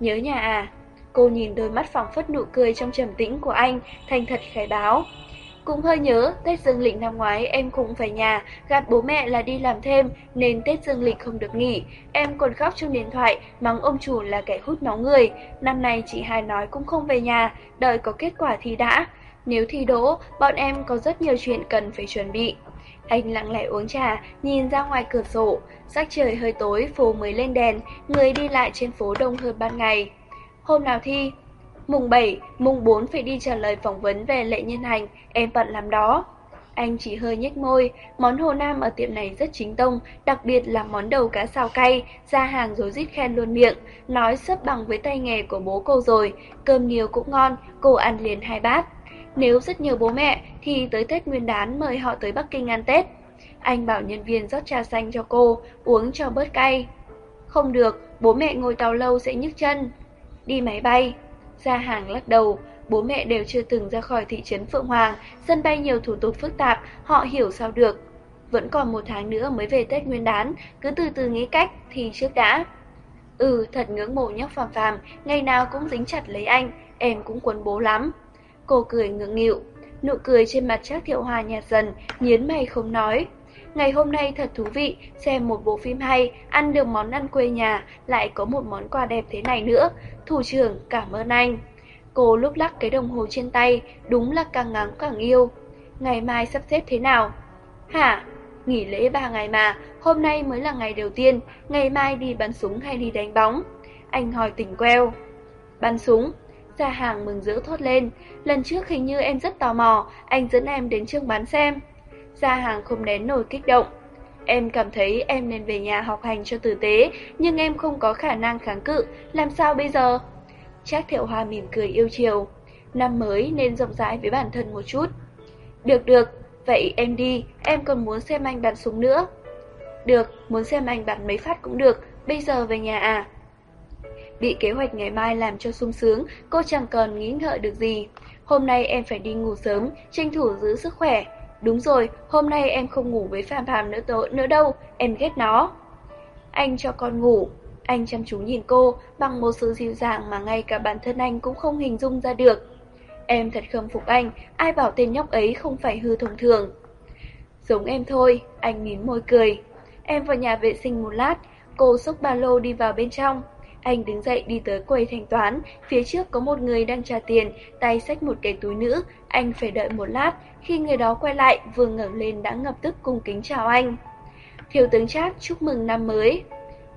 Nhớ nhà à? Cô nhìn đôi mắt phẳng phất nụ cười trong trầm tĩnh của anh, thành thật khai báo. cũng hơi nhớ, Tết Dương Lịch năm ngoái em cũng về nhà, gạt bố mẹ là đi làm thêm, nên Tết Dương Lịch không được nghỉ. Em còn khóc trong điện thoại, mắng ông chủ là kẻ hút máu người. Năm nay chị hai nói cũng không về nhà, đợi có kết quả thì đã. Nếu thi đỗ, bọn em có rất nhiều chuyện cần phải chuẩn bị. Anh lặng lẽ uống trà, nhìn ra ngoài cửa sổ, sắc trời hơi tối, phố mới lên đèn, người đi lại trên phố đông hơn ban ngày. Hôm nào thi? Mùng 7, mùng 4 phải đi trả lời phỏng vấn về lệ nhân hành, em bận làm đó. Anh chỉ hơi nhếch môi, món Hồ Nam ở tiệm này rất chính tông, đặc biệt là món đầu cá xào cay, ra hàng rồi rít khen luôn miệng, nói sấp bằng với tay nghề của bố cô rồi, cơm nhiều cũng ngon, cô ăn liền hai bát. Nếu rất nhiều bố mẹ thì tới Tết Nguyên đán mời họ tới Bắc Kinh ăn Tết. Anh bảo nhân viên rót trà xanh cho cô, uống cho bớt cay. Không được, bố mẹ ngồi tàu lâu sẽ nhức chân. Đi máy bay. Ra hàng lắc đầu, bố mẹ đều chưa từng ra khỏi thị trấn Phượng Hoàng, sân bay nhiều thủ tục phức tạp, họ hiểu sao được. Vẫn còn một tháng nữa mới về Tết Nguyên đán, cứ từ từ nghĩ cách thì trước đã. Ừ, thật ngưỡng mộ nhóc phàm phàm, ngày nào cũng dính chặt lấy anh, em cũng quấn bố lắm. Cô cười ngượng nghịu, nụ cười trên mặt Trác Thiệu Hòa nhạt dần, nhến mày không nói. Ngày hôm nay thật thú vị, xem một bộ phim hay, ăn được món ăn quê nhà, lại có một món quà đẹp thế này nữa. Thủ trưởng, cảm ơn anh. Cô lúc lắc cái đồng hồ trên tay, đúng là càng ngắn càng yêu. Ngày mai sắp xếp thế nào? Hả? Nghỉ lễ ba ngày mà, hôm nay mới là ngày đầu tiên, ngày mai đi bắn súng hay đi đánh bóng? Anh hỏi tỉnh queo. Bắn súng, Gia hàng mừng rỡ thốt lên, lần trước hình như em rất tò mò, anh dẫn em đến trường bán xem. Gia hàng không nén nổi kích động. Em cảm thấy em nên về nhà học hành cho tử tế, nhưng em không có khả năng kháng cự, làm sao bây giờ? Trác Thiệu Hoa mỉm cười yêu chiều. Năm mới nên rộng rãi với bản thân một chút. Được được, vậy em đi, em còn muốn xem anh bắn súng nữa. Được, muốn xem anh bắn mấy phát cũng được, bây giờ về nhà à? Bị kế hoạch ngày mai làm cho sung sướng, cô chẳng còn nghĩ ngợi được gì. Hôm nay em phải đi ngủ sớm, tranh thủ giữ sức khỏe. Đúng rồi, hôm nay em không ngủ với Phạm Phạm nữa, tớ, nữa đâu, em ghét nó. Anh cho con ngủ. Anh chăm chú nhìn cô bằng một sự dịu dàng mà ngay cả bản thân anh cũng không hình dung ra được. Em thật khâm phục anh, ai bảo tên nhóc ấy không phải hư thông thường. Giống em thôi, anh mím môi cười. Em vào nhà vệ sinh một lát, cô xốc ba lô đi vào bên trong. Anh đứng dậy đi tới quầy thanh toán, phía trước có một người đang trả tiền, tay xách một cái túi nữ, anh phải đợi một lát, khi người đó quay lại, vừa ngẩng lên đã ngập tức cung kính chào anh. Thiếu tướng Trác chúc mừng năm mới.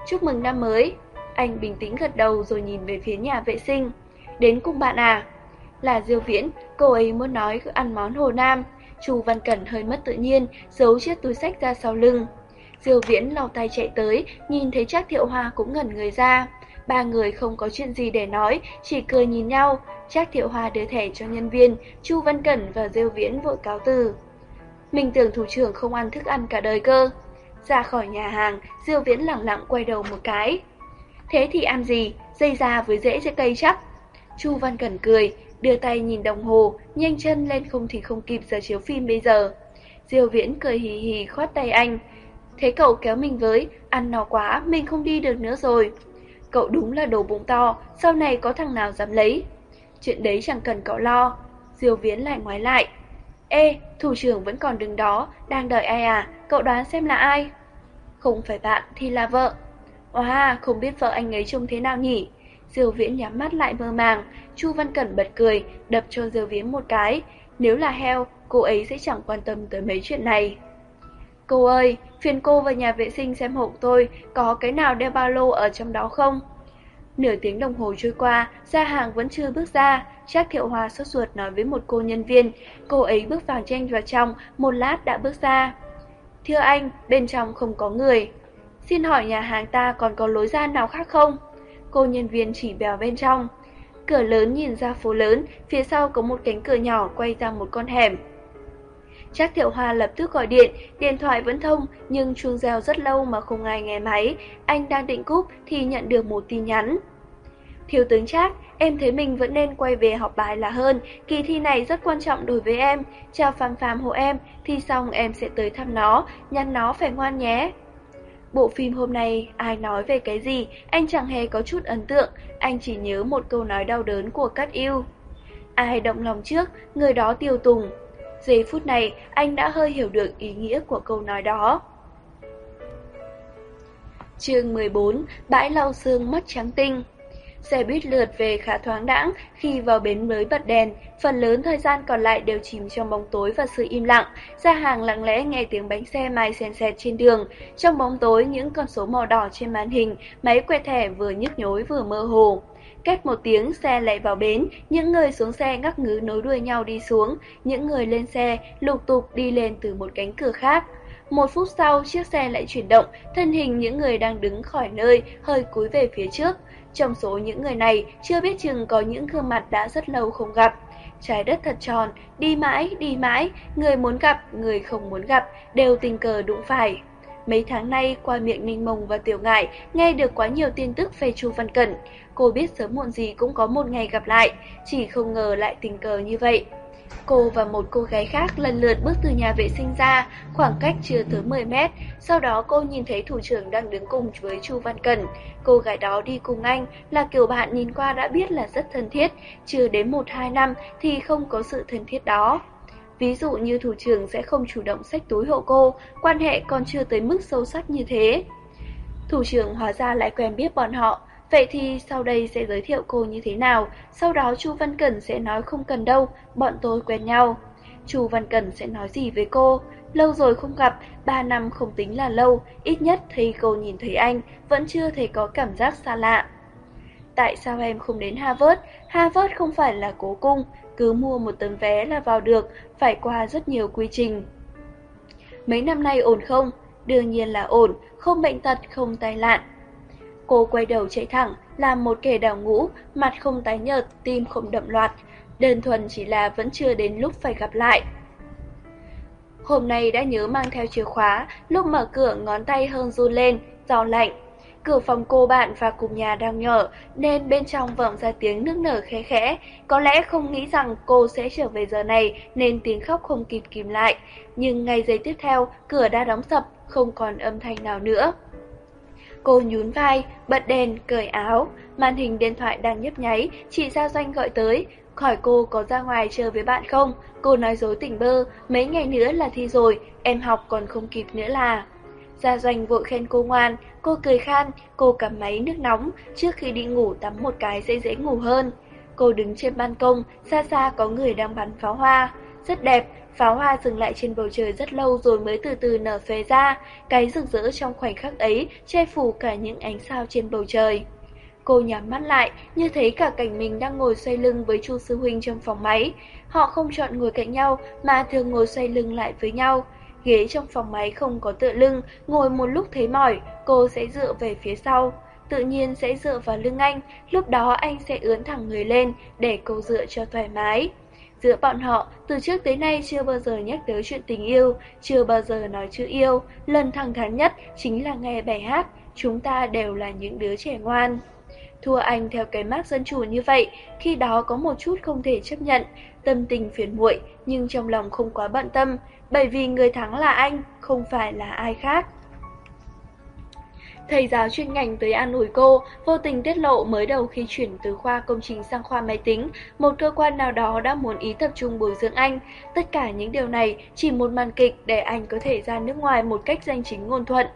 Chúc mừng năm mới. Anh bình tĩnh gật đầu rồi nhìn về phía nhà vệ sinh. Đến cùng bạn à? Là Diêu Viễn, cô ấy muốn nói ăn món Hồ Nam. Chu Văn Cẩn hơi mất tự nhiên, giấu chiếc túi sách ra sau lưng. Diêu Viễn lau tay chạy tới, nhìn thấy Trác Thiệu Hoa cũng ngẩn người ra. Ba người không có chuyện gì để nói, chỉ cười nhìn nhau. Trác Thiệu Hoa đưa thẻ cho nhân viên, Chu Văn Cẩn và Diêu Viễn vội cáo từ. Mình tưởng thủ trưởng không ăn thức ăn cả đời cơ. Ra khỏi nhà hàng, Diêu Viễn lặng lặng quay đầu một cái. Thế thì ăn gì? Dây da với rễ trái cây chắc. Chu Văn Cẩn cười, đưa tay nhìn đồng hồ, nhanh chân lên không thì không kịp giờ chiếu phim bây giờ. Diêu Viễn cười hì hì khoát tay anh. Thế cậu kéo mình với, ăn no quá, mình không đi được nữa rồi. Cậu đúng là đồ bụng to, sau này có thằng nào dám lấy. Chuyện đấy chẳng cần cậu lo. Diêu Viễn lại ngoái lại. Ê, thủ trưởng vẫn còn đứng đó, đang đợi ai à, cậu đoán xem là ai? Không phải bạn thì là vợ. Wow, không biết vợ anh ấy trông thế nào nhỉ? Diêu Viễn nhắm mắt lại mơ màng, Chu Văn Cẩn bật cười, đập cho Diêu Viễn một cái. Nếu là heo, cô ấy sẽ chẳng quan tâm tới mấy chuyện này. Cô ơi, phiền cô vào nhà vệ sinh xem hộ tôi, có cái nào đeo ba lô ở trong đó không? Nửa tiếng đồng hồ trôi qua, gia hàng vẫn chưa bước ra. Trác Thiệu hòa sốt ruột nói với một cô nhân viên. Cô ấy bước vào tranh vào trong, một lát đã bước ra. Thưa anh, bên trong không có người. Xin hỏi nhà hàng ta còn có lối ra nào khác không? Cô nhân viên chỉ bèo bên trong. Cửa lớn nhìn ra phố lớn, phía sau có một cánh cửa nhỏ quay ra một con hẻm. Trác Thiệu Hoa lập tức gọi điện, điện thoại vẫn thông nhưng chuông reo rất lâu mà không ai nghe máy. Anh đang định cúp thì nhận được một tin nhắn. Thiếu tướng Trác, em thấy mình vẫn nên quay về học bài là hơn, kỳ thi này rất quan trọng đối với em. Chào Phàm Phàm hộ em, thi xong em sẽ tới thăm nó, nhắn nó phải ngoan nhé. Bộ phim hôm nay ai nói về cái gì, anh chẳng hề có chút ấn tượng, anh chỉ nhớ một câu nói đau đớn của Cát Yêu. Ai động lòng trước, người đó tiêu tùng. Giây phút này, anh đã hơi hiểu được ý nghĩa của câu nói đó. chương 14, Bãi lau xương mất trắng tinh Xe buýt lượt về khá thoáng đãng, khi vào bến mới bật đèn, phần lớn thời gian còn lại đều chìm trong bóng tối và sự im lặng. Ra hàng lặng lẽ nghe tiếng bánh xe mai xèn xẹt trên đường. Trong bóng tối, những con số màu đỏ trên màn hình, máy quẹt thẻ vừa nhức nhối vừa mơ hồ. Cách một tiếng xe lại vào bến, những người xuống xe ngắc ngứ nối đuôi nhau đi xuống, những người lên xe lục tục đi lên từ một cánh cửa khác. Một phút sau, chiếc xe lại chuyển động, thân hình những người đang đứng khỏi nơi hơi cúi về phía trước. Trong số những người này, chưa biết chừng có những gương mặt đã rất lâu không gặp. Trái đất thật tròn, đi mãi, đi mãi, người muốn gặp, người không muốn gặp, đều tình cờ đụng phải. Mấy tháng nay, qua miệng Ninh Mông và Tiểu Ngại, nghe được quá nhiều tin tức về Chu Văn Cẩn. Cô biết sớm muộn gì cũng có một ngày gặp lại, chỉ không ngờ lại tình cờ như vậy. Cô và một cô gái khác lần lượt bước từ nhà vệ sinh ra, khoảng cách chưa tới 10 mét. Sau đó cô nhìn thấy thủ trưởng đang đứng cùng với Chu Văn Cẩn. Cô gái đó đi cùng anh là kiểu bạn nhìn qua đã biết là rất thân thiết, chưa đến 1-2 năm thì không có sự thân thiết đó. Ví dụ như thủ trưởng sẽ không chủ động xách túi hộ cô, quan hệ còn chưa tới mức sâu sắc như thế. Thủ trưởng hóa ra lại quen biết bọn họ, Vậy thì sau đây sẽ giới thiệu cô như thế nào, sau đó Chu Văn Cẩn sẽ nói không cần đâu, bọn tôi quen nhau. Chu Văn Cẩn sẽ nói gì với cô? Lâu rồi không gặp, 3 năm không tính là lâu, ít nhất thì cô nhìn thấy anh, vẫn chưa thấy có cảm giác xa lạ. Tại sao em không đến Harvard? Harvard không phải là cố cung, cứ mua một tấm vé là vào được, phải qua rất nhiều quy trình. Mấy năm nay ổn không? Đương nhiên là ổn, không bệnh tật, không tai nạn. Cô quay đầu chạy thẳng, làm một kẻ đào ngũ, mặt không tái nhợt, tim không đậm loạt. Đơn thuần chỉ là vẫn chưa đến lúc phải gặp lại. Hôm nay đã nhớ mang theo chìa khóa, lúc mở cửa ngón tay hơn run lên, gió lạnh. Cửa phòng cô bạn và cùng nhà đang nhở, nên bên trong vọng ra tiếng nước nở khẽ khẽ. Có lẽ không nghĩ rằng cô sẽ trở về giờ này, nên tiếng khóc không kịp kìm lại. Nhưng ngay giây tiếp theo, cửa đã đóng sập, không còn âm thanh nào nữa. Cô nhún vai, bật đèn, cởi áo, màn hình điện thoại đang nhấp nháy, chị Giao Doanh gọi tới, hỏi cô có ra ngoài chơi với bạn không. Cô nói dối tỉnh bơ, mấy ngày nữa là thi rồi, em học còn không kịp nữa là. Gia Doanh vội khen cô ngoan, cô cười khan, cô cầm máy nước nóng, trước khi đi ngủ tắm một cái sẽ dễ ngủ hơn. Cô đứng trên ban công, xa xa có người đang bắn pháo hoa. Rất đẹp, Pháo hoa dừng lại trên bầu trời rất lâu rồi mới từ từ nở phế ra, cái rực rỡ trong khoảnh khắc ấy che phủ cả những ánh sao trên bầu trời. Cô nhắm mắt lại, như thấy cả cảnh mình đang ngồi xoay lưng với Chu sư huynh trong phòng máy. Họ không chọn ngồi cạnh nhau mà thường ngồi xoay lưng lại với nhau. Ghế trong phòng máy không có tựa lưng, ngồi một lúc thấy mỏi, cô sẽ dựa về phía sau. Tự nhiên sẽ dựa vào lưng anh, lúc đó anh sẽ ướn thẳng người lên để cô dựa cho thoải mái. Giữa bọn họ, từ trước tới nay chưa bao giờ nhắc tới chuyện tình yêu, chưa bao giờ nói chữ yêu, lần thẳng thắn nhất chính là nghe bài hát, chúng ta đều là những đứa trẻ ngoan. Thua anh theo cái mác dân chủ như vậy, khi đó có một chút không thể chấp nhận, tâm tình phiền muội nhưng trong lòng không quá bận tâm, bởi vì người thắng là anh, không phải là ai khác. Thầy giáo chuyên ngành tới an ủi cô, vô tình tiết lộ mới đầu khi chuyển từ khoa công trình sang khoa máy tính, một cơ quan nào đó đã muốn ý tập trung bồi dưỡng anh. Tất cả những điều này chỉ một màn kịch để anh có thể ra nước ngoài một cách danh chính ngôn thuận.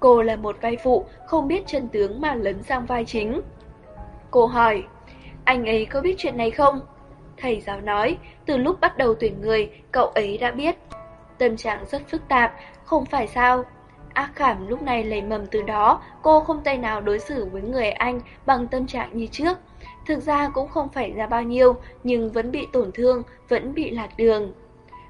Cô là một vai phụ, không biết chân tướng mà lấn sang vai chính. Cô hỏi, anh ấy có biết chuyện này không? Thầy giáo nói, từ lúc bắt đầu tuyển người, cậu ấy đã biết. Tâm trạng rất phức tạp, không phải sao, Ác cảm lúc này lấy mầm từ đó, cô không tay nào đối xử với người anh bằng tâm trạng như trước. Thực ra cũng không phải ra bao nhiêu, nhưng vẫn bị tổn thương, vẫn bị lạc đường.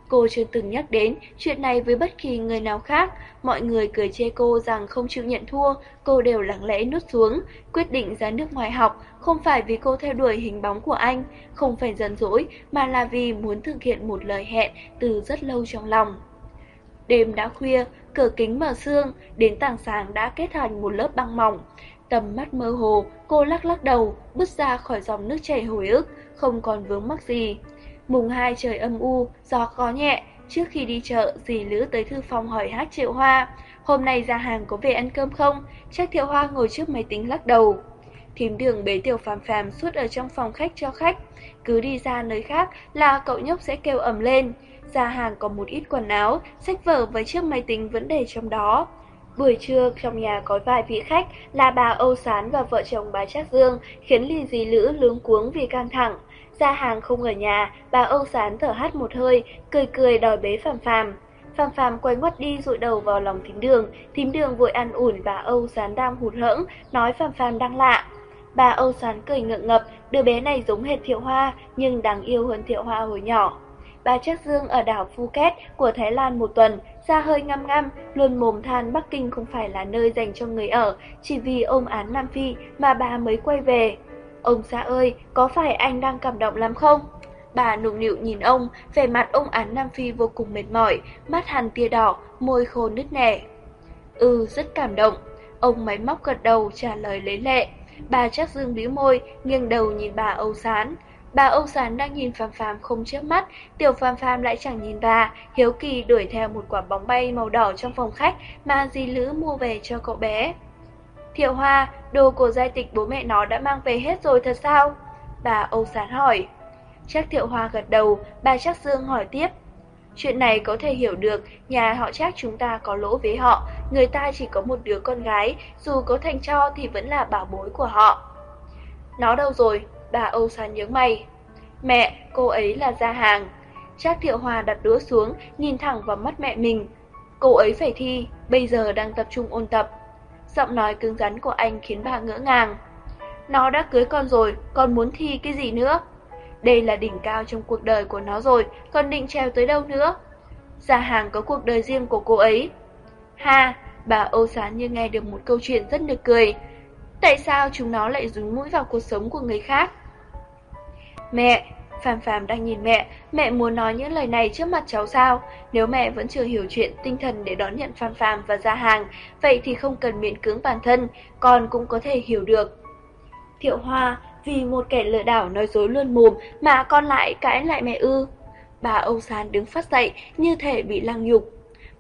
Cô chưa từng nhắc đến chuyện này với bất kỳ người nào khác, mọi người cười chê cô rằng không chịu nhận thua, cô đều lặng lẽ nuốt xuống, quyết định ra nước ngoài học, không phải vì cô theo đuổi hình bóng của anh, không phải giận dỗi, mà là vì muốn thực hiện một lời hẹn từ rất lâu trong lòng. Đêm đã khuya, cửa kính mở sương, đến tảng sáng đã kết thành một lớp băng mỏng. Tầm mắt mơ hồ, cô lắc lắc đầu, bước ra khỏi dòng nước chảy hồi ức, không còn vướng mắc gì. Mùng hai trời âm u, gió có nhẹ, trước khi đi chợ, dì Lữ tới thư phòng hỏi hát Triệu Hoa. Hôm nay ra hàng có về ăn cơm không? Chắc Thiệu Hoa ngồi trước máy tính lắc đầu. thím đường bế tiểu phàm phàm suốt ở trong phòng khách cho khách. Cứ đi ra nơi khác là cậu nhóc sẽ kêu ầm lên. Ra hàng có một ít quần áo, sách vở với chiếc máy tính vẫn để trong đó. Buổi trưa trong nhà có vài vị khách là bà Âu Sán và vợ chồng bà Trác Dương khiến Lì Dì Lữ lướng cuống vì căng thẳng. Ra hàng không ở nhà, bà Âu Sán thở hắt một hơi, cười cười đòi bế Phàm Phàm. Phàm Phàm quay ngoắt đi rụi đầu vào lòng thím đường, thím đường vội ăn ủn bà Âu Sán đang hụt hẫng, nói Phàm Phàm đang lạ. Bà Âu Sán cười ngượng ngập, đứa bé này giống hệt Thiệu Hoa, nhưng đáng yêu hơn Thiệu Hoa hồi nhỏ. Bà Trác Dương ở đảo Phuket của Thái Lan một tuần, ra hơi ngăm ngăm, luôn mồm than Bắc Kinh không phải là nơi dành cho người ở, chỉ vì ôm án Nam Phi mà bà mới quay về. Ông xã ơi, có phải anh đang cảm động lắm không? Bà nụng nịu nhìn ông, vẻ mặt ông án Nam Phi vô cùng mệt mỏi, mắt hằn tia đỏ, môi khô nứt nẻ. Ừ, rất cảm động. Ông máy móc gật đầu trả lời lấy lệ. Bà chắc dương bĩu môi, nghiêng đầu nhìn bà Âu Sán. Bà Âu Sán đang nhìn Phạm Phạm không chớp mắt, Tiểu Phạm Phạm lại chẳng nhìn bà, hiếu kỳ đuổi theo một quả bóng bay màu đỏ trong phòng khách mà dì Lữ mua về cho cậu bé. Thiệu Hoa, đồ của giai tịch bố mẹ nó đã mang về hết rồi thật sao? Bà Âu Sán hỏi. Chắc Thiệu Hoa gật đầu, bà Chắc Dương hỏi tiếp. Chuyện này có thể hiểu được, nhà họ chắc chúng ta có lỗ với họ, người ta chỉ có một đứa con gái, dù có thành cho thì vẫn là bảo bối của họ. Nó đâu rồi? Bà Âu Sán nhớ mày. Mẹ, cô ấy là gia hàng. Trác Thiệu Hòa đặt đũa xuống, nhìn thẳng vào mắt mẹ mình. Cô ấy phải thi, bây giờ đang tập trung ôn tập. Giọng nói cứng rắn của anh khiến bà ngỡ ngàng. Nó đã cưới con rồi, con muốn thi cái gì nữa? Đây là đỉnh cao trong cuộc đời của nó rồi, còn định treo tới đâu nữa? Gia hàng có cuộc đời riêng của cô ấy. Ha, bà Âu Sán như nghe được một câu chuyện rất nực cười. Tại sao chúng nó lại dúi mũi vào cuộc sống của người khác? Mẹ, Phàm Phàm đang nhìn mẹ, mẹ muốn nói những lời này trước mặt cháu sao? Nếu mẹ vẫn chưa hiểu chuyện tinh thần để đón nhận Phàm Phàm và ra hàng, vậy thì không cần miễn cưỡng bản thân, con cũng có thể hiểu được. Thiệu Hoa, vì một kẻ lừa đảo nói dối luôn mồm mà con lại cãi lại mẹ ư. Bà Âu Sán đứng phát dậy như thể bị lăng nhục.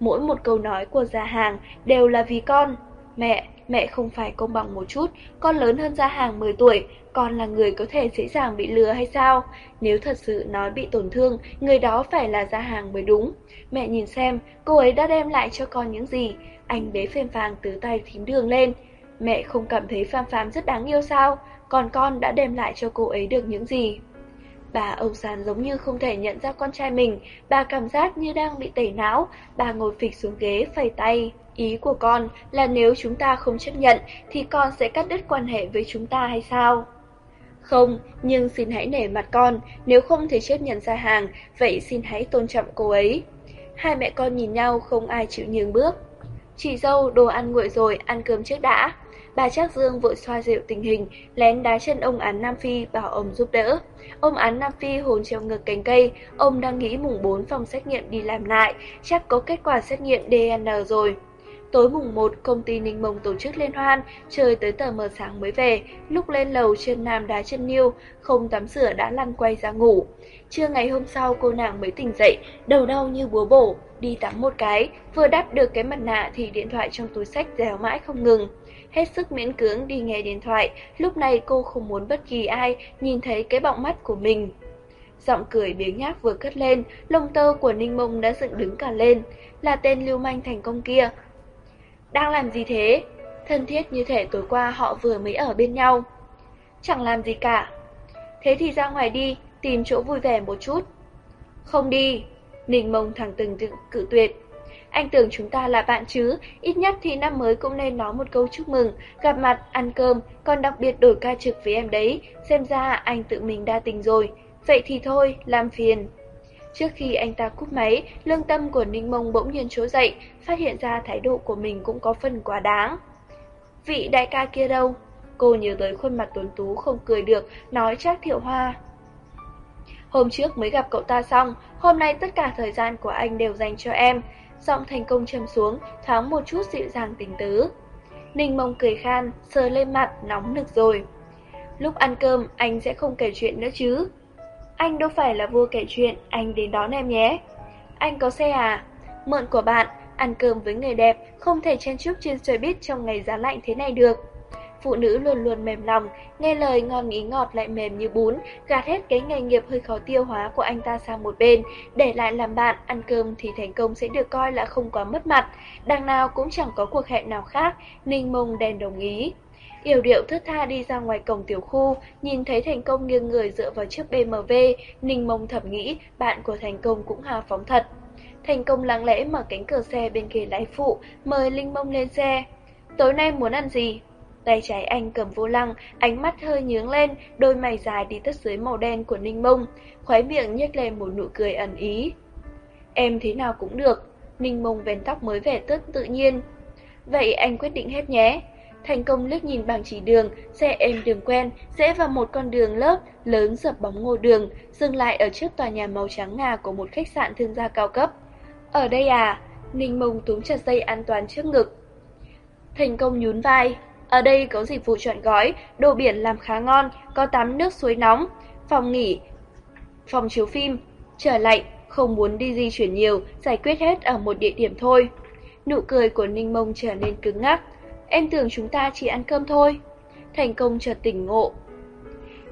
Mỗi một câu nói của gia hàng đều là vì con. Mẹ, mẹ không phải công bằng một chút, con lớn hơn gia hàng 10 tuổi, con là người có thể dễ dàng bị lừa hay sao? Nếu thật sự nói bị tổn thương, người đó phải là gia hàng mới đúng. Mẹ nhìn xem, cô ấy đã đem lại cho con những gì? Anh bế phèm phàng từ tay thím đường lên. Mẹ không cảm thấy phàm phàm rất đáng yêu sao? Còn con đã đem lại cho cô ấy được những gì? Bà ông sàn giống như không thể nhận ra con trai mình, bà cảm giác như đang bị tẩy não, bà ngồi phịch xuống ghế phẩy tay. Ý của con là nếu chúng ta không chấp nhận thì con sẽ cắt đứt quan hệ với chúng ta hay sao? Không, nhưng xin hãy nể mặt con, nếu không thể chấp nhận ra hàng, vậy xin hãy tôn trọng cô ấy. Hai mẹ con nhìn nhau không ai chịu nhường bước. Chị dâu, đồ ăn nguội rồi, ăn cơm trước đã. Bà Trác Dương vội xoa dịu tình hình, lén đá chân ông án Nam Phi bảo ông giúp đỡ. Ông án Nam Phi hồn treo ngược cánh cây, ông đang nghĩ mùng 4 phòng xét nghiệm đi làm lại, chắc có kết quả xét nghiệm DNA rồi. Tối mùng 1, công ty Ninh Mông tổ chức liên hoan, chơi tới tờ mờ sáng mới về, lúc lên lầu chân nam đá chân niêu, không tắm rửa đã lăn quay ra ngủ. Trưa ngày hôm sau cô nàng mới tỉnh dậy, đầu đau như búa bổ, đi tắm một cái, vừa đắp được cái mặt nạ thì điện thoại trong túi sách réo mãi không ngừng. Hết sức miễn cưỡng đi nghe điện thoại, lúc này cô không muốn bất kỳ ai nhìn thấy cái bọng mắt của mình. Giọng cười biếng nhác vừa cất lên, lông tơ của Ninh Mông đã dựng đứng cả lên, là tên lưu manh thành công kia, đang làm gì thế? Thân thiết như thể tối qua họ vừa mới ở bên nhau. Chẳng làm gì cả. Thế thì ra ngoài đi, tìm chỗ vui vẻ một chút. Không đi. Ninh mông thẳng từng tự cự tuyệt. Anh tưởng chúng ta là bạn chứ, ít nhất thì năm mới cũng nên nói một câu chúc mừng, gặp mặt, ăn cơm, còn đặc biệt đổi ca trực với em đấy, xem ra anh tự mình đa tình rồi. Vậy thì thôi, làm phiền. Trước khi anh ta cúp máy, lương tâm của Ninh Mông bỗng nhiên trố dậy, phát hiện ra thái độ của mình cũng có phần quá đáng. Vị đại ca kia đâu? Cô nhớ tới khuôn mặt tuấn tú không cười được, nói chắc thiệu hoa. Hôm trước mới gặp cậu ta xong, hôm nay tất cả thời gian của anh đều dành cho em. Giọng thành công trầm xuống, thoáng một chút dịu dàng tình tứ. Ninh mông cười khan, sờ lên mặt, nóng nực rồi. Lúc ăn cơm, anh sẽ không kể chuyện nữa chứ. Anh đâu phải là vua kể chuyện, anh đến đón em nhé. Anh có xe à? Mượn của bạn, ăn cơm với người đẹp, không thể chen chúc trên xoay bít trong ngày giá lạnh thế này được. phụ nữ luôn luôn mềm lòng, nghe lời ngon ý ngọt lại mềm như bún, gạt hết cái nghề nghiệp hơi khó tiêu hóa của anh ta sang một bên, để lại làm bạn, ăn cơm thì thành công sẽ được coi là không quá mất mặt. Đằng nào cũng chẳng có cuộc hẹn nào khác, Ninh Mông đèn đồng ý. Yểu điệu thướt tha đi ra ngoài cổng tiểu khu, nhìn thấy thành công nghiêng người dựa vào chiếc BMW, Ninh Mông thầm nghĩ bạn của thành công cũng hào phóng thật. Thành công lặng lẽ mở cánh cửa xe bên ghế lái phụ, mời Linh Mông lên xe. Tối nay muốn ăn gì? Tay trái anh cầm vô lăng, ánh mắt hơi nhướng lên, đôi mày dài đi tất dưới màu đen của Ninh Mông, khóe miệng nhếch lên một nụ cười ẩn ý. Em thế nào cũng được, Ninh Mông vén tóc mới vẻ tức tự nhiên. Vậy anh quyết định hết nhé. Thành công liếc nhìn bảng chỉ đường, xe êm đường quen, rẽ vào một con đường lớp, lớn dập bóng ngô đường, dừng lại ở trước tòa nhà màu trắng ngà của một khách sạn thương gia cao cấp. Ở đây à? Ninh Mông túm chặt dây an toàn trước ngực. Thành công nhún vai. Ở đây có dịch vụ chọn gói, đồ biển làm khá ngon, có tắm nước suối nóng, phòng nghỉ, phòng chiếu phim, trở lạnh, không muốn đi di chuyển nhiều, giải quyết hết ở một địa điểm thôi. Nụ cười của Ninh Mông trở nên cứng ngắc. Em tưởng chúng ta chỉ ăn cơm thôi. Thành công chợt tỉnh ngộ.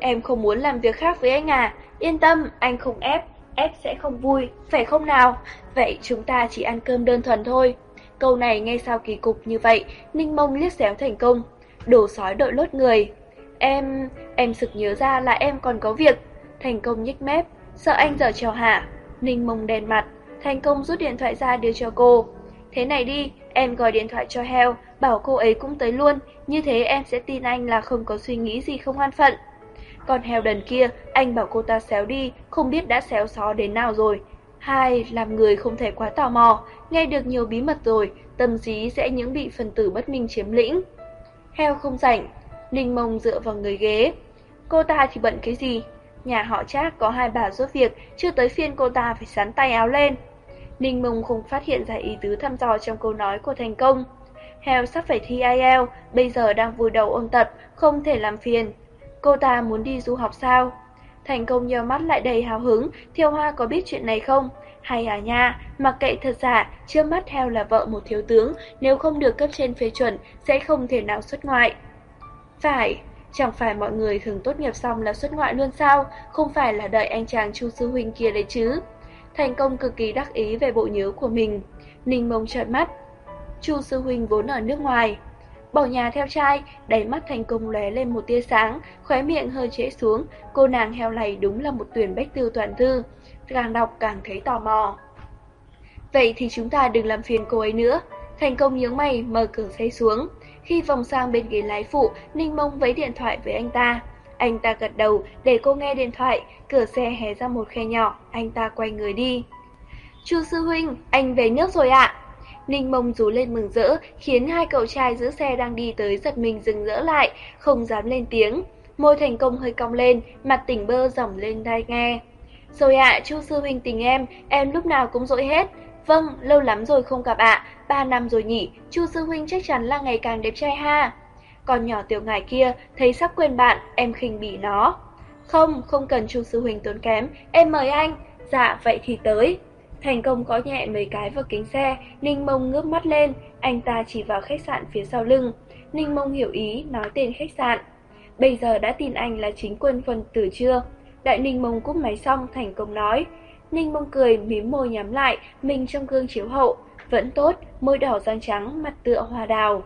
Em không muốn làm việc khác với anh à, yên tâm, anh không ép, ép sẽ không vui, phải không nào? Vậy chúng ta chỉ ăn cơm đơn thuần thôi. Câu này nghe sao kỳ cục như vậy, Ninh Mông liếc xéo thành công. Đổ sói đội lốt người. Em, em sực nhớ ra là em còn có việc. Thành công nhích mép, sợ anh giờ trò hả. Ninh Mông đèn mặt, thành công rút điện thoại ra đưa cho cô. Thế này đi, em gọi điện thoại cho Heo, bảo cô ấy cũng tới luôn, như thế em sẽ tin anh là không có suy nghĩ gì không an phận. Còn heo đần kia, anh bảo cô ta xéo đi, không biết đã xéo xó đến nào rồi. Hai, làm người không thể quá tò mò, nghe được nhiều bí mật rồi, tâm trí sẽ những bị phần tử bất minh chiếm lĩnh. Heo không rảnh, Ninh Mông dựa vào người ghế. Cô ta thì bận cái gì? Nhà họ Trác có hai bà giúp việc, chưa tới phiên cô ta phải sắn tay áo lên. Ninh Mông không phát hiện ra ý tứ thăm dò trong câu nói của thành công. Heo sắp phải thi IELTS, bây giờ đang vui đầu ôn tập, không thể làm phiền. Cô ta muốn đi du học sao? Thành công nheo mắt lại đầy hào hứng, Thiêu Hoa có biết chuyện này không? Hay à nha, mặc kệ thật giả, trước mắt Heo là vợ một thiếu tướng, nếu không được cấp trên phê chuẩn, sẽ không thể nào xuất ngoại. Phải, chẳng phải mọi người thường tốt nghiệp xong là xuất ngoại luôn sao, không phải là đợi anh chàng Chu Sư Huynh kia đấy chứ. Thành công cực kỳ đắc ý về bộ nhớ của mình. Ninh mông trợn mắt. Chu Sư Huynh vốn ở nước ngoài, Bỏ nhà theo trai, đáy mắt thành công lóe lên một tia sáng, khóe miệng hơi trễ xuống, cô nàng heo này đúng là một tuyển bách tư toàn thư, càng đọc càng thấy tò mò. Vậy thì chúng ta đừng làm phiền cô ấy nữa. Thành công nhướng mày, mở cửa xe xuống. Khi vòng sang bên ghế lái phụ, Ninh Mông vấy điện thoại với anh ta. Anh ta gật đầu để cô nghe điện thoại, cửa xe hé ra một khe nhỏ, anh ta quay người đi. Chu sư huynh, anh về nước rồi ạ. Ninh mông rú lên mừng rỡ, khiến hai cậu trai giữ xe đang đi tới giật mình dừng rỡ lại, không dám lên tiếng. Môi thành công hơi cong lên, mặt tỉnh bơ dòng lên tai nghe. Rồi ạ, chu sư huynh tình em, em lúc nào cũng dỗi hết. Vâng, lâu lắm rồi không gặp ạ, ba năm rồi nhỉ, chu sư huynh chắc chắn là ngày càng đẹp trai ha. Còn nhỏ tiểu ngài kia, thấy sắp quên bạn, em khinh bỉ nó. Không, không cần chu sư huynh tốn kém, em mời anh. Dạ, vậy thì tới. Thành công có nhẹ mấy cái vào kính xe, Ninh Mông ngước mắt lên, anh ta chỉ vào khách sạn phía sau lưng. Ninh Mông hiểu ý, nói tên khách sạn. Bây giờ đã tin anh là chính quân phần tử chưa? Đại Ninh Mông cúp máy xong, thành công nói. Ninh Mông cười, mím môi nhắm lại, mình trong gương chiếu hậu. Vẫn tốt, môi đỏ răng trắng, mặt tựa hoa đào.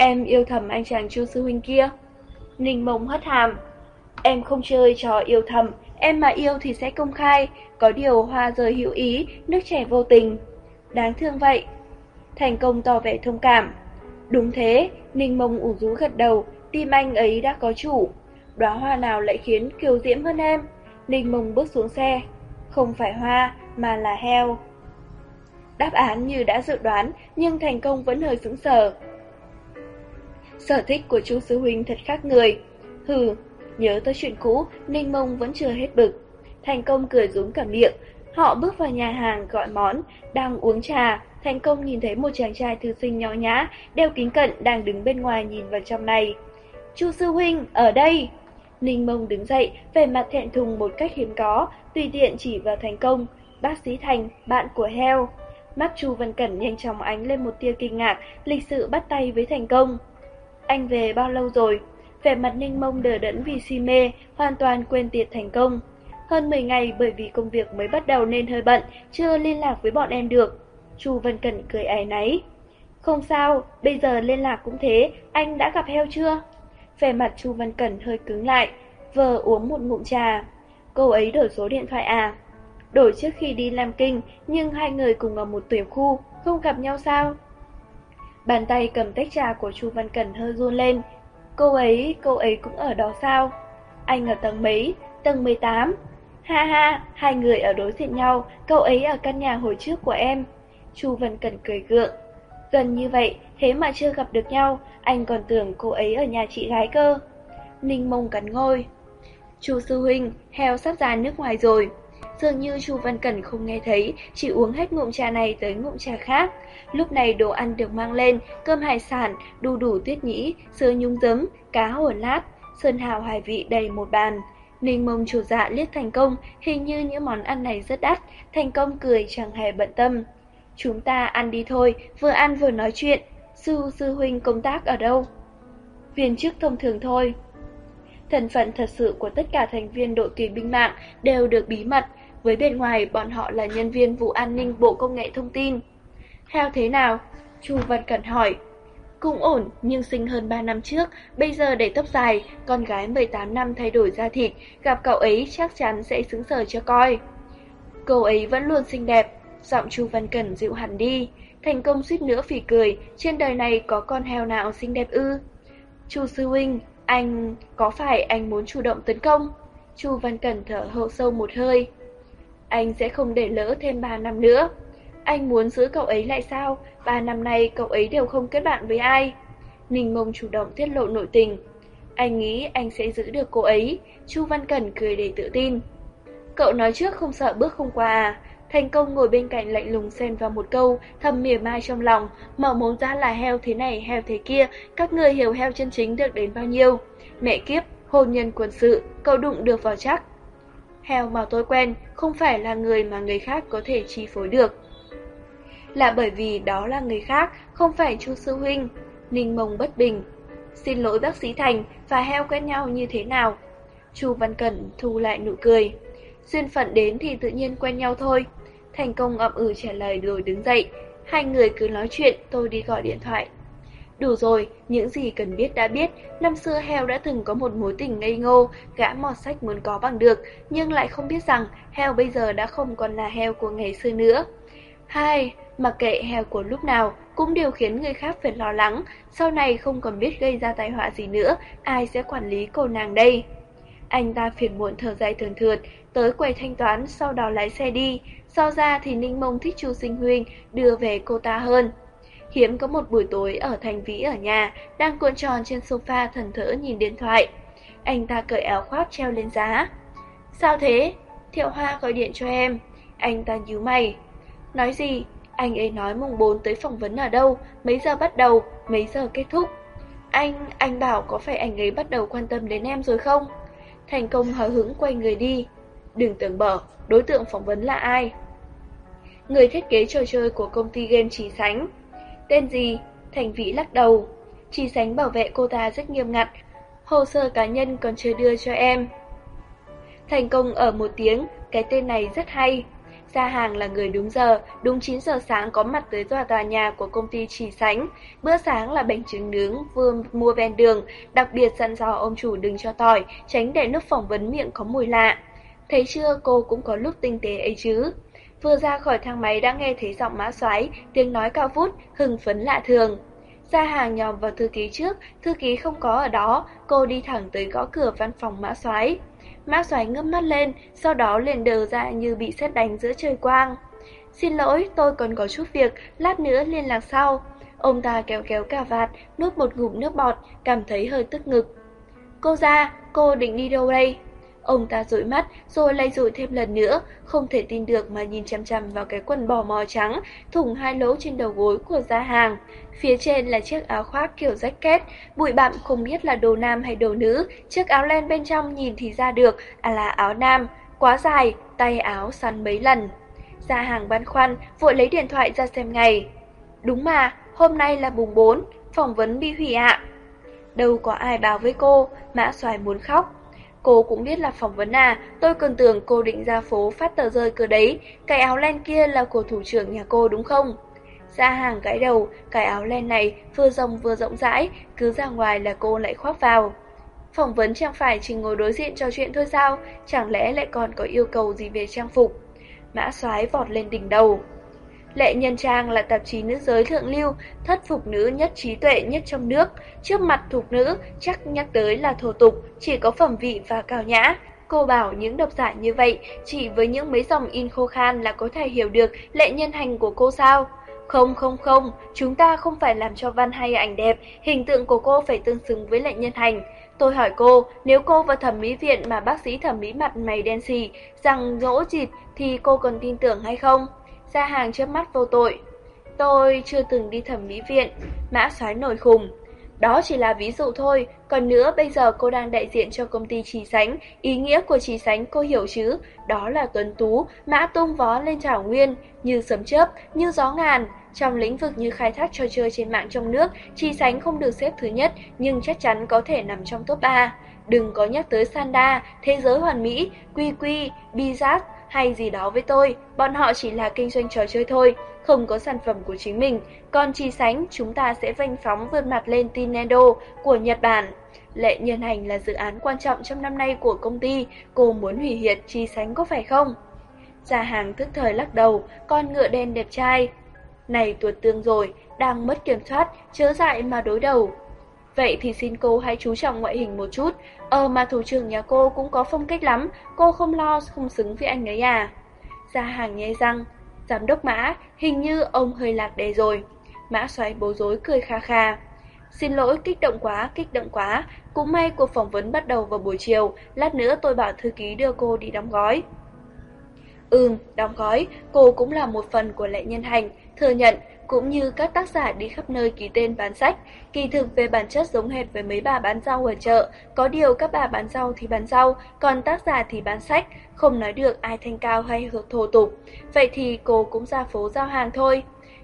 Em yêu thầm anh chàng chu sư huynh kia. Ninh Mông hất hàm. Em không chơi trò yêu thầm, Em mà yêu thì sẽ công khai, có điều hoa rơi hữu ý, nước trẻ vô tình. Đáng thương vậy. Thành công tỏ vẻ thông cảm. Đúng thế, Ninh Mông ủ rú gật đầu, tim anh ấy đã có chủ. Đóa hoa nào lại khiến kiều diễm hơn em? Ninh Mông bước xuống xe. Không phải hoa, mà là heo. Đáp án như đã dự đoán, nhưng thành công vẫn hơi sững sờ. Sở thích của chú sư huynh thật khác người. Hừ, Nhớ tới chuyện cũ, Ninh Mông vẫn chưa hết bực. Thành công cười rúm cả miệng. Họ bước vào nhà hàng gọi món, đang uống trà. Thành công nhìn thấy một chàng trai thư sinh nhỏ nhã, đeo kính cận đang đứng bên ngoài nhìn vào trong này. Chu sư huynh, ở đây! Ninh Mông đứng dậy, về mặt thẹn thùng một cách hiếm có, tùy tiện chỉ vào thành công. Bác sĩ Thành, bạn của heo. Mắt Chu Văn Cẩn nhanh chóng ánh lên một tia kinh ngạc, lịch sự bắt tay với thành công anh về bao lâu rồi? Vẻ mặt ninh mông đờ đẫn vì si mê, hoàn toàn quên tiệt thành công. Hơn 10 ngày bởi vì công việc mới bắt đầu nên hơi bận, chưa liên lạc với bọn em được. Chu Vân Cẩn cười ái náy. Không sao, bây giờ liên lạc cũng thế, anh đã gặp heo chưa? Vẻ mặt Chu Văn Cẩn hơi cứng lại, vờ uống một ngụm trà. Cô ấy đổi số điện thoại à? Đổi trước khi đi làm kinh, nhưng hai người cùng ở một tuyển khu, không gặp nhau sao? Bàn tay cầm tách trà của Chu Văn Cẩn hơi run lên. Cô ấy, cô ấy cũng ở đó sao? Anh ở tầng mấy? Tầng 18. Ha ha, hai người ở đối diện nhau, cậu ấy ở căn nhà hồi trước của em. Chu Văn Cẩn cười gượng. Gần như vậy, thế mà chưa gặp được nhau, anh còn tưởng cô ấy ở nhà chị gái cơ. Ninh mông cắn ngôi. Chu sư huynh, heo sắp ra nước ngoài rồi. Dường như Chu Văn Cẩn không nghe thấy, chỉ uống hết ngụm trà này tới ngụm trà khác. Lúc này đồ ăn được mang lên, cơm hải sản, đu đủ tuyết nhĩ, sữa nhung giấm, cá hổ lát, sơn hào hải vị đầy một bàn. Ninh mông chủ dạ liếc thành công, hình như những món ăn này rất đắt, thành công cười chẳng hề bận tâm. Chúng ta ăn đi thôi, vừa ăn vừa nói chuyện. Sư sư huynh công tác ở đâu? Viên chức thông thường thôi. Thân phận thật sự của tất cả thành viên đội tuyển binh mạng đều được bí mật, với bên ngoài bọn họ là nhân viên vụ an ninh Bộ Công nghệ Thông tin. Theo thế nào? Chu Văn Cẩn hỏi. Cũng ổn, nhưng sinh hơn 3 năm trước, bây giờ để tóc dài, con gái 18 năm thay đổi da thịt, gặp cậu ấy chắc chắn sẽ xứng sở cho coi. Cô ấy vẫn luôn xinh đẹp, giọng Chu Văn Cẩn dịu hẳn đi, thành công suýt nữa phỉ cười, trên đời này có con heo nào xinh đẹp ư? Chu sư huynh, anh, có phải anh muốn chủ động tấn công? Chu Văn Cẩn thở hậu sâu một hơi. Anh sẽ không để lỡ thêm 3 năm nữa. Anh muốn giữ cậu ấy lại sao? Ba năm nay cậu ấy đều không kết bạn với ai. Ninh mông chủ động tiết lộ nội tình. Anh nghĩ anh sẽ giữ được cô ấy. Chu Văn Cẩn cười để tự tin. Cậu nói trước không sợ bước không qua à? Thành công ngồi bên cạnh lạnh lùng xen vào một câu, thầm mỉa mai trong lòng, mở mồm ra là heo thế này heo thế kia, các người hiểu heo chân chính được đến bao nhiêu. Mẹ kiếp, hôn nhân quân sự, cậu đụng được vào chắc. Heo mà tôi quen không phải là người mà người khác có thể chi phối được. Là bởi vì đó là người khác, không phải chu sư huynh. Ninh mông bất bình. Xin lỗi bác sĩ Thành, và heo quen nhau như thế nào? Chu Văn Cẩn thu lại nụ cười. Duyên phận đến thì tự nhiên quen nhau thôi. Thành công ậm ừ trả lời rồi đứng dậy. Hai người cứ nói chuyện, tôi đi gọi điện thoại. Đủ rồi, những gì cần biết đã biết, năm xưa heo đã từng có một mối tình ngây ngô, gã mọt sách muốn có bằng được, nhưng lại không biết rằng heo bây giờ đã không còn là heo của ngày xưa nữa. Hai, mặc kệ heo của lúc nào cũng đều khiến người khác phải lo lắng, sau này không còn biết gây ra tai họa gì nữa, ai sẽ quản lý cô nàng đây. Anh ta phiền muộn thở dài thường thượt, tới quầy thanh toán, sau đó lái xe đi. Sau ra thì Ninh Mông thích Chu Sinh Huynh đưa về cô ta hơn. Hiếm có một buổi tối ở thành vĩ ở nhà, đang cuộn tròn trên sofa thần thỡ nhìn điện thoại. Anh ta cởi áo khoác treo lên giá. Sao thế? Thiệu Hoa gọi điện cho em. Anh ta nhíu mày. Nói gì? Anh ấy nói mùng 4 tới phỏng vấn ở đâu, mấy giờ bắt đầu, mấy giờ kết thúc. Anh, anh bảo có phải anh ấy bắt đầu quan tâm đến em rồi không? Thành công hờ hững quay người đi. Đừng tưởng bở, đối tượng phỏng vấn là ai? Người thiết kế trò chơi của công ty game Chỉ Sánh. Tên gì? Thành Vĩ lắc đầu. Chỉ Sánh bảo vệ cô ta rất nghiêm ngặt. Hồ sơ cá nhân còn chưa đưa cho em. Thành công ở một tiếng, cái tên này rất hay. Gia hàng là người đúng giờ, đúng 9 giờ sáng có mặt tới tòa tòa nhà của công ty Chỉ Sánh. Bữa sáng là bánh trứng nướng vừa mua ven đường, đặc biệt dặn dò ông chủ đừng cho tỏi, tránh để nước phỏng vấn miệng có mùi lạ. Thấy chưa cô cũng có lúc tinh tế ấy chứ. Vừa ra khỏi thang máy đã nghe thấy giọng mã xoáy, tiếng nói cao vút, hừng phấn lạ thường. Ra hàng nhòm vào thư ký trước, thư ký không có ở đó, cô đi thẳng tới gõ cửa văn phòng mã xoáy. Mã xoáy ngước mắt lên, sau đó liền đờ ra như bị xét đánh giữa trời quang. Xin lỗi, tôi còn có chút việc, lát nữa liên lạc sau. Ông ta kéo kéo cà vạt, nuốt một ngụm nước bọt, cảm thấy hơi tức ngực. Cô ra, cô định đi đâu đây? Ông ta dụi mắt, rồi lay dụi thêm lần nữa, không thể tin được mà nhìn chăm chăm vào cái quần bò mò trắng, thủng hai lỗ trên đầu gối của gia hàng. Phía trên là chiếc áo khoác kiểu jacket bụi bặm không biết là đồ nam hay đồ nữ, chiếc áo len bên trong nhìn thì ra được à là áo nam, quá dài, tay áo săn mấy lần. Gia hàng băn khoăn, vội lấy điện thoại ra xem ngày. Đúng mà, hôm nay là mùng 4, phỏng vấn bị hủy ạ. đâu có ai báo với cô, mã xoài muốn khóc. Cô cũng biết là phỏng vấn à, tôi còn tưởng cô định ra phố phát tờ rơi cơ đấy, cái áo len kia là của thủ trưởng nhà cô đúng không? Ra hàng gãi đầu, cái áo len này vừa rộng vừa rộng rãi, cứ ra ngoài là cô lại khoác vào. Phỏng vấn chẳng phải chỉ ngồi đối diện trò chuyện thôi sao, chẳng lẽ lại còn có yêu cầu gì về trang phục? Mã soái vọt lên đỉnh đầu. Lệ Nhân Trang là tạp chí nữ giới thượng lưu, thất phục nữ nhất trí tuệ nhất trong nước. Trước mặt thục nữ, chắc nhắc tới là thổ tục, chỉ có phẩm vị và cao nhã. Cô bảo những độc giả như vậy, chỉ với những mấy dòng in khô khan là có thể hiểu được lệ nhân hành của cô sao? Không không không, chúng ta không phải làm cho văn hay ảnh đẹp, hình tượng của cô phải tương xứng với lệ nhân hành. Tôi hỏi cô, nếu cô vào thẩm mỹ viện mà bác sĩ thẩm mỹ mặt mày đen xì, rằng dỗ chịt thì cô còn tin tưởng hay không? Ra hàng trước mắt vô tội. Tôi chưa từng đi thẩm mỹ viện, mã xoáy nổi khùng. Đó chỉ là ví dụ thôi, còn nữa bây giờ cô đang đại diện cho công ty Trì Sánh, ý nghĩa của Trì Sánh cô hiểu chứ, đó là tuấn tú, mã tung vó lên trảo nguyên, như sấm chớp, như gió ngàn. Trong lĩnh vực như khai thác trò chơi trên mạng trong nước, Trì Sánh không được xếp thứ nhất, nhưng chắc chắn có thể nằm trong top 3. Đừng có nhắc tới Sanda, Thế giới hoàn mỹ, Quy Quy, Bizarre, hay gì đó với tôi, bọn họ chỉ là kinh doanh trò chơi thôi, không có sản phẩm của chính mình, còn chi sánh chúng ta sẽ vênh phóng vượt mặt lên Tinendo của Nhật Bản. Lệ nhân hành là dự án quan trọng trong năm nay của công ty, cô muốn hủy hiệt chi sánh có phải không? Gia hàng thức thời lắc đầu, con ngựa đen đẹp trai. Này tuột tương rồi, đang mất kiểm soát, chớ dại mà đối đầu. Vậy thì xin cô hãy chú trọng ngoại hình một chút. Ờ mà thủ trưởng nhà cô cũng có phong cách lắm, cô không lo không xứng với anh ấy à. Gia hàng nhe răng, giám đốc mã, hình như ông hơi lạc đề rồi. Mã xoáy bối rối cười kha kha. Xin lỗi, kích động quá, kích động quá. Cũng may cuộc phỏng vấn bắt đầu vào buổi chiều, lát nữa tôi bảo thư ký đưa cô đi đóng gói. Ừm, đóng gói, cô cũng là một phần của lệ nhân hành, thừa nhận, cũng như các tác giả đi khắp nơi ký tên bán sách, kỳ thực về bản chất giống hệt với mấy bà bán rau ở chợ, có điều các bà bán rau thì bán rau, còn tác giả thì bán sách, không nói được ai thanh cao hay thô tục. Vậy thì cô cũng ra phố giao hàng thôi.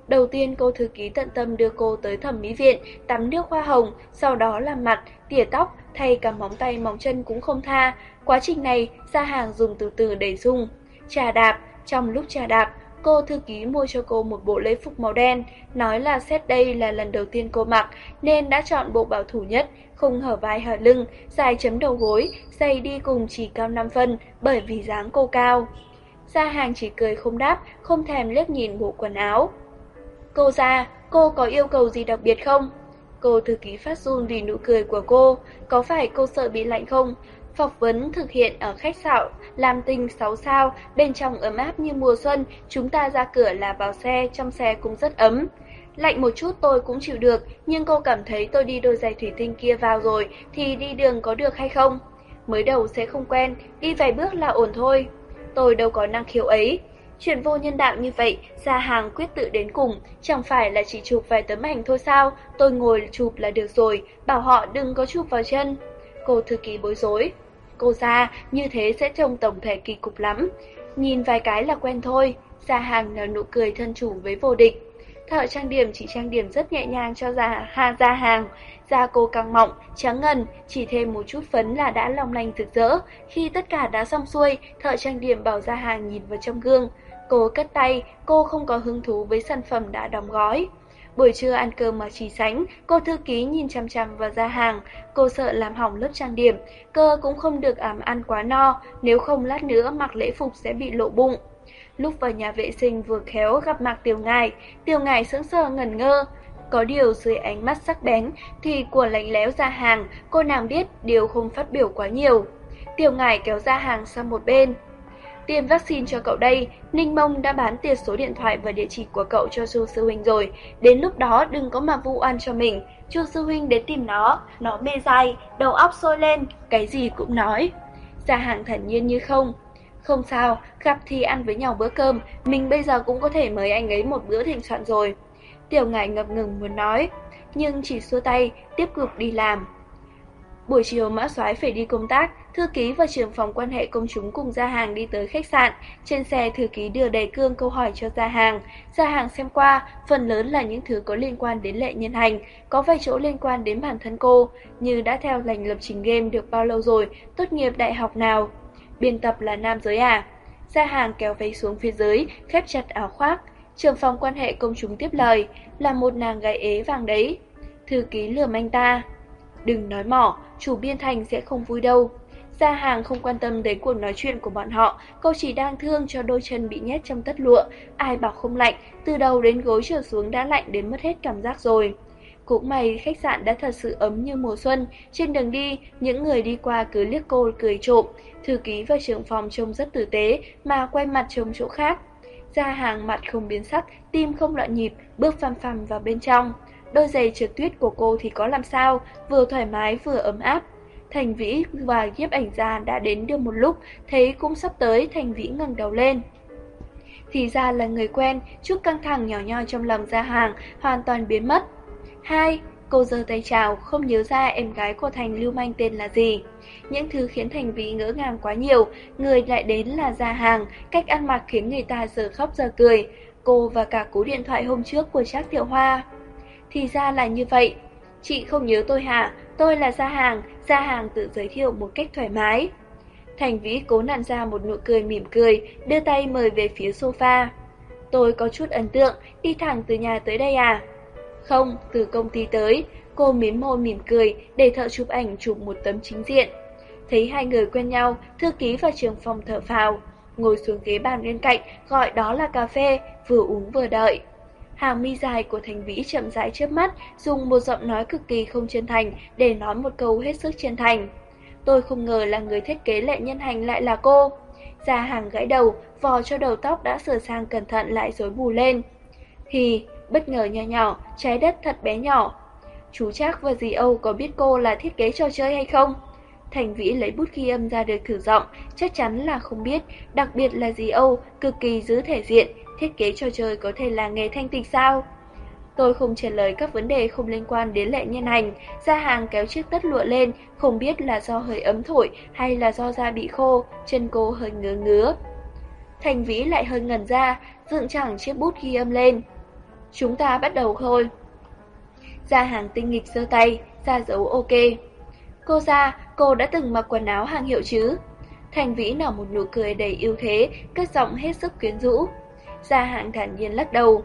Đầu tiên cô thư ký tận tâm đưa cô tới thẩm mỹ viện, tắm nước hoa hồng, sau đó làm mặt, tỉa tóc, thay cả móng tay móng chân cũng không tha. Quá trình này, ra hàng dùng từ từ để dùng. Trà đạp, trong lúc trà đạp, Cô thư ký mua cho cô một bộ lễ phục màu đen, nói là xét đây là lần đầu tiên cô mặc, nên đã chọn bộ bảo thủ nhất, không hở vai hở lưng, dài chấm đầu gối, giày đi cùng chỉ cao 5 phân, bởi vì dáng cô cao. Gia hàng chỉ cười không đáp, không thèm liếc nhìn bộ quần áo. Cô ra, cô có yêu cầu gì đặc biệt không? Cô thư ký phát run vì nụ cười của cô, có phải cô sợ bị lạnh không? Phỏng vấn thực hiện ở khách sạn làm Tinh 6 sao, bên trong ấm áp như mùa xuân, chúng ta ra cửa là vào xe, trong xe cũng rất ấm. Lạnh một chút tôi cũng chịu được, nhưng cô cảm thấy tôi đi đôi giày thủy tinh kia vào rồi thì đi đường có được hay không? Mới đầu sẽ không quen, đi vài bước là ổn thôi. Tôi đâu có năng khiếu ấy. Chuyện vô nhân đạo như vậy, ra hàng quyết tự đến cùng, chẳng phải là chỉ chụp vài tấm ảnh thôi sao, tôi ngồi chụp là được rồi, bảo họ đừng có chụp vào chân. Cô thư ký bối rối. Cô ra, như thế sẽ trông tổng thể kỳ cục lắm. Nhìn vài cái là quen thôi, Gia hàng nở nụ cười thân chủ với vô địch. Thợ trang điểm chỉ trang điểm rất nhẹ nhàng cho Gia, ha, gia hàng. Da cô càng mọng, trắng ngần, chỉ thêm một chút phấn là đã long lanh rực rỡ. Khi tất cả đã xong xuôi, thợ trang điểm bảo Gia hàng nhìn vào trong gương. Cô cất tay, cô không có hứng thú với sản phẩm đã đóng gói. Buổi trưa ăn cơm mà trì sánh, cô thư ký nhìn chăm chăm vào ra hàng, cô sợ làm hỏng lớp trang điểm, cơ cũng không được ảm ăn quá no, nếu không lát nữa mặc lễ phục sẽ bị lộ bụng. Lúc vào nhà vệ sinh vừa khéo gặp mặt Tiểu Ngài, Tiểu Ngài sững sờ ngẩn ngơ. Có điều dưới ánh mắt sắc bén thì của lạnh léo ra hàng, cô nàng biết điều không phát biểu quá nhiều. Tiểu Ngài kéo ra hàng sang một bên. Tiêm vaccine cho cậu đây, Ninh Mông đã bán tiền số điện thoại và địa chỉ của cậu cho Chu Sư Huynh rồi. Đến lúc đó đừng có mà vu oan cho mình. Chu Sư Huynh đến tìm nó, nó mê dai, đầu óc sôi lên, cái gì cũng nói. Gia hàng thản nhiên như không. Không sao, gặp thì ăn với nhau bữa cơm, mình bây giờ cũng có thể mời anh ấy một bữa thịnh soạn rồi. Tiểu ngại ngập ngừng muốn nói, nhưng chỉ xua tay, tiếp tục đi làm. Buổi chiều Mã Soái phải đi công tác, thư ký và trưởng phòng quan hệ công chúng cùng Gia Hàng đi tới khách sạn. Trên xe thư ký đưa đầy cương câu hỏi cho Gia Hàng. Gia Hàng xem qua, phần lớn là những thứ có liên quan đến lệ nhân hành, có vài chỗ liên quan đến bản thân cô, như đã theo lành lập trình game được bao lâu rồi, tốt nghiệp đại học nào. Biên tập là nam giới à? Gia Hàng kéo váy xuống phía dưới, khép chặt áo khoác. Trưởng phòng quan hệ công chúng tiếp lời, là một nàng gái ế vàng đấy. Thư ký lườm anh ta. Đừng nói mỏ, chủ biên thành sẽ không vui đâu. Gia hàng không quan tâm đến cuộc nói chuyện của bọn họ, cô chỉ đang thương cho đôi chân bị nhét trong tất lụa. Ai bảo không lạnh, từ đầu đến gối trở xuống đã lạnh đến mất hết cảm giác rồi. Cũng may khách sạn đã thật sự ấm như mùa xuân, trên đường đi, những người đi qua cứ liếc cô cười trộm, thư ký và trưởng phòng trông rất tử tế mà quay mặt trông chỗ khác. Gia hàng mặt không biến sắc, tim không loạn nhịp, bước phăm phăm vào bên trong. Đôi giày trượt tuyết của cô thì có làm sao, vừa thoải mái vừa ấm áp. Thành Vĩ và nhiếp ảnh gia đã đến được một lúc, thấy cũng sắp tới, Thành Vĩ ngẩng đầu lên. Thì ra là người quen, chút căng thẳng nhỏ nhoi trong lòng gia hàng hoàn toàn biến mất. Hai, cô giơ tay chào, không nhớ ra em gái của Thành Lưu Manh tên là gì. Những thứ khiến Thành Vĩ ngỡ ngàng quá nhiều, người lại đến là gia hàng, cách ăn mặc khiến người ta giờ khóc giờ cười. Cô và cả cú điện thoại hôm trước của Trác Thiệu Hoa. Thì ra là như vậy. Chị không nhớ tôi hả? Tôi là Gia Hàng, Gia Hàng tự giới thiệu một cách thoải mái. Thành Vĩ cố nặn ra một nụ cười mỉm cười, đưa tay mời về phía sofa. Tôi có chút ấn tượng, đi thẳng từ nhà tới đây à? Không, từ công ty tới. Cô mím môi mỉm cười, để thợ chụp ảnh chụp một tấm chính diện. Thấy hai người quen nhau, thư ký và trường phòng thở phào. Ngồi xuống ghế bàn bên cạnh, gọi đó là cà phê, vừa uống vừa đợi. Hàng mi dài của Thành Vĩ chậm rãi chớp mắt, dùng một giọng nói cực kỳ không chân thành để nói một câu hết sức chân thành. Tôi không ngờ là người thiết kế lệ nhân hành lại là cô. Gia hàng gãy đầu, vò cho đầu tóc đã sửa sang cẩn thận lại rối bù lên. Thì, bất ngờ nhỏ nhỏ, trái đất thật bé nhỏ. Chú trác và dì Âu có biết cô là thiết kế trò chơi hay không? Thành Vĩ lấy bút ghi âm ra được thử giọng, chắc chắn là không biết, đặc biệt là dì Âu, cực kỳ giữ thể diện, thiết kế trò chơi có thể là nghề thanh tịch sao? Tôi không trả lời các vấn đề không liên quan đến lệ nhân hành, ra hàng kéo chiếc tất lụa lên, không biết là do hơi ấm thổi hay là do da bị khô, chân cô hơi ngứa ngứa. Thành Vĩ lại hơi ngẩn ra, dựng chẳng chiếc bút ghi âm lên. Chúng ta bắt đầu thôi. Ra hàng tinh nghịch giơ tay, ra dấu ok. Cô ra, cô đã từng mặc quần áo hàng hiệu chứ? Thành Vĩ nở một nụ cười đầy yêu thế, cất giọng hết sức quyến rũ. Gia hạng thản nhiên lắc đầu.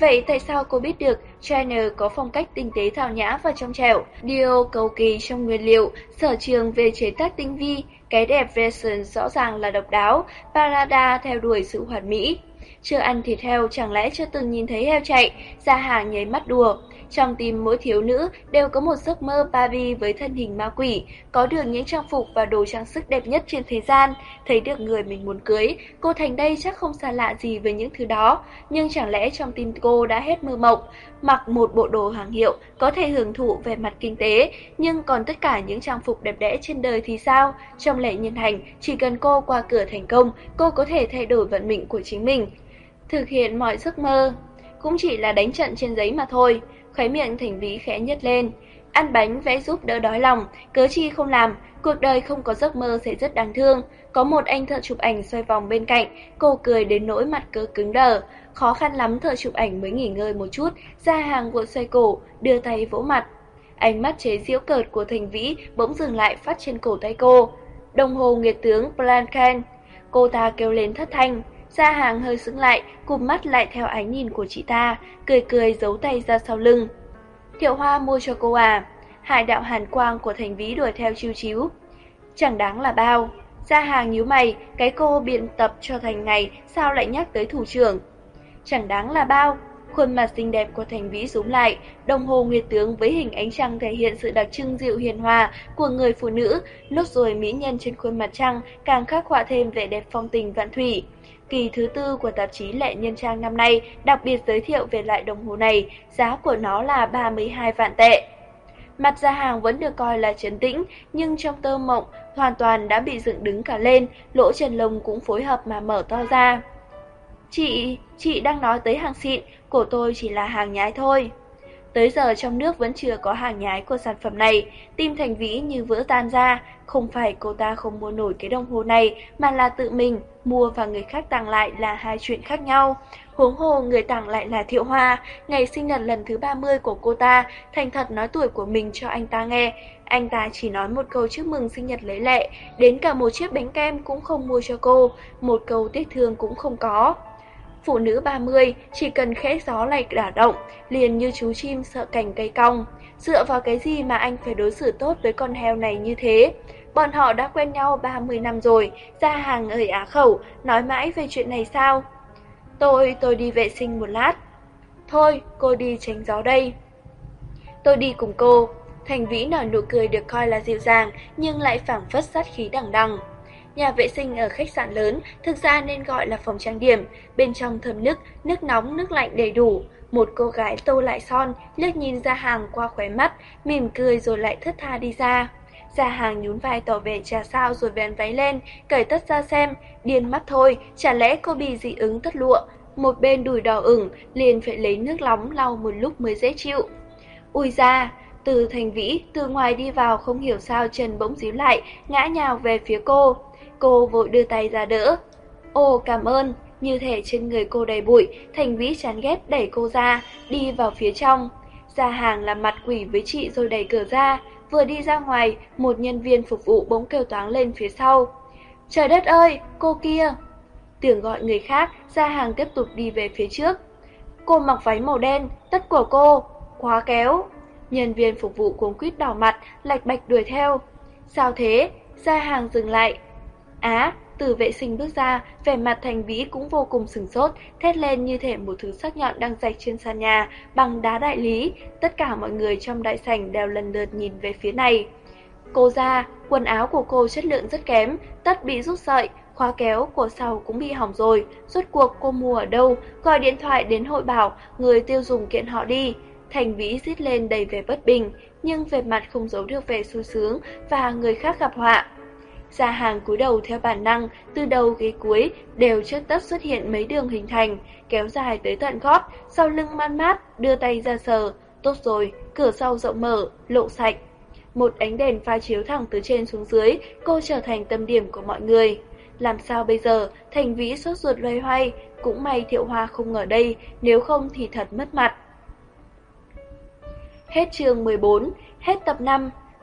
Vậy tại sao cô biết được China có phong cách tinh tế thao nhã và trong trẻo, Dio cầu kỳ trong nguyên liệu, sở trường về chế tác tinh vi, cái đẹp version rõ ràng là độc đáo, Parada theo đuổi sự hoàn mỹ. Chưa ăn thịt heo chẳng lẽ chưa từng nhìn thấy heo chạy, Gia hàng nháy mắt đùa. Trong tim mỗi thiếu nữ đều có một giấc mơ Barbie với thân hình ma quỷ, có được những trang phục và đồ trang sức đẹp nhất trên thế gian, thấy được người mình muốn cưới, cô Thành đây chắc không xa lạ gì với những thứ đó, nhưng chẳng lẽ trong tim cô đã hết mơ mộng, mặc một bộ đồ hàng hiệu có thể hưởng thụ về mặt kinh tế, nhưng còn tất cả những trang phục đẹp đẽ trên đời thì sao? Trong lệ nhân hành, chỉ cần cô qua cửa thành công, cô có thể thay đổi vận mệnh của chính mình, thực hiện mọi giấc mơ. Cũng chỉ là đánh trận trên giấy mà thôi khóe miệng Thành Vĩ khẽ nhếch lên. Ăn bánh vẽ giúp đỡ đói lòng, cớ chi không làm, cuộc đời không có giấc mơ sẽ rất đáng thương. Có một anh thợ chụp ảnh xoay vòng bên cạnh, cô cười đến nỗi mặt cứ cứng đờ. Khó khăn lắm thợ chụp ảnh mới nghỉ ngơi một chút, ra hàng vội xoay cổ, đưa tay vỗ mặt. Ánh mắt chế giễu cợt của Thành Vĩ bỗng dừng lại phát trên cổ tay cô. Đồng hồ nghiệt tướng Blancan. Cô ta kêu lên thất thanh. Gia hàng hơi sững lại, cụp mắt lại theo ánh nhìn của chị ta, cười cười giấu tay ra sau lưng. Thiệu Hoa mua cho cô à? Hải đạo hàn quang của thành vĩ đuổi theo chiêu chiếu. Chẳng đáng là bao. Gia hàng nhíu mày, cái cô biện tập cho thành ngày, sao lại nhắc tới thủ trưởng? Chẳng đáng là bao. Khuôn mặt xinh đẹp của Thành Vĩ rúm lại, đồng hồ nguyệt tướng với hình ánh trăng thể hiện sự đặc trưng dịu hiền hòa của người phụ nữ, nốt ruồi mỹ nhân trên khuôn mặt trăng càng khắc họa thêm vẻ đẹp phong tình vạn thủy. Kỳ thứ tư của tạp chí Lệ Nhân Trang năm nay đặc biệt giới thiệu về loại đồng hồ này, giá của nó là 32 vạn tệ. Mặt ra hàng vẫn được coi là trấn tĩnh, nhưng trong tơ mộng hoàn toàn đã bị dựng đứng cả lên, lỗ trần lông cũng phối hợp mà mở to ra. Chị, chị đang nói tới hàng xịn, của tôi chỉ là hàng nhái thôi. Tới giờ trong nước vẫn chưa có hàng nhái của sản phẩm này, tim Thành Vĩ như vỡ tan ra. Không phải cô ta không mua nổi cái đồng hồ này, mà là tự mình, mua và người khác tặng lại là hai chuyện khác nhau. Huống hồ người tặng lại là Thiệu Hoa, ngày sinh nhật lần thứ 30 của cô ta, thành thật nói tuổi của mình cho anh ta nghe. Anh ta chỉ nói một câu chúc mừng sinh nhật lấy lệ, đến cả một chiếc bánh kem cũng không mua cho cô, một câu tiếc thương cũng không có. Phụ nữ 30 chỉ cần khẽ gió lạch đả động, liền như chú chim sợ cành cây cong. Dựa vào cái gì mà anh phải đối xử tốt với con heo này như thế? Bọn họ đã quen nhau 30 năm rồi, ra hàng ở Á Khẩu, nói mãi về chuyện này sao? Tôi, tôi đi vệ sinh một lát. Thôi, cô đi tránh gió đây. Tôi đi cùng cô. Thành Vĩ nở nụ cười được coi là dịu dàng, nhưng lại phảng phất sát khí đằng đằng. Nhà vệ sinh ở khách sạn lớn thực ra nên gọi là phòng trang điểm, bên trong thơm nước, nước nóng, nước lạnh đầy đủ. Một cô gái tô lại son, liếc nhìn ra hàng qua khóe mắt, mỉm cười rồi lại thất tha đi ra. Gia hàng nhún vai tỏ vẻ trà sao rồi vén váy lên, cởi tất ra xem, điên mắt thôi, chả lẽ cô bị dị ứng tất lụa. Một bên đùi đỏ ửng, liền phải lấy nước nóng lau một lúc mới dễ chịu. Ui ra, từ thành vĩ, từ ngoài đi vào không hiểu sao chân bỗng díu lại, ngã nhào về phía cô. Cô vội đưa tay ra đỡ. ô cảm ơn, như thể trên người cô đầy bụi, thành vĩ chán ghét đẩy cô ra, đi vào phía trong. gia hàng làm mặt quỷ với chị rồi đẩy cửa ra, vừa đi ra ngoài, một nhân viên phục vụ bỗng kêu toáng lên phía sau. Trời đất ơi, cô kia! Tưởng gọi người khác, ra hàng tiếp tục đi về phía trước. Cô mặc váy màu đen, tất của cô, quá kéo. Nhân viên phục vụ cuống quýt đỏ mặt, lạch bạch đuổi theo. Sao thế? Ra hàng dừng lại. Á, từ vệ sinh bước ra, vẻ mặt thành vĩ cũng vô cùng sừng sốt, thét lên như thể một thứ sắc nhọn đang rạch trên sàn nhà, bằng đá đại lý. Tất cả mọi người trong đại sảnh đều lần lượt nhìn về phía này. Cô ra, quần áo của cô chất lượng rất kém, tất bị rút sợi, khóa kéo của sau cũng bị hỏng rồi. Rốt cuộc cô mua ở đâu, gọi điện thoại đến hội bảo, người tiêu dùng kiện họ đi. Thành vĩ rít lên đầy vẻ bất bình, nhưng về mặt không giấu được vẻ xui sướng và người khác gặp họa. Gia hàng cúi đầu theo bản năng, từ đầu ghế cuối đều chất tất xuất hiện mấy đường hình thành, kéo dài tới tận gót, sau lưng man mát, đưa tay ra sờ. Tốt rồi, cửa sau rộng mở, lộ sạch. Một ánh đèn pha chiếu thẳng từ trên xuống dưới, cô trở thành tâm điểm của mọi người. Làm sao bây giờ, thành vĩ sốt ruột loay hoay, cũng may thiệu hoa không ở đây, nếu không thì thật mất mặt. Hết chương 14, hết tập 5.